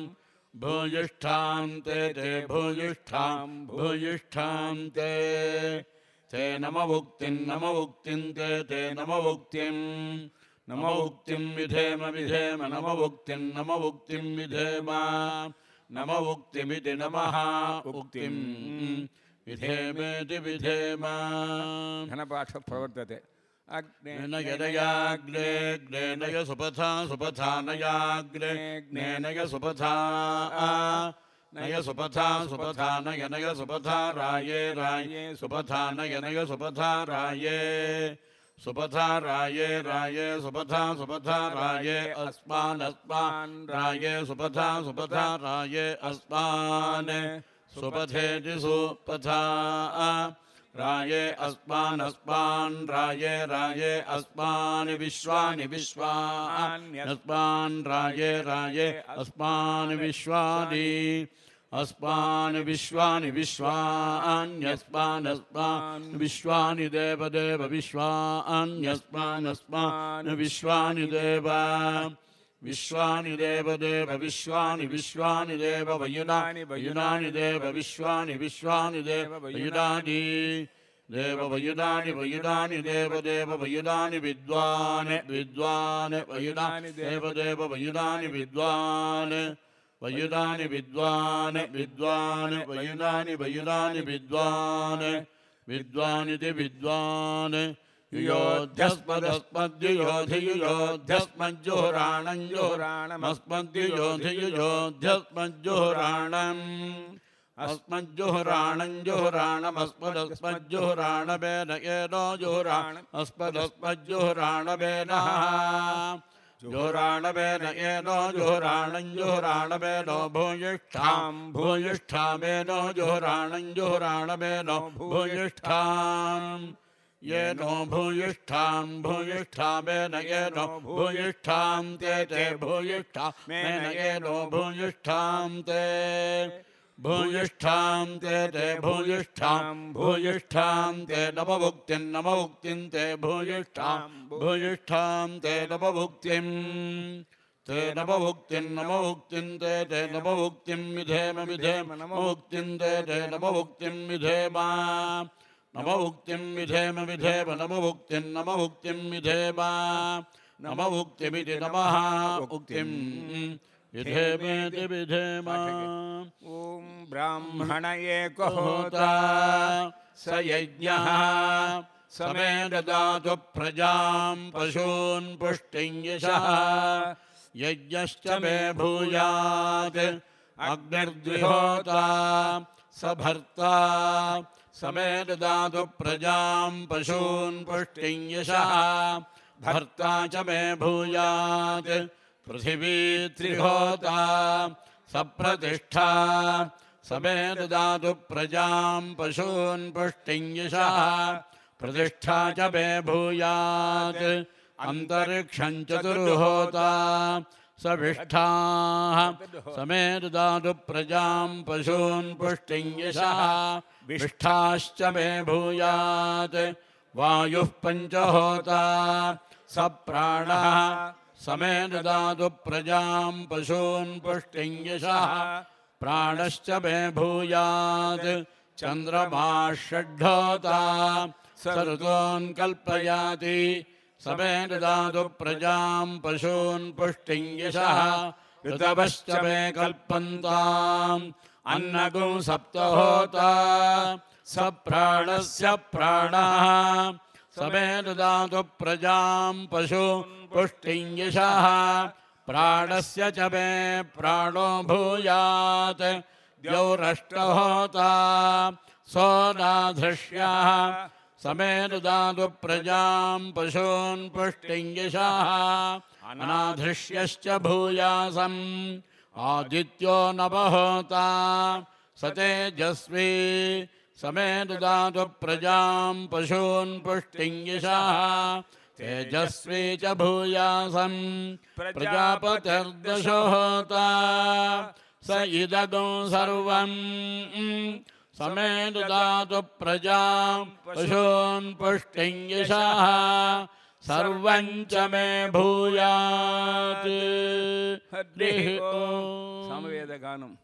भूयिष्ठां ते ते भूयिष्ठां भूयिष्ठां ते। ते नममुक्तिं नममुक्तिं ते ते नममुक्तिं नममुक्तिं विधेम विधेम नममुक्तिं नममुक्तिं विधेम। नममुक्तिमिति नमः उक्तिं विधेमेति विधेम। घनपाठः प्रवर्तते अग्नेन यदयाग्ने ग्नेनय सुपथा सुपथा ग्नेनय सुपथा नय सुपथा सुपथा नय नय सुपथा राये राये सुपथा नय नय सुपथा राये सुपथा राये राये सुपथा सुपथा राये अस्मान् अस्मान् राये सुपथा सुपथा राये अस्मान् सुपथेति सुपथा राये अस्मान् अस्मान् राये राये अस्मान् विश्वानि विश्वान्यस्मान् राये राये अस्मान् विश्वानि अस्मान् विश्वानि विश्वान्यस्मान् अस्मान् विश्वानि देवदेव विश्वान्यस्मान् अस्मान् विश्वानि देव विश्वानि देवदेव विश्वानि विश्वानि देव, वयुनानि वयुनानि देव, विश्वानि विश्वानि देव, वयुनानि। देव वयुनानि वयुनानि देव देव, वयुनानि विद्वान् विद्वान्, वयुनानि। देव देव, वयुनानि विद्वान् वयुनानि विद्वान् विद्वान्, वयुनानि वयुनानि विद्वान्। विद्वानिति विद्वान्। युयोध्यस्मदस्मद्युयोधियुयोध्यस्मज्जुहुराणञ्जुहुराणम् अस्मज्जुहुराणञ्जुहुराणमस्मदस्मज्जुहुराणबेन येनो जुहुराण अस्मदस्मज्जुहुराणबेनः जुहुराणबेन येनो जुहुराणञ्जुहुराणबेनो भूयिष्ठां भूयिष्ठामेनो जुहुराणञ्जुहुराणबेनो भूयिष्ठाम्। येनो भूयिष्ठां भूयिष्ठामेन येनो भूयिष्ठां ते ते भूयिष्ठा मेन येनो भूयिष्ठां ते भूयिष्ठां ते ते भूयिष्ठां भूयिष्ठां ते नमभुक्तिं नमभुक्तिं ते भूयिष्ठां भूयिष्ठां ते नमभुक्तिं ते नमभुक्तिं नमभुक्तिं ते ते नमभुक्तिं विधेम विधेम नमभुक्तिं ते ते नमभुक्तिं विधेम नमभुक्तिं विधेम विधेम, नमभुक्तिं नमभुक्तिं विधेम। नमभुक्तिमिति नमः उक्तिं विधेमेति विधेम। ॐ ब्राह्मण एको होता स यज्ञः, समे ददातु प्रजां पशून् पुष्टिं यशः। यज्ञश्च मे भूयात्, अग्निर्द्विहोता, स भर्ता समे ददातु प्रजां पशून् पुष्टिं यशः। भर्ता च मे भूयात्। पृथिवी त्रिहोता सप्रतिष्ठा। समे ददातु प्रजां पशून् पुष्टिं यशः। प्रतिष्ठा च मे भूयात्। अन्तरिक्षं चतुर्होता। सविष्ठाः। समे ददातु प्रजां पशून् पुष्टिं यशः। विष्ठाश्च मे भूयात्। वायुः पञ्चहोता। स प्राणः समे ददातु प्रजां पशून् पुष्टिं प्राणश्च मे भूयात्। चन्द्रमा षड्ढोता स समे ददातु प्रजां पशून् पुष्टिं यशः ऋतवश्च मे कल्पन्ताम्। अन्नगुं सप्तहोता स प्राणस्य प्राणः। समे ददातु प्रजां पशून् पुष्टिं यशः, प्राणस्य च मे प्राणो भूयात्। द्यौरष्टहोता सोनाधृष्यः समे ददातु प्रजां पशून् पुष्टिं यशः, अनाधृष्यश्च भूयासम्। आदित्यो नवहोता स तेजस्वी। समे ददातु प्रजां पशून् तेजस्वी च भूयासम्। प्रजापतिर्दशो होता स इदगं सर्वम्। समे ददातु प्रजां पशून् पुष्टिं यशः सर्वं च मे भूयात्। हरिः ओम्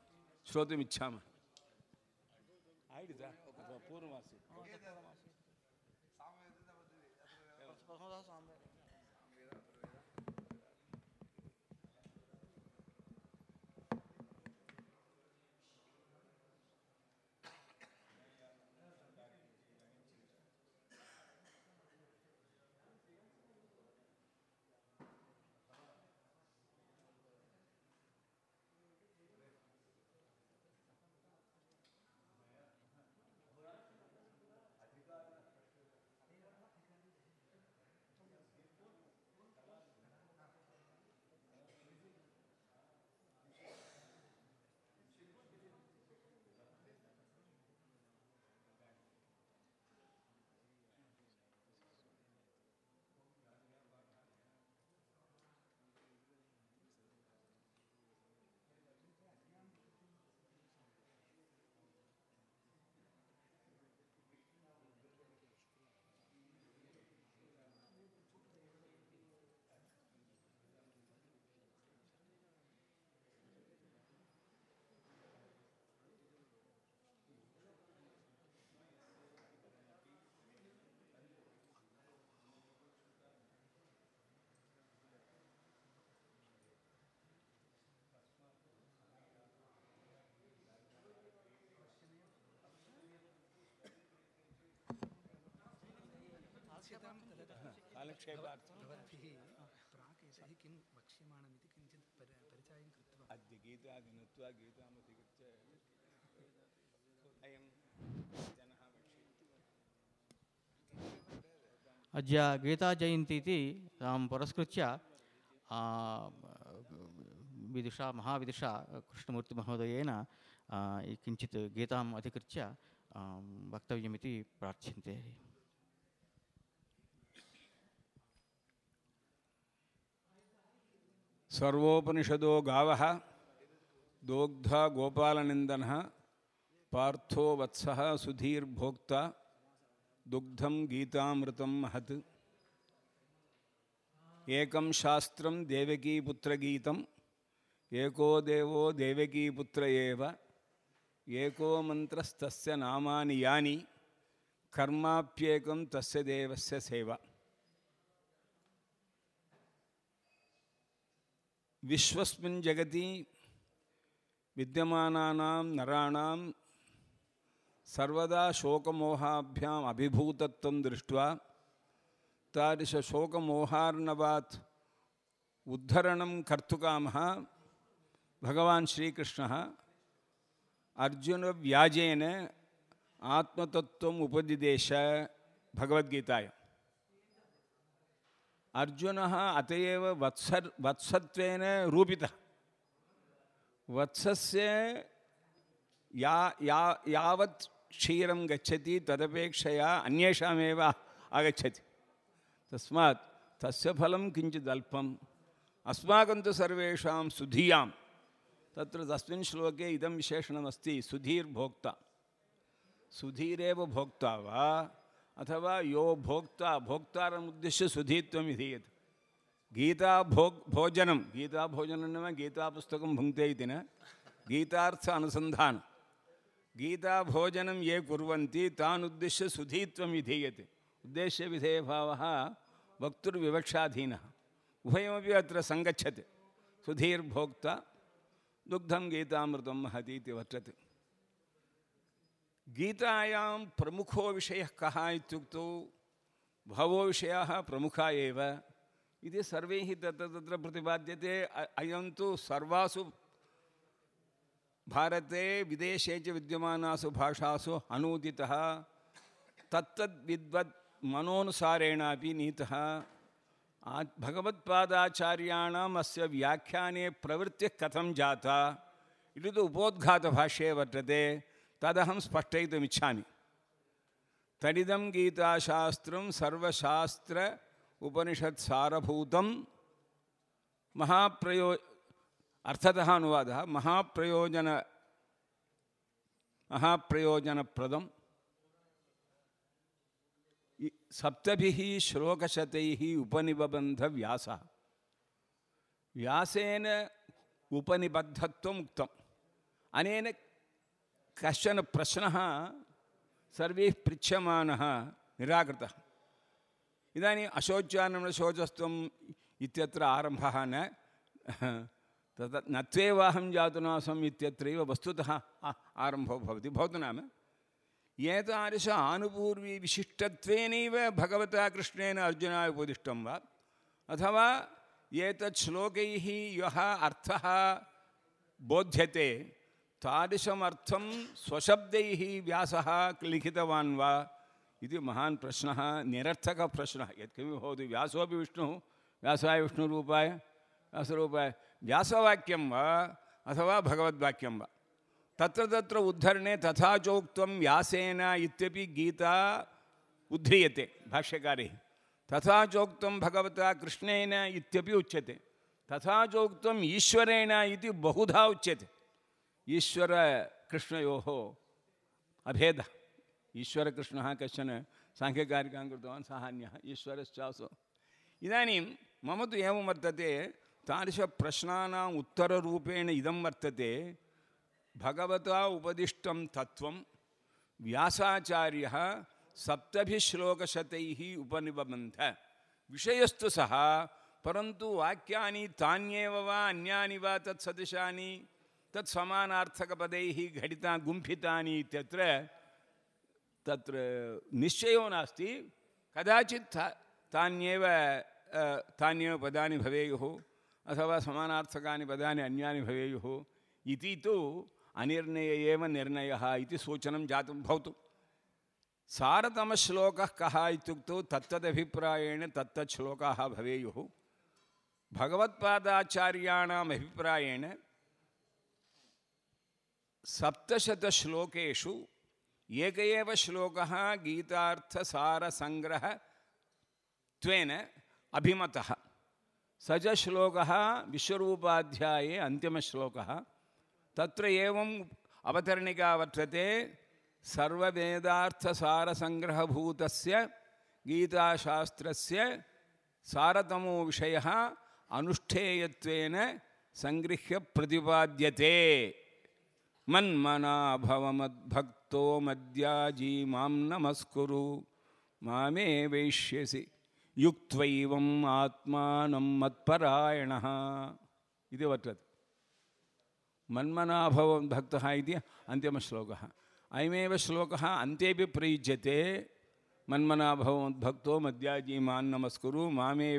तदक्षेतां भवद्भिः प्राक् एषः किं वक्ष्यमाणमिति किञ्चित् परि परिचयं कृत्वा। अद्य गीतादिनत्वा गीतामधिकृत्य अयं जनः अद्य गीताजयन्ती इति तां पुरस्कृत्य विदुषा महाविदुषा कृष्णमूर्तिमहोदयेन किञ्चित् गीताम् अधिकृत्य वक्तव्यमिति प्रार्थ्यन्ते। सर्वोपनिषदो गावः, दोग्धा गोपालनिन्दनः, पार्थो वत्सः सुधीर्भोक्ता, दुग्धं गीतामृतं महत्। एकं शास्त्रं देवकीपुत्रगीतम् एको देवो देवकीपुत्र एको मन्त्रस्तस्य नामानि यानि, कर्माप्येकं तस्य देवस्य सेवा। विश्वस्मिन् जगति विद्यमानानां नराणां सर्वदा शोकमोहाभ्याम् अभिभूतत्वं दृष्ट्वा तादृशशोकमोहार्णवात् उद्धरणं कर्तुकामः भगवान् श्रीकृष्णः। अर्जुनव्याजेन आत्मतत्त्वम् उपदिदेश भगवद्गीतायाम्। अर्जुनः अत एव वत्सर्, वत्सत्वेन रूपितः। वत्सस्य या या, यावत् क्षीरं गच्छति, तदपेक्षया अन्येषामेव आगच्छति। तस्मात् तस्य फलं किञ्चित् अल्पम्। अस्माकं तु सर्वेषां सुधियाँ तत्र तस्मिन् श्लोके इदं विशेषणमस्ति, सुधीर्भोक्ता। सुधीरेव भोक्ता वा? अथवा यो भोक्ता भोक्तारमुद्दिश्य सुधीत्वं विधीयते गीता भोग भोजनं, गीता भोजनं नाम गीतापुस्तकं भुङ्क्ते इति न, गीतार्थ अनुसन्धानं। गीताभोजनं ये कुर्वन्ति, तान् उद्दिश्य उद्देश्य विधेय भाव वक्तुर्विवक्षाधीनः। उभयमपि अत्र सङ्गच्छते। सुधीर्भोक्ता दुग्धम गीतामृतं महती वर्तते। गीतायां प्रमुखो विषयः कः इत्युक्तौ? बहवो विषयाः प्रमुखा एव। इति सर्वैः तत्र तत्र प्रतिपाद्यते। अयं तु सर्वासु भारते, विदेशे च विद्यमानासु भाषासु अनूदितः। तत्तद्विद्वत् मनोनुसारेणापि नीतः। भगवत्पादाचार्याणाम् अस्य व्याख्याने प्रवृत्तिः कथं जाता? इति तु उपोद्घातभाष्ये वर्तते। तदहं स्पष्टयितुमिच्छामि तदिदं गीताशास्त्रं सर्वशास्त्र उपनिषत्सारभूतं महाप्रयो, अर्थतः अनुवादः, महाप्रयोजन, महाप्रयोजनप्रदं। इ- सप्तभिः श्लोकशतैः उपनिबन्धव्यासः। व्यासेन उपनिबद्धत्वम् उक्तम् कश्चन प्रश्नः सर्वैः पृच्छ्यमानः निराकृतः। इदानीम् अशोच्यानं इत्यत्र आरम्भः न, तत्, न त्वेवाहं जातुनासम् इत्यत्रैव वस्तुतः आ- आरम्भो नाम। एतादृश आनुपूर्वी विशिष्टत्वेनैव भगवता कृष्णेन अर्जुनाय उपदिष्टं वा? अथवा एतत् श्लोकैः यः अर्थः बोध्यते तादृशमर्थं स्वशब्दैः व्यासः लिखितवान् वा? इति महान् प्रश्नः, निरर्थकः प्रश्नः। यत्किमपि भवतु व्यासोपि विष्णुः, व्यासाय विष्णुरूपाय, व्यासरूपाय। व्यासवाक्यं वा? अथवा भगवद्वाक्यं वा? तत्र तत्र उद्धरणे तथा चोक्तं व्यासेन इत्यपि गीता उद्ध्रियते भाष्यकारैः। तथा चोक्तं भगवता कृष्णेन इत्यपि उच्यते। तथा चोक्तम् ईश्वरेण इति बहुधा उच्यते। ईश्वरकृष्णयोः अभेदः ईश्वरकृष्णः कश्चन साङ्ख्यकारिकां कृतवान् सः अन्यः ईश्वरश्चासो इदानीं मम तु एवं वर्तते तादृशप्रश्नानाम् उत्तररूपेण इदं वर्तते भगवता उपदिष्टं तत्त्वं व्यासाचार्यः सप्तभिः श्लोकशतैः उपनिबन्ध विषयस्तु सः परन्तु वाक्यानि तान्येव वा अन्यानि वा तत्सदृशानि ತತ್ ಸಮಾನಾರ್ಥಕ ಪದೈಹಿ ಘಟಿತಾ ಗುಂಫಿತಾನಿ ಇತ್ಯತ್ರ ತತ್ರ ನಿಶ್ಚಯೋ ನಾಸ್ತಿ ಕದಾಚಿತ್ ತಾನ್ಯೇವ ತಾನ್ಯೇವ ಪದಾನಿ ಭವೇಯು ಅಥವಾ ಸಮಾನಾರ್ಥಕಾನಿ ಪದಾನಿ ಅನ್ಯಾನಿ ಭವೇಯು ಇತಿ ತು ಅನಿರ್ಣಯ ಏವ ನಿರ್ಣಯ ಇತಿ ಸೂಚನಂ ಜಾತು ಭವತು. ಸಾರತಮಶ್ಲೋಕ ಕಹ ಇತ್ಯುಕ್ತೋ ತತ್ತದಭಿಪ್ರಾಯೇಣ ತತ್ತತ್ ಶ್ಲೋಕಾಹ ಭವೇಯು ಭಗವತ್ಪಾದಾಚಾರ್ಯಾಣಂ ಅಭಿಪ್ರಾಯೇಣ सप्तशतश्लोकेषु एक एव श्लोकः गीतार्थसारसङ्ग्रहत्वेन अभिमतः। स च श्लोकः विश्वरूपाध्याये अन्तिमश्लोकः। तत्र एवम् अवतरणिका वर्तते। सर्ववेदार्थसारसङ्ग्रहभूतस्य गीताशास्त्रस्य सारतमो विषयः अनुष्ठेयत्वेन सङ्गृह्य प्रतिपाद्यते। मन्मना भवमद्भक्तो मद्याजी माँ नमस्कुरु। मामे वैष्यसि। युक्त्वैवम् आत्मानं मत्परायणः। इति वर्तते मन्मनाभवं भक्तः इति अन्तिमश्लोकः। अयमेव श्लोकः अन्तेपि प्रयुज्यते मन्मनाभवद्भक्तो मद्याजी माँ नमस्कुरु। मामे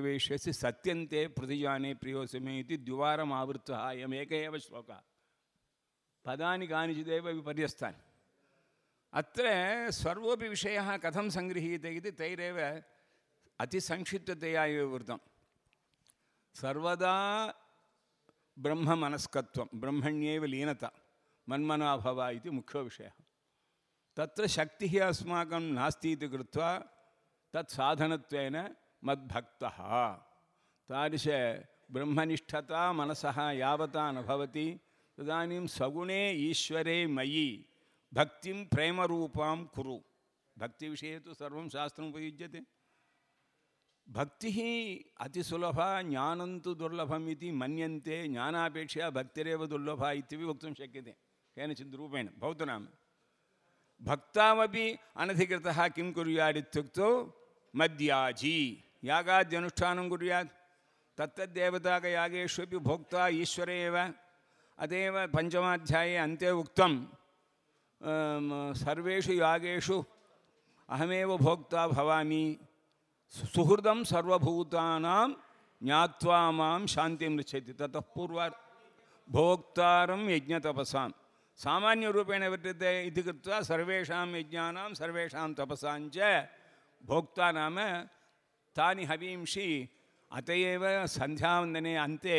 सत्यन्ते प्रतिजाने प्रियोऽसि मे इति अयमेक श्लोकः। पदानि कानिचिदेव विपर्यस्तानि अत्र सर्वोपि विषयः कथं सङ्गृह्यते इति तैरेव अतिसंक्षिप्ततया एव वृत्तं सर्वदा ब्रह्ममनस्कत्वं ब्रह्मण्येव लीनता मन्मनाभव इति मुख्यो विषयः तत्र शक्तिः अस्माकं नास्ति इति कृत्वा तत् साधनत्वेन मद्भक्तः तादृश ब्रह्मनिष्ठता मनसः यावता न भवति तदानीं सगुणे ईश्वरे मयि भक्तिं प्रेमरूपां कुरु भक्तिविषये तु सर्वं शास्त्रम् उपयुज्यते भक्तिः अतिसुलभा ज्ञानं तु दुर्लभम् इति मन्यन्ते ज्ञानापेक्षया भक्तिरेव दुर्लभा इत्यपि वक्तुं शक्यते केनचित् रूपेण भवतु नाम भक्तावपि अनधिकृतः किं कुर्यात् इत्युक्तौ मद्याजी यागाद्यनुष्ठानं कुर्यात् तत्तद्देवताकयागेष्वपि भोक्ता ईश्वर एव अतएव पञ्चमाध्याये अन्ते उक्तं अम, सर्वेषु यागेषु अहमेव भोक्ता भवामि सुहृदं सर्वभूतानां ज्ञात्वा मां शान्तिं पृच्छति ततः पूर्वात् भोक्तारं यज्ञतपसां सामान्यरूपेण वर्तते इति कृत्वा सर्वेषां यज्ञानां सर्वेषां तपसां च भोक्ता नाम तानि हवींषि अत एव सन्ध्यावन्दने अन्ते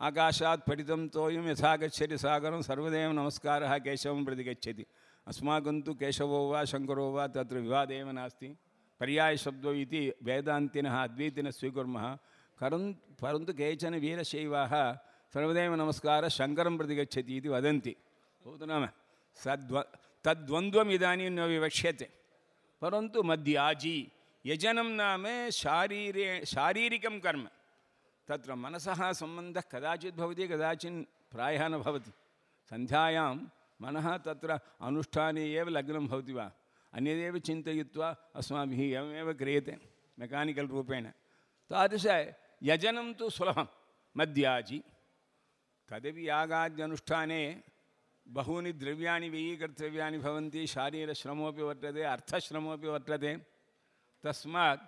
आकाशात् पठितं तोयं यथा गच्छति सागरं सर्वदेव नमस्कारः केशवं प्रति गच्छति। अस्माकं तु केशवो वा शङ्करो वा तत्र विवादेव नास्ति। पर्यायशब्दो इति वेदान्तिनः अद्वैतिनः स्वीकुर्मः। करन् परन्तु केचन वीरशैवाः सर्वदेव नमस्कारः शङ्करं प्रति गच्छति इति वदन्ति। भवतु नाम। सद्व तद्वन्द्वम् इदानीं न विवक्ष्यते। परन्तु मद्याजी यजनं नाम शारीरे, शारीरिकं कर्म। तत्र मनसः सम्बन्धः कदाचित् भवति कदाचित् प्रायः न भवति। सन्ध्यायां मनः तत्र अनुष्ठाने एव लग्नं भवति वा? अन्यदेव चिन्तयित्वा अस्माभिः एवमेव क्रियते, मेकानिकल् रूपेण। तादृश यजनं तु सुलभं। मद्याजि तदपि यागाद्यनुष्ठाने बहूनि द्रव्याणि व्ययीकर्तव्यानि भवन्ति शारीरश्रमोपि वर्तते अर्थश्रमोपि वर्तते। तस्मात्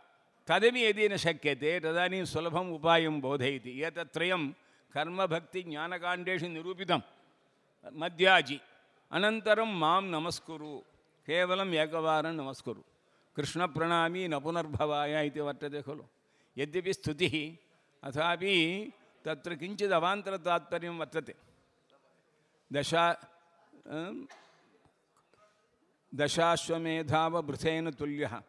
కథమి ఏదైనా శక్యతే తదనీ సులభం ఉపాయం బోధయతి. ఏతత్రయం కర్మభక్తి జ్ఞానకాండేషు నిరూపితం. మధ్యాజి. అనంతరం మాం నమస్కురు. కేవలం ఏకవారం నమస్కురు. కృష్ణ ప్రణామి నపునర్భవాయ ఇది వర్తదే ఖలు. యద్యపి స్థుతి అథాపి తత్ర కించిద్ అవాంతరతాత్పర్యం వర్తతే. దశ దశాశ్వమేధావృథైన తుల్య.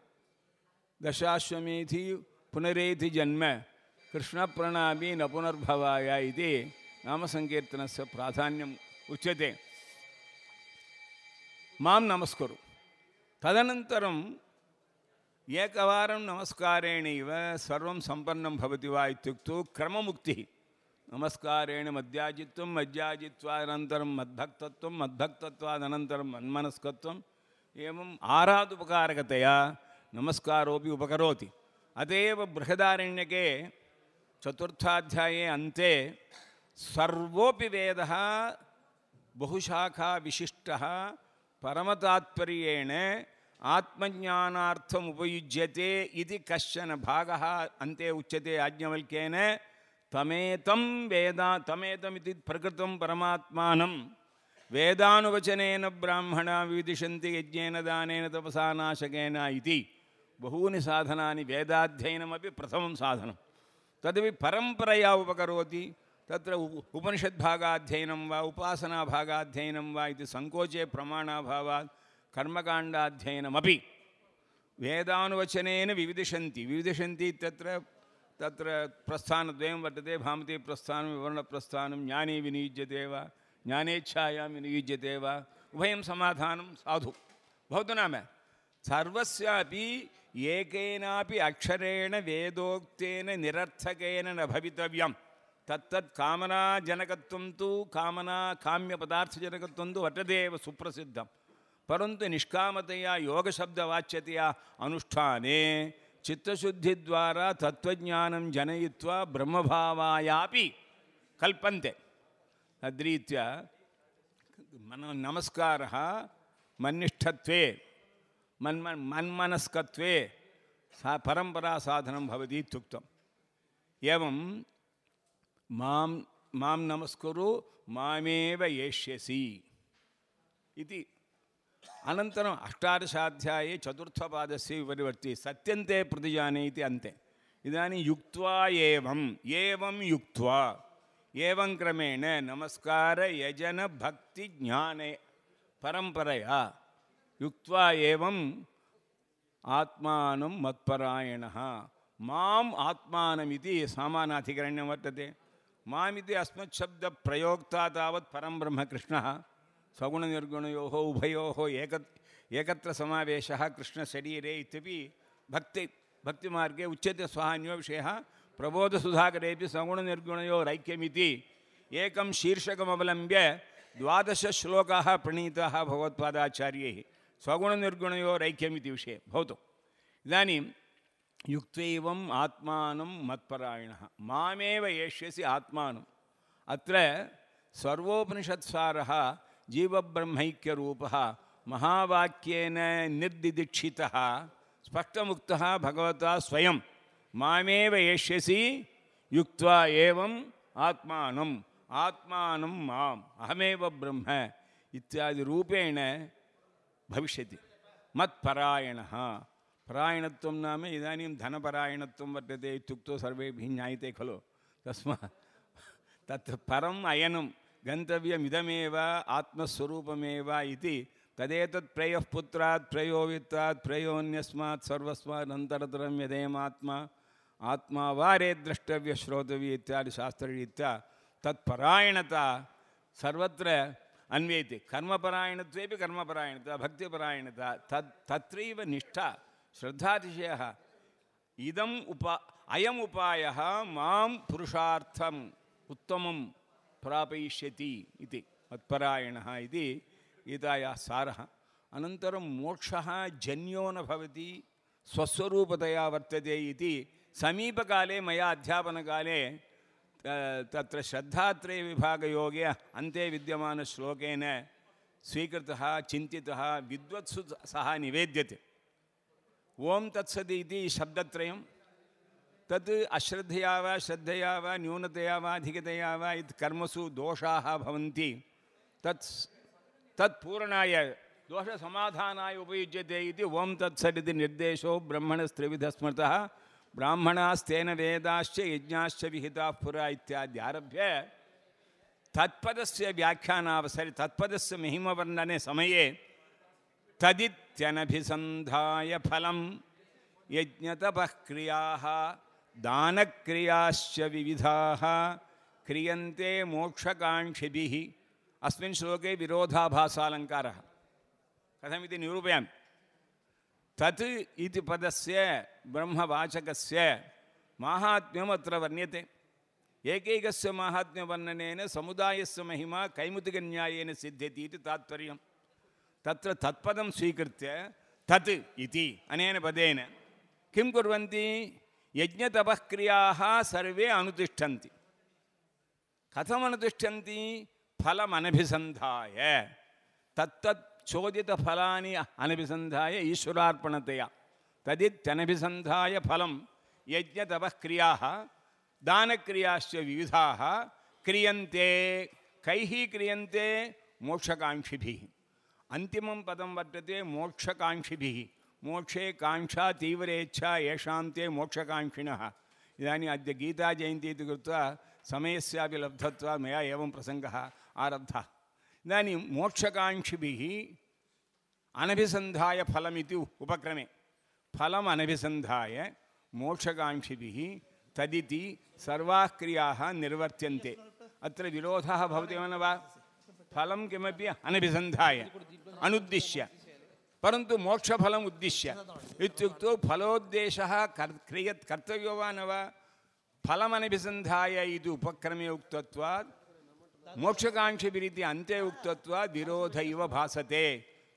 दशाश्वमेधि पुनरेति जन्म कृष्णप्रणामी न पुनर्भवाय इति नामसङ्कीर्तनस्य प्राधान्यम् उच्यते। माँ नमस्कुरु। तदनन्तरम् एकवारं नमस्कारेणैव सर्वं सम्पन्नं भवति वा इत्युक्तौ क्रममुक्तिः। नमस्कारेण मद्याजित्वं मद्याजित्वादनन्तरं मद्भक्तत्वं, मद्भक्तत्वादनन्तरं मन्मनस्कत्वम् एवम् आरादुपकारकतया नमस्कारोपि उपकरोति अत एव बृहदारण्यके चतुर्थाध्याये अन्ते सर्वोऽपि वेदः बहुशाखाविशिष्टः परमतात्पर्येण आत्मज्ञानार्थम् उपयुज्यते इति कश्चन भागः अन्ते उच्यते याज्ञवल्क्येन तमेतं वेदा तमेतमिति प्रकृतं परमात्मानं वेदानुवचनेन ब्राह्मणा विदिशन्ति यज्ञेन दानेन तपसा नाशकेन इति बहूनि साधनानि, वेदाध्ययनमपि प्रथमं साधनं। तदपि परम्परया उपकरोति, तत्र उपनिषद्भागाध्ययनं वा, उपासनाभागाध्ययनं वा इति सङ्कोचे प्रमाणाभावात्, कर्मकाण्डाध्ययनमपि। वेदानुवचनेन विविदिशन्ति। विविदिशन्ति इत्यत्र, तत्र प्रस्थानद्वयं वर्तते, भामती प्रस्थानं, विवरणप्रस्थानं, ज्ञाने विनियुज्यते वा ज्ञानेच्छायां विनियुज्यते वा, उभयं समाधानं साधु। भवतु नाम। ఏకైనాపి అక్షరేణ వేదోక్తేన నిరర్థకైన భవితవ్యం. తత్తత్ కామనాజనకత్వం తు కామనా కామ్య పదార్థజనకత్వం తు వటదేవ సుప్రసిద్ధం. పరంతు నిష్కామతయా యోగశబ్దవాచ్యతయా అనుష్ఠానే చిత్తశుద్ధి ద్వారా తత్వజ్ఞానం జనయిత్వా బ్రహ్మభావాయాపి కల్పంతే. తద్రీత్యా మన నమస్కార మన్నిష్టత్వే. మన్మ మన్మనస్కత్వే సా పరంపరా సాధనం భవతి ఇత్యుక్తం. ఏవం మాం మాం నమస్కరు మామేవ ఏష్యసి. ఇది అనంతరం అష్టాదశాధ్యాయే చతుర్థపాదస్య వివరివర్తి సత్యంతే ప్రతిజానే ఇది అంతే. ఇదానీ యుక్వా ఏవం ఏవం యుక్వా ఏవం క్రమేణ నమస్కార యజన భక్తి జ్ఞానే పరంపరయా. युक्त्वा एवं आत्मानं मत्परायणः। माम् आत्मानमिति सामानाधिकरण्यं वर्तते। मामिति अस्मत् शब्दप्रयोक्ता तावत् परं ब्रह्म कृष्णः सगुणनिर्गुणयोः, उभयोः एक एकत्र समावेशः कृष्णशरीरे इत्यपि भक्ति, भक्तिमार्गे उच्यते सः अन्यो विषयः। प्रबोधसुधाकरेपि सगुणनिर्गुणयोरैक्यमिति एकं शीर्षकमवलम्ब्य द्वादशश्लोकाः प्रणीताः भगवत्पादाचार्यैः। स्वगुणनिर्गुणयोरैक्यमिति विषये भवतु इदानीं युक्तैवम् आत्मानं मत्परायणः मामेव एष्यसि आत्मानम् अत्र सर्वोपनिषत्सारः जीवब्रह्मैक्यरूपः महावाक्येन निर्दिदीक्षितः स्पष्टमुक्तः भगवता स्वयं मामेव एष्यसि युक्त्वा एवम् आत्मानम् आत्मानं माम् अहमेव ब्रह्म इत्यादिरूपेण भविष्यति ಭವಿಷ್ಯತಿ. ಮತ್ಪರಾಯಣ ಪರಾಯಣತ್ವ ನಾಮ ಇದಾನಿಂ ಧನಪರಾಯಣತ್ವ ವರ್ತತೆ ಇತ್ಯುಕ್ತೋ ಸರ್ವೇಭಿ ಜ್ಞಾಯಿತೆ ಖಲು. ತಸ್ಮಾ ತತ್ ಪರಂ ಅಯನಂ ಗಂತವ್ಯಮಿದಮೇವ ಆತ್ಮಸ್ವರೂಪಮೇವ ಇತಿ ತದೇತತ್ ಪ್ರೇಯಃ ಪುತ್ರಾತ್ ಪ್ರಯೋವಿತ್ತಾತ್ ಪ್ರಯೋನ್ಯಸ್ಮಾತ್ ಸರ್ವಸ್ಮಾನಂತರತರಂ ಯದೇಮಾತ್ಮ ಆತ್ಮ ವಾರೇ ದ್ರಷ್ಟವ್ಯ ಶ್ರೋತವ್ಯ ಇತ್ಯಾದಿ ಶಾಸ್ತ್ರರೀತ್ಯ ತತ್ಪರಾಯಣತ ಸರ್ವತ್ರ అన్వేతి కర్మపరాయణత్వేపి కర్మపరాయణత భక్తిపరాయణత తత్ తత్రైవ నిష్ఠ శ్రద్ధాతిశయ ఇదం ఉపా అయం ఉపాయ మాం పురుషార్థం ఉత్తమం ప్రాపయిష్యతి ఇది మత్పరాయణ ఇది గీతాయా సార అనంతరం మోక్ష జన్యో నభవతి స్వస్వరూపతయా వర్తతే ఇది సమీపకాలే మయా అధ్యాపనకాలే तत्र श्रद्धात्रयविभागयोगे अन्ते विद्यमानश्लोकेन स्वीकृतः, चिन्तितः, विद्वत्सु सः निवेद्यते। ओं तत्सदि इति शब्दत्रयं। तत् अश्रद्धया वा, श्रद्धया वा, न्यूनतया वा, अधिकतया वा, इति कर्मसु दोषाः भवन्ति। तत् तत्पूरणाय दोषसमाधानाय उपयुज्यते इति ओं तत्सदिति निर्देशो ब्रह्मणस्त्रिविधः स्मृतः ब्राह्मणास्तेन वेदाश्च यज्ञाश्च विहिताः पुरा इत्यादि आरभ्य तत्पदस्य व्याख्यानावसरे तत्पदस्य महिमवर्णने समये तदित्यनभिसन्धाय फलं यज्ञतपः क्रियाः, दानक्रियाश्च विविधाः, क्रियन्ते मोक्षकाङ्क्षिभिः। अस्मिन् श्लोके विरोधाभासालङ्कारः। कथमिति निरूपयामि। தத் இது பதஸ்ய பிரம்மவாச்சகஸ்ய மாஹாத்மியம் அத்த வர்ணியத்தை ஏகைகஸ்ய மாஹாத்மிய வர்ணனேன சமுதாயஸ்ய மகிமா கைமுதுகன்யாயேன சித்தியதி இது தாத்பரியம் தத்ர தத்பதம் ஸ்வீகிருத்திய தத் இது அனேன பதேன கிம் குர்வந்தி யஜ்ஞதபக்ரியாக சர்வே அனுதிஷ்டந்தி கதம் அனுதிஷ்டந்தி ஃபலமனபிசந்தாய தத்தத் चोदितफलानि अनभिसन्धाय ईश्वरार्पणतया। तदित्यनभिसन्धाय फलं यज्ञतपःक्रियाः, दानक्रियाश्च विविधाः, क्रियन्ते, कैः क्रियन्ते? मोक्षकाङ्क्षिभिः। अन्तिमं पदं वर्तते मोक्षकाङ्क्षिभिः। मोक्षे काङ्क्षा तीव्रेच्छा येषां ते मोक्षकाङ्क्षिणः। इदानीम् अद्य गीताजयन्ती इति कृत्वा समयस्यापि लब्धत्वा मया एवं प्रसङ्गः आरब्धः। इदानीं मोक्षकाङ्क्षिभिः अनभिसन्धाय फलमिति उपक्रमे। फलम् अनभिसन्धाय मोक्षकाङ्क्षिभिः तदिति सर्वाः क्रियाः निर्वर्त्यन्ते। अत्र विरोधः भवति न वा? फलं किमपि अनुद्दिश्य। परन्तु मोक्षफलम् उद्दिश्य। इत्युक्तौ फलोद्देशः न वा? फलमनभिसन्धाय उपक्रमे उक्तत्वात् ಮೋಕ್ಷಕಾಂಕ್ಷಿ ವಿರೀತಿ ಅಂತೆ ಉಕ್ತತ್ವ ವಿರೋಧ ಇವ ಭಾಸತೆ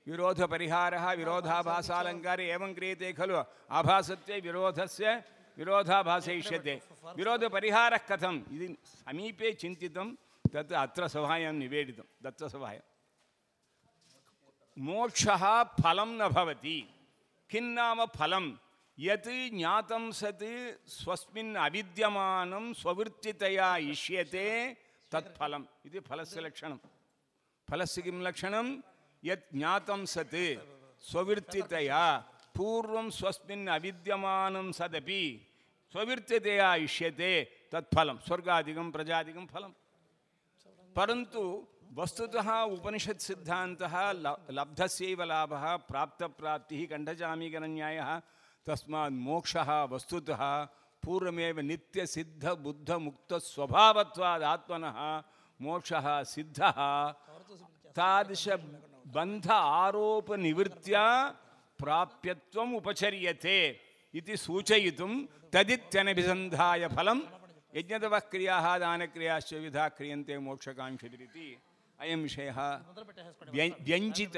ವಿರೋಧ ಪರಿಹಾರ ವಿರೋಧಾಭಾಸಾಲಂಕಾರ ಏವಂ ಕ್ರಿಯತೆ ಖಲು ಆಭಾಸತ್ಯ ವಿರೋಧಸ್ಯ ವಿರೋಧಾಭಾಸಯಿಷ್ಯತೆ ವಿರೋಧ ಪರಿಹಾರ ಕಥಂ ಇದು ಸಮೀಪೆ ಚಿಂತಿತಂ ತತ್ ಅತ್ರ ಸಭಾಯಂ ನಿವೇದಿತಂ ತತ್ರ ಸಭಾಯ ಮೋಕ್ಷಃ ಫಲಂ ನ ಭವತಿ ಕಿನ್ನಾಮ ಫಲಂ ಯತ್ ಜ್ಞಾತಂ ಸತ್ ಸ್ವಸ್ಮಿನ್ ಅವಿದ್ಯಮಾನಂ ಸ್ವವೃತ್ತಿತೆಯ ಇಷ್ಯತೆ फलम् इति फलस्य लक्षणं फलस्य किं लक्षणं यत् ज्ञातं सत् स्ववृत्तितया पूर्वं स्वस्मिन् अविद्यमानं सदपि स्ववृत्तितया इष्यते तत् फलं स्वर्गादिकं, प्रजादिकं फलं परन्तु वस्तुतः उपनिषत् लब्धस्यैव लाभः, प्राप्तप्राप्तिः कण्ठचामीकरन्यायः तस्मात् मोक्षः वस्तुतः पूर्वमेव नित्यसिद्धबुद्धमुक्तस्वभावत्वात् आत्मनः मोक्षः सिद्धः तादृशबन्ध आरोपनिवृत्त्या प्राप्यत्वम् उपचर्यते इति सूचयितुं तदित्यनभिसन्धाय फलं यज्ञतवः क्रियाः दानक्रियाश्च विधा क्रियन्ते मोक्षकाङ्क्षितिरिति अयं विषयः व्यं- व्यञ्जित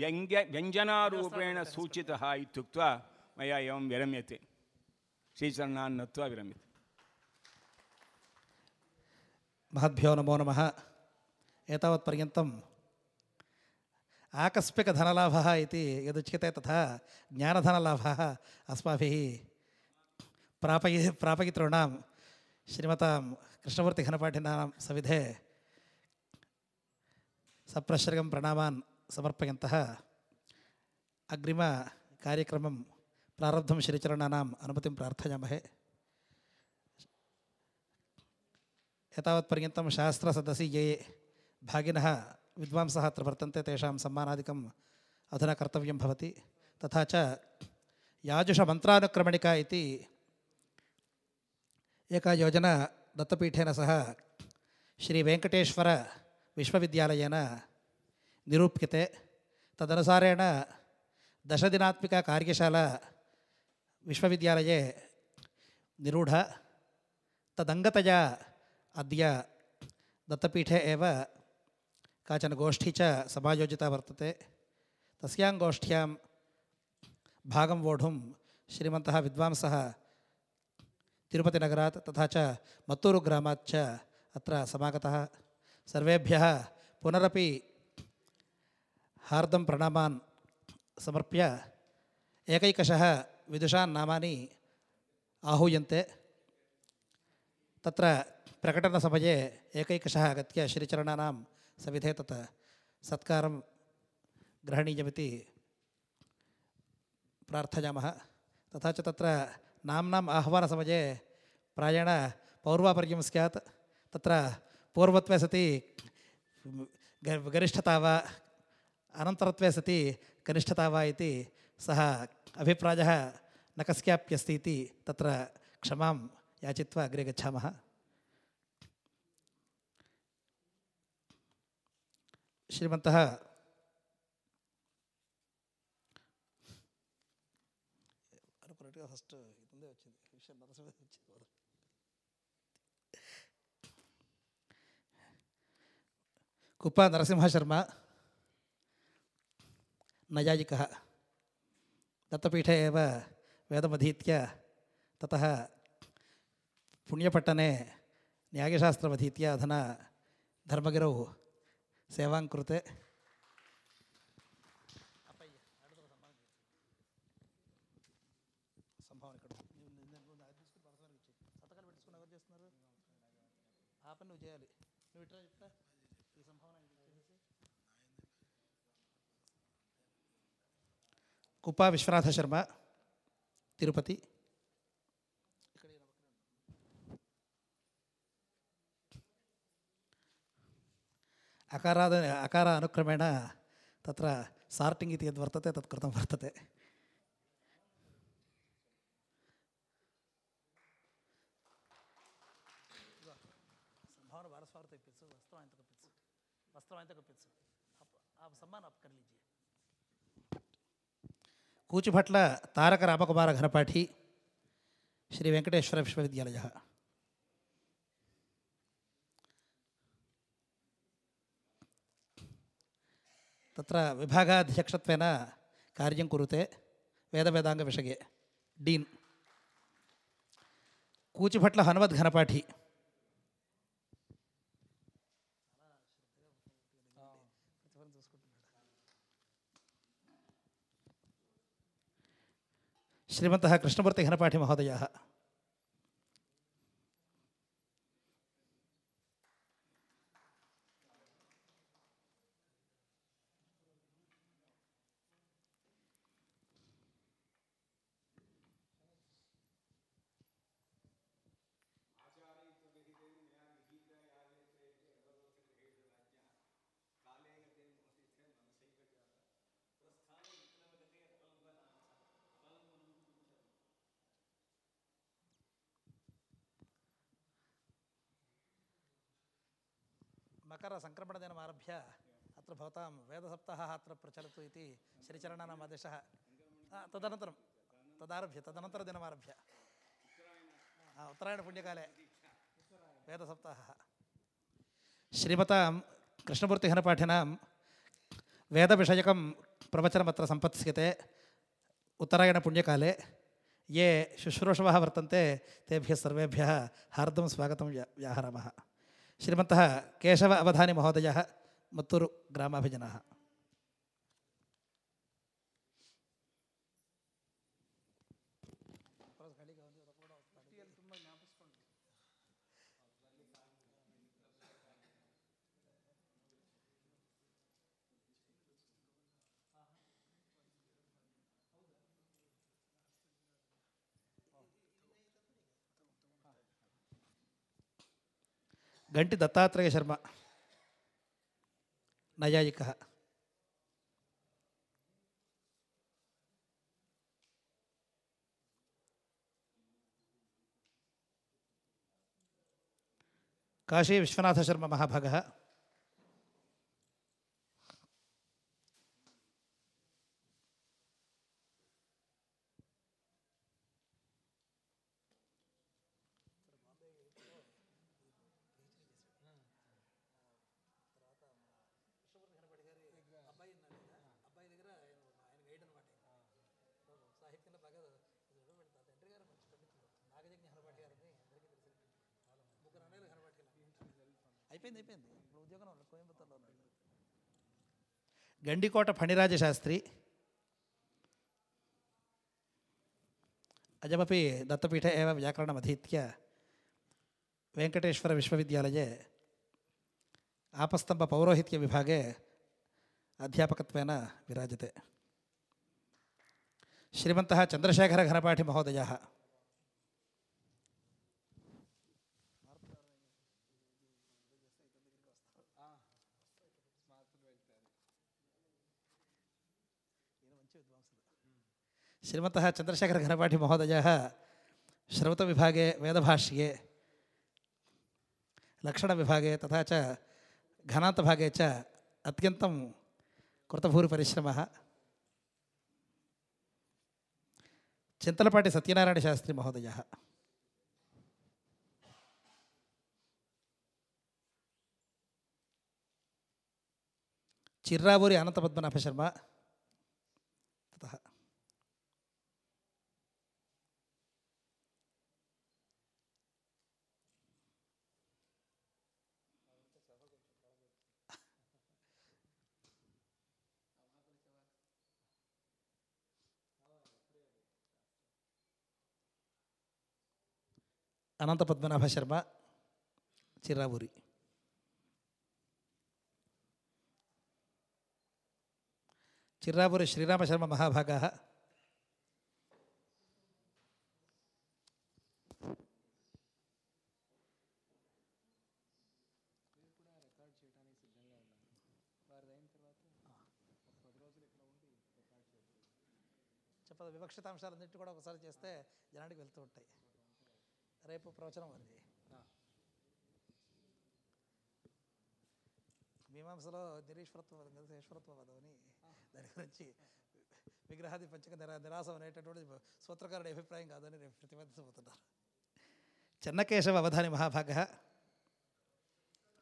व्यङ्ग्य व्यञ्जनारूपेण सूचितः इत्युक्त्वा मया एवं विरम्यते श्रीचरणान् नत्वा विरम्यते महद्भ्यो नमो नमः एतावत्पर्यन्तम् आकस्मिकधनलाभः इति यदुच्यते तथा ज्ञानधनलाभः अस्माभिः प्रापयि प्रापयितॄणां श्रीमतां कृष्णमूर्तिघनपाठिनां सविधे सप्रश्रगं प्रणामान् समर्पयन्तः अग्रिमकार्यक्रमं प्रारब्धं श्रीचरणानाम् अनुमतिं प्रार्थयामहे। एतावत्पर्यन्तं शास्त्रसदसि ये भागिनः विद्वांसः अत्र वर्तन्ते अधुना कर्तव्यं तथा च याजुषमन्त्रानुक्रमणिका इति एका योजना दत्तपीठेन सह श्रीवेङ्कटेश्वरविश्वविद्यालयेन निरूप्यते। तदनुसारेण दशदिनात्मिका कार्यशाला विश्वविद्यालये निरूढा तदङ्गतया अद्य दत्तपीठे एव काचन गोष्ठी च समायोजिता वर्तते तस्यां गोष्ठ्यां भागं वोढुं श्रीमन्तः विद्वांसः तिरुपतिनगरात् तथा च मत्तूरुग्रामात् च अत्र समागतः सर्वेभ्यः पुनरपि हार्दं प्रणामान् समर्प्य एकैकशः विदुषान् नामानि आहूयन्ते तत्र प्रकटनसमये एकैकशः आगत्य श्रीचरणानां सविधे तत् सत्कारं ग्रहणीयमिति प्रार्थयामः तथा च तत्र नाम्नाम् आह्वानसमये प्रायेण पौर्वापर्यं स्यात् तत्र पूर्वत्वे सति गरिष्ठता वा अनन्तरत्वे सति कनिष्ठता वा इति सः अभिप्राय न कस्याप्यस्ति इति तत्र क्षमां अग्रे गा श्रीमन्तः ಫಸ್ಟ್ ಇದೊಂದೇ ವಚ್ಚಿಂದು ವಿಷಯ दत्तपीठे एव वेदमधीत्य। ततः पुण्यपट्टने न्यायशास्त्रमधीत्य अधुना धर्मगिरौ सेवां कृते ಕುಪ್ಪ ವಿಶ್ವನಾಥ ಶರ್ಮಾ ತಿರುಪತಿ. ಅಕಾರಾದ ಅಕಾರ ಅನುಕ್ರಮೇಣ ತತ್ರ ಸಾರ್ಟಿಂಗ್ ಇತಿ ಯದ್ವರ್ತತೆ ತತ್ಕೃತ ವರ್ತತೆ कूचिभट तारक रामकुमार घनपाठी, श्री वेंकटेश्वर विश्वविद्यालय। तत्र विभागाध्यक्ष कार्य कुरुते वेद वेदांग विषय डीन कूचिभट हनुमद्घनपाठी श्रीमन्तः कृष्णमूर्तिघनपाठिमहोदयः मकरसङ्क्रमणदिनमारभ्य अत्र भवतां वेदसप्ताहः अत्र प्रचलतु इति श्रीचरणानाम् आदेशः तदनन्तरं, तदारभ्य, तदनन्तरदिनमारभ्य। उत्तरायणपुण्यकाले वेदसप्ताहः। श्रीमतां कृष्णमूर्तिघनपाठिनां वेदविषयकं प्रवचनमत्र सम्पत्स्यते। उत्तरायणपुण्यकाले ये शुश्रूषवः वर्तन्ते, तेभ्यः सर्वेभ्यः हार्दं स्वागतं व्या, व्याहरामः। श्रीमन्तः केशव अवधानी महोदय मत्तूरु ग्रामाभिजनः। गंटी दत्तात्रेय शर्म नजाजिक काशी विश्वनाथ शर्म महाभगः ಗಂಡಿಕೋಟ ಫಣಿರಾಜಶಾಸ್ತ್ರಿ ಅಜಮಪಿ वेंकटेश्वर ಏವ आपस्तंभ वेङ्कटेश्वरविश्वविद्यालये विभागे अध्यापकत्वेन विराजते श्रीमन्तः चन्द्रशेखरघनपाठिमहोदयः श्रीमन्तः चन्द्रशेखरघनपाठिमहोदयः श्रौतविभागे वेदभाष्ये लक्षणविभागे तथा च घनान्तभागे च अत्यन्तं कृतभूरिपरिश्रमः चिन्तलपाटि सत्यनारायणशास्त्रीमहोदयः चिर्रावूरि अनन्तपद्मनाभशर्मा। అనంత పద్మనాభ శర్మ చిర్రావూరి. చిర్రావూరి శ్రీరామశర్మ మహాభాగ. చెప్పదు వివక్షితాంశాలన్నింటి కూడా ఒకసారి చేస్తే జనానికి వెళ్తూ ఉంటాయి. రేపు ప్రవచనం అది మీమాంసలో నిరీశ్వరత్వ నిరీశ్వరత్వ వదం అని దాని గురించి విగ్రహాది పంచక నిరా నిరాశం అనేటటువంటి సూత్రకారుడి అభిప్రాయం కాదని రేపు ప్రతిపాదించబోతున్నారు చెన్నకేశవ అవధాని మహాభాగ.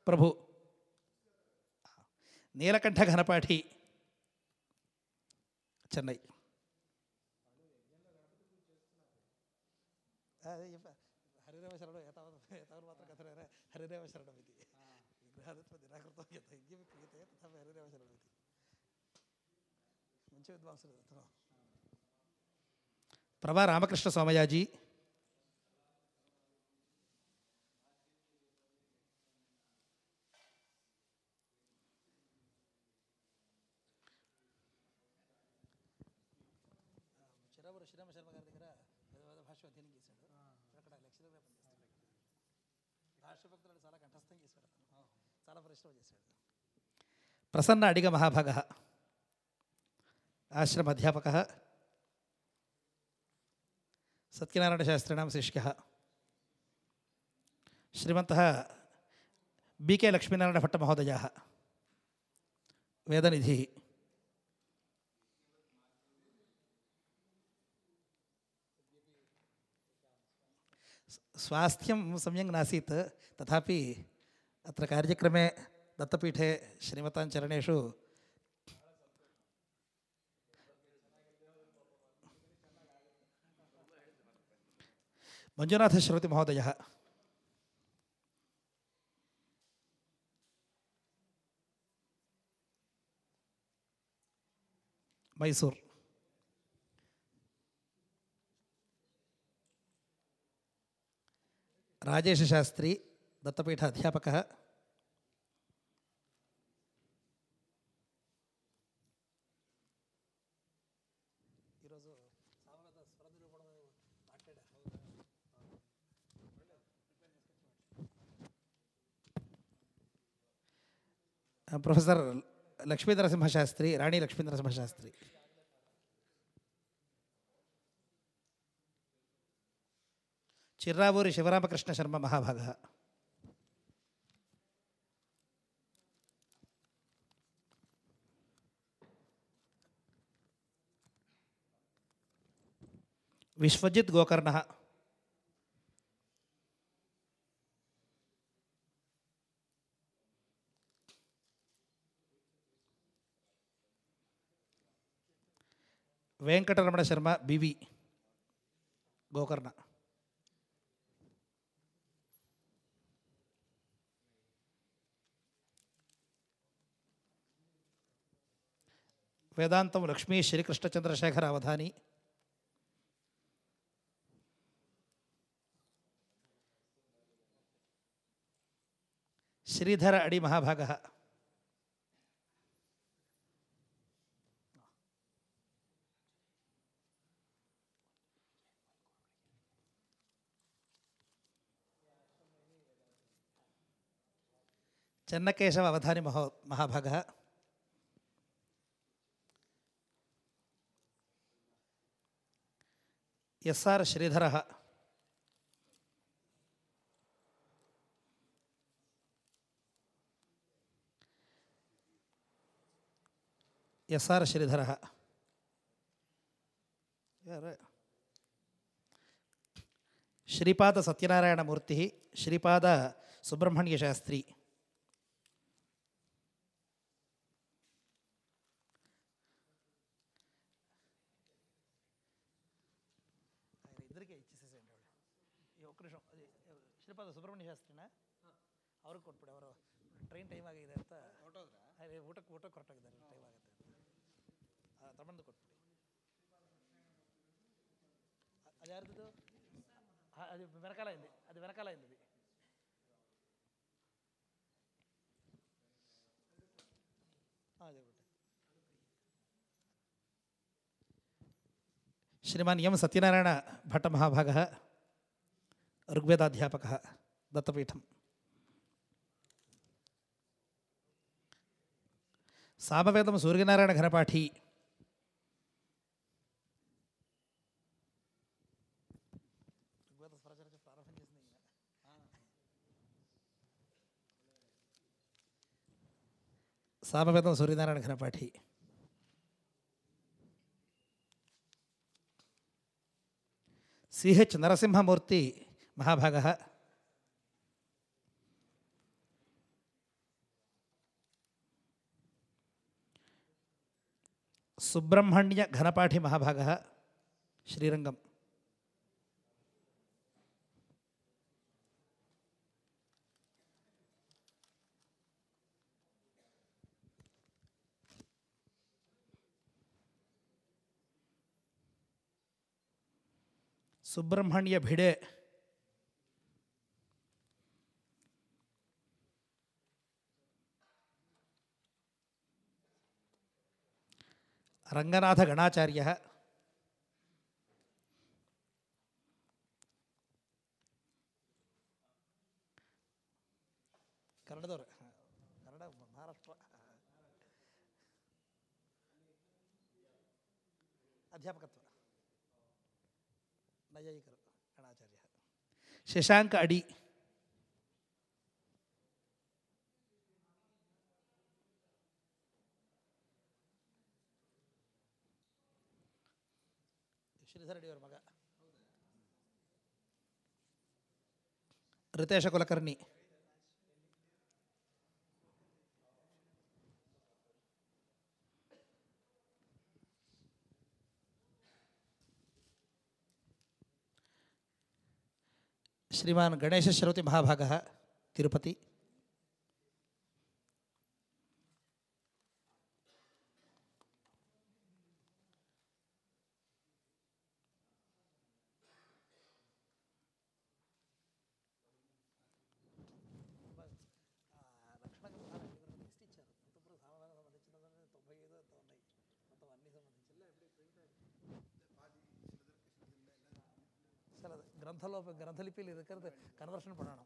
ప్రభు. నీలకంఠ ఘనపాఠి. చెన్నై. అదే చెప్ప. हरिरेव शरणमिति विग्रहादत्वदिराकृतोग्यत क्रियते तथापि हरिरेव शरणमिति ಮುಂಚೆ ವಿದ್ವಾಂಸರು प्रसन्न अडिग महाभाग आश्रम अध्यापक सत्यनारायणशास्त्रीण शिष्य श्रीमंत बी के लक्ष्मीनारायण भट्ट महोदय वेद निधि स्वास्थ्य सम्यक् नासी तथा अत्र कार्यक्रमे दत्तपीठे श्रीमतां चरणेषु मञ्जुनाथश्रुतिमहोदयः। मैसूर्। राजेशशास्त्री दत्तपीठ अध्यापकः। ಪ್ರೊಫೆಸರ್ ಲಕ್ಷ್ಮೀನರಸಿಂಹಶಾಸ್ತ್ರಿ ರಾಣಿ ಲಕ್ಷ್ಮೀನರಸಿಂಹಶಾಸ್ತ್ರಿ ಚಿರ್ರಾವೂರಿ ಶಿವರಾಮಕೃಷ್ಣ ಶರ್ಮ ಮಹಾಭಾಗ ವಿಶ್ವಜಿತ್ ಗೋಕರ್ಣ ವೆಂಕಟರಮಣ ಶರ್ಮ ಬಿ ವಿ ಗೋಕರ್ಣ ವೇದಾಂತಂ ಲಕ್ಷ್ಮೀ ಶ್ರೀಕೃಷ್ಣಚಂದ್ರಶೇಖರ ಅವಧಾನಿ ಶ್ರೀಧರ ಅಡಿ ಮಹಾಭಾಗ Channakeshava Avadhani ಮಹೋ ಮಹಾಭಾಗ S R Shridhara S R Shridhara Shripada Satyanarayana Murthy Shripada Subrahmanya Shastri photo ಕೊರಟಾಗಿದೆ ಟೈಮ್ ಆಗುತ್ತೆ ತಮ್ಮಂದು ಕೊಟ್ಬಿಡಿ అది అరుదు అది వెనకాలైంది అది వెనకాలైంది అది చెప్పండి శ్రీమాన్ ఎం సత్యనారాయణ భట్ట మహాభాగ ఋగ్వేదాధ్యాపక దత్తపీఠం సామవేదం సూర్యనారాయణ ఘనపాఠి సామవేదం సూర్యనారాయణ ఘనపాఠి సిహెచ్ నరసింహమూర్తి మహాభాగ ಘನಪಾಠಿ ಮಹಾಭಾಗ ಶ್ರೀರಂಗಂ ಸುಬ್ರಹ್ಮಣ್ಯ ಭಿಡೆ ರಂಗನಾಥ ಗಣಾಚಾರ್ಯ ಕನ್ನಡದವ್ರೆ ಕನ್ನಡ ಮಹಾರಾಷ್ಟ್ರ ಅಧ್ಯಾಪಕತ್ವ ನೈಯಾಯಿಕರು ಗಣಾಚಾರ್ಯ ಶಶಾಂಕ ಅಡಿ ಶ್ರೀಧರಡಿ ಅವರ ಮಗ ರಿತೇಶ ಕುಲಕರ್ಣಿ श्रीमान गणेश श्रौति महाभागः तिरुपति ಗ್ರಂಥಲೋ ಗ್ರಂಥಲಿಪಿಯಲ್ಲಿ ಇದಕ್ಕೆ ಕನ್ವರ್ಷನ್ ಮಾಡೋಣ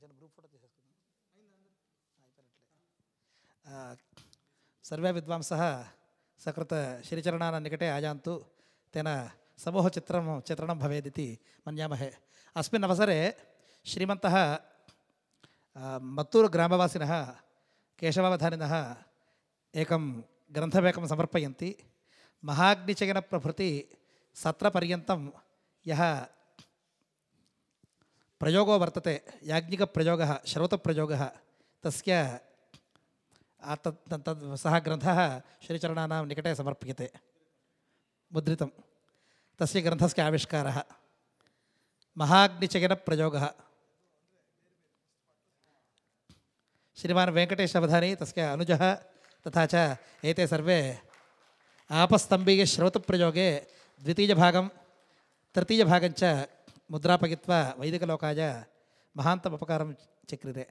చిన్న గ్రూప్ ఫోటో తీసేసుకుందాం. అయిపోయినట్లే. సర్వే విద్వాంస సకృత శ్రీచరణాన నికటే ఆజాంతు తేన సమూహ చిత్రం చిత్రణం భవేదితి మన్యామహే. అస్మిన్ అవసరే శ్రీమంత మత్తూరు గ్రామవాసిన కేశవావధానిన ఏకం గ్రంథమేకం సమర్పయంతి. ग्रन्थमेकं प्रभृति महाग्निचयनप्रभृति सत्रपर्यन्तं यः प्रयोगो वर्तते याज्ञिकप्रयोगः श्रौतप्रयोगः तस्य आ तत् तत् तद् सः ग्रन्थः श्रीचरणानां निकटे समर्प्यते मुद्रितं तस्य ग्रन्थस्य आविष्कारः महाग्निचयनप्रयोगः श्रीमान् वेङ्कटेशवधानी तस्य अनुजः तथा च सर्वे आपस्तम्भीयश्रौतप्रयोगे द्वितीयभागं तृतीयभागञ्च मुद्रापयित्वा वैदिकलोकाय महान्तमुपकारं चक्रिरे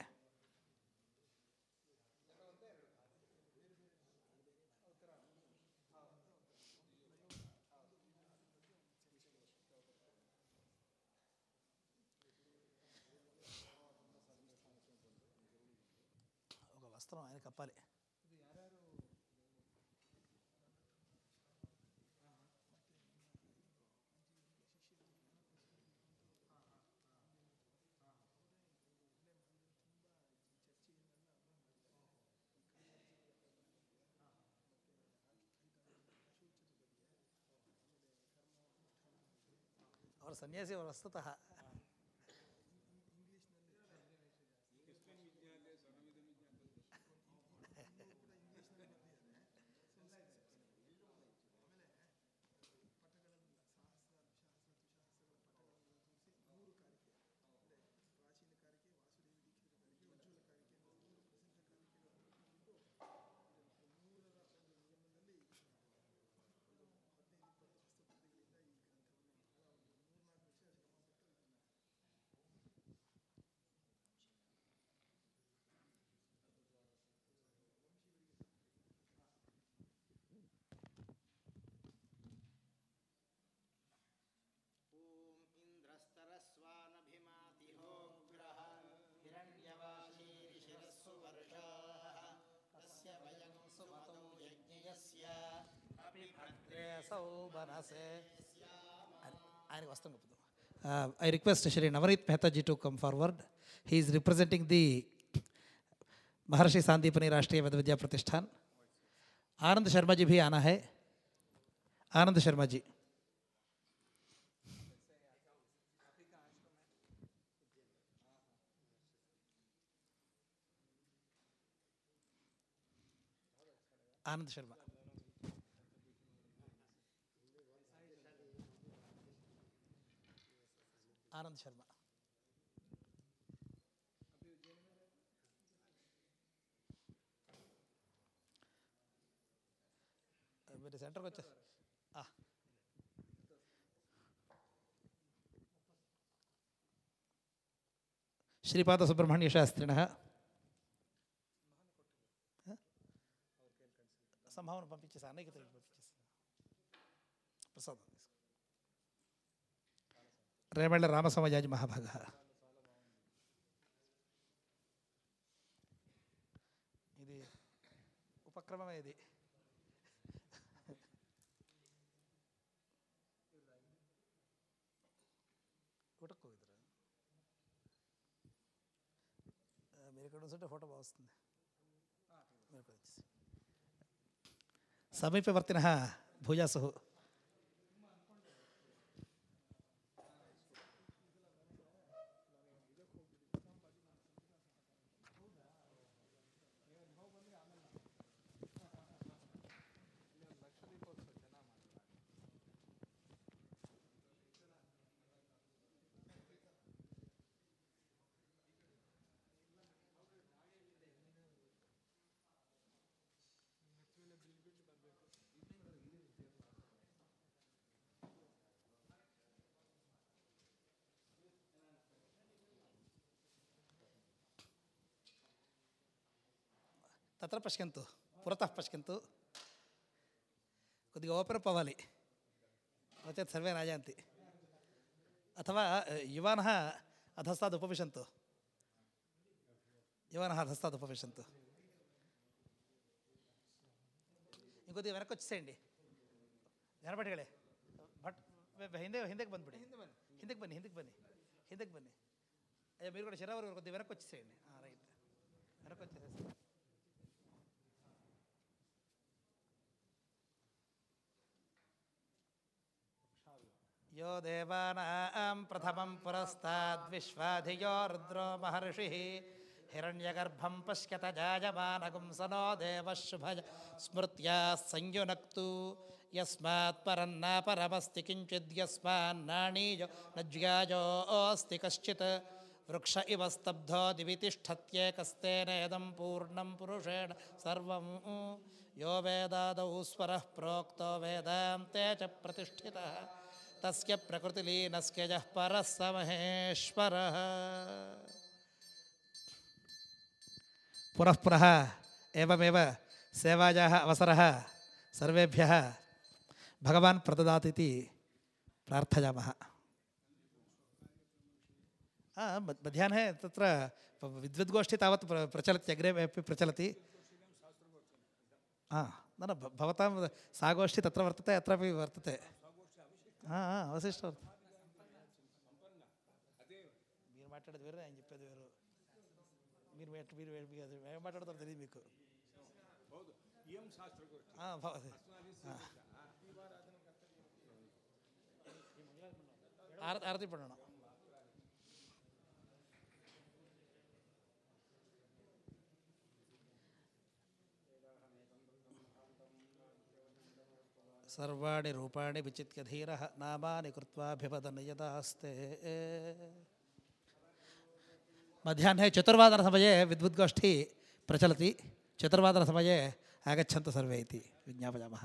No sé si vos lo sabes. Uh, I request Shri Navarit Mehtaji to come forward. He is representing the Maharshi Sandipani Rashtriya Vedvidya Pratishthan. Anand Sharma ji bhi aana hai. Anand Sharma ji. Anand Sharma. Anand Sharma. Centre को श्रीपाद सुब्रह्मण्य शास्त्री हाँ? संभावना pump प्रसाद। తిరిగి పంపించేసి ప్రసాదం తీసుకో. రేమళ్ళ రామసమాజాజి మహాభాగ ఇది ఉపక్రమమే ఇది ఊటకు ಹೋಗಿದ್ರ మీరు ఇక్కడ ఉంటే ఫోటో బాగా వస్తుంది మీరు ఇక్కడ तत्र पश्यन्तु పురత पश्यन्तु కొద్దిగా ఓపెనప్ పోవాలి నోచేత్ సర్వే రాజాంతి అథవా యువాన అధస్తాద్ ఉపవిశంతు. యువాన అధస్తాద్ ఉపవిశంతు. ఇంకొద్దిగా వెనక్కి వచ్చేసేయండి. వెనబడిగలే బట్ హిందకి ಹಿಂದಕ್ಕೆ పడి హిందకి ಬನ್ನಿ హిందకి ಬನ್ನಿ హిందకి ಬನ್ನಿ అయ్యా మీరు కూడా చిరావరు కొద్దిగా వెనక్కి వచ్చేసేయండి. రైట్. వెనక్కి వచ్చేసేయండి. यो देवानां प्रथमं पुरस्ताद्विश्वाधियो रुद्रो महर्षिः हिरण्यगर्भं पश्यत जायमानगुंसनो देवः स्मृत्या संयुनक्तु। यस्मात् परन्नापरमस्ति किञ्चिद्यस्मान्नाणीयो न ज्यायोऽस्ति कश्चित्। वृक्ष इव स्तब्धो दिवि तिष्ठत्येकस्तेनेदं पूर्णं पुरुषेण सर्वं यो वेदादौ स्वरः प्रोक्तो वेदान्ते च प्रतिष्ठितः। तस्य प्रकृतिलीनस्य यः परः स महेश्वरः पुनः पुनः एवमेव सेवायाः अवसरः सर्वेभ्यः भगवान् प्रददाति इति प्रार्थयामः। मध्- मध्याह्ने तत्र विद्वद्गोष्ठी तावत् प्र, प्रचलति, अग्रे अपि प्रचलति। हा न न भवतां सा गोष्ठी तत्र वर्तते, अत्रापि वर्तते। ఆ, ఆ, అవశిష్టం మీరు మాట్లాడేది వేరే ఆయన చెప్పేది వేరు మీరు మెట్- మీరు మీరు మీరు అది ఏం మాట్లాడతారో తెలియదు మీకు ఆ, భవ- ఆ. ఆరతి ఆరతి सर्वाणि रूपाणि विचित्यधीरः नामानि कृत्वाभिवदन् यदास्ते मध्याह्ने चतुर्वादनसमये विद्वद्गोष्ठी प्रचलति। चतुर्वादनसमये आगच्छन्तु सर्वे इति विज्ञापयामः।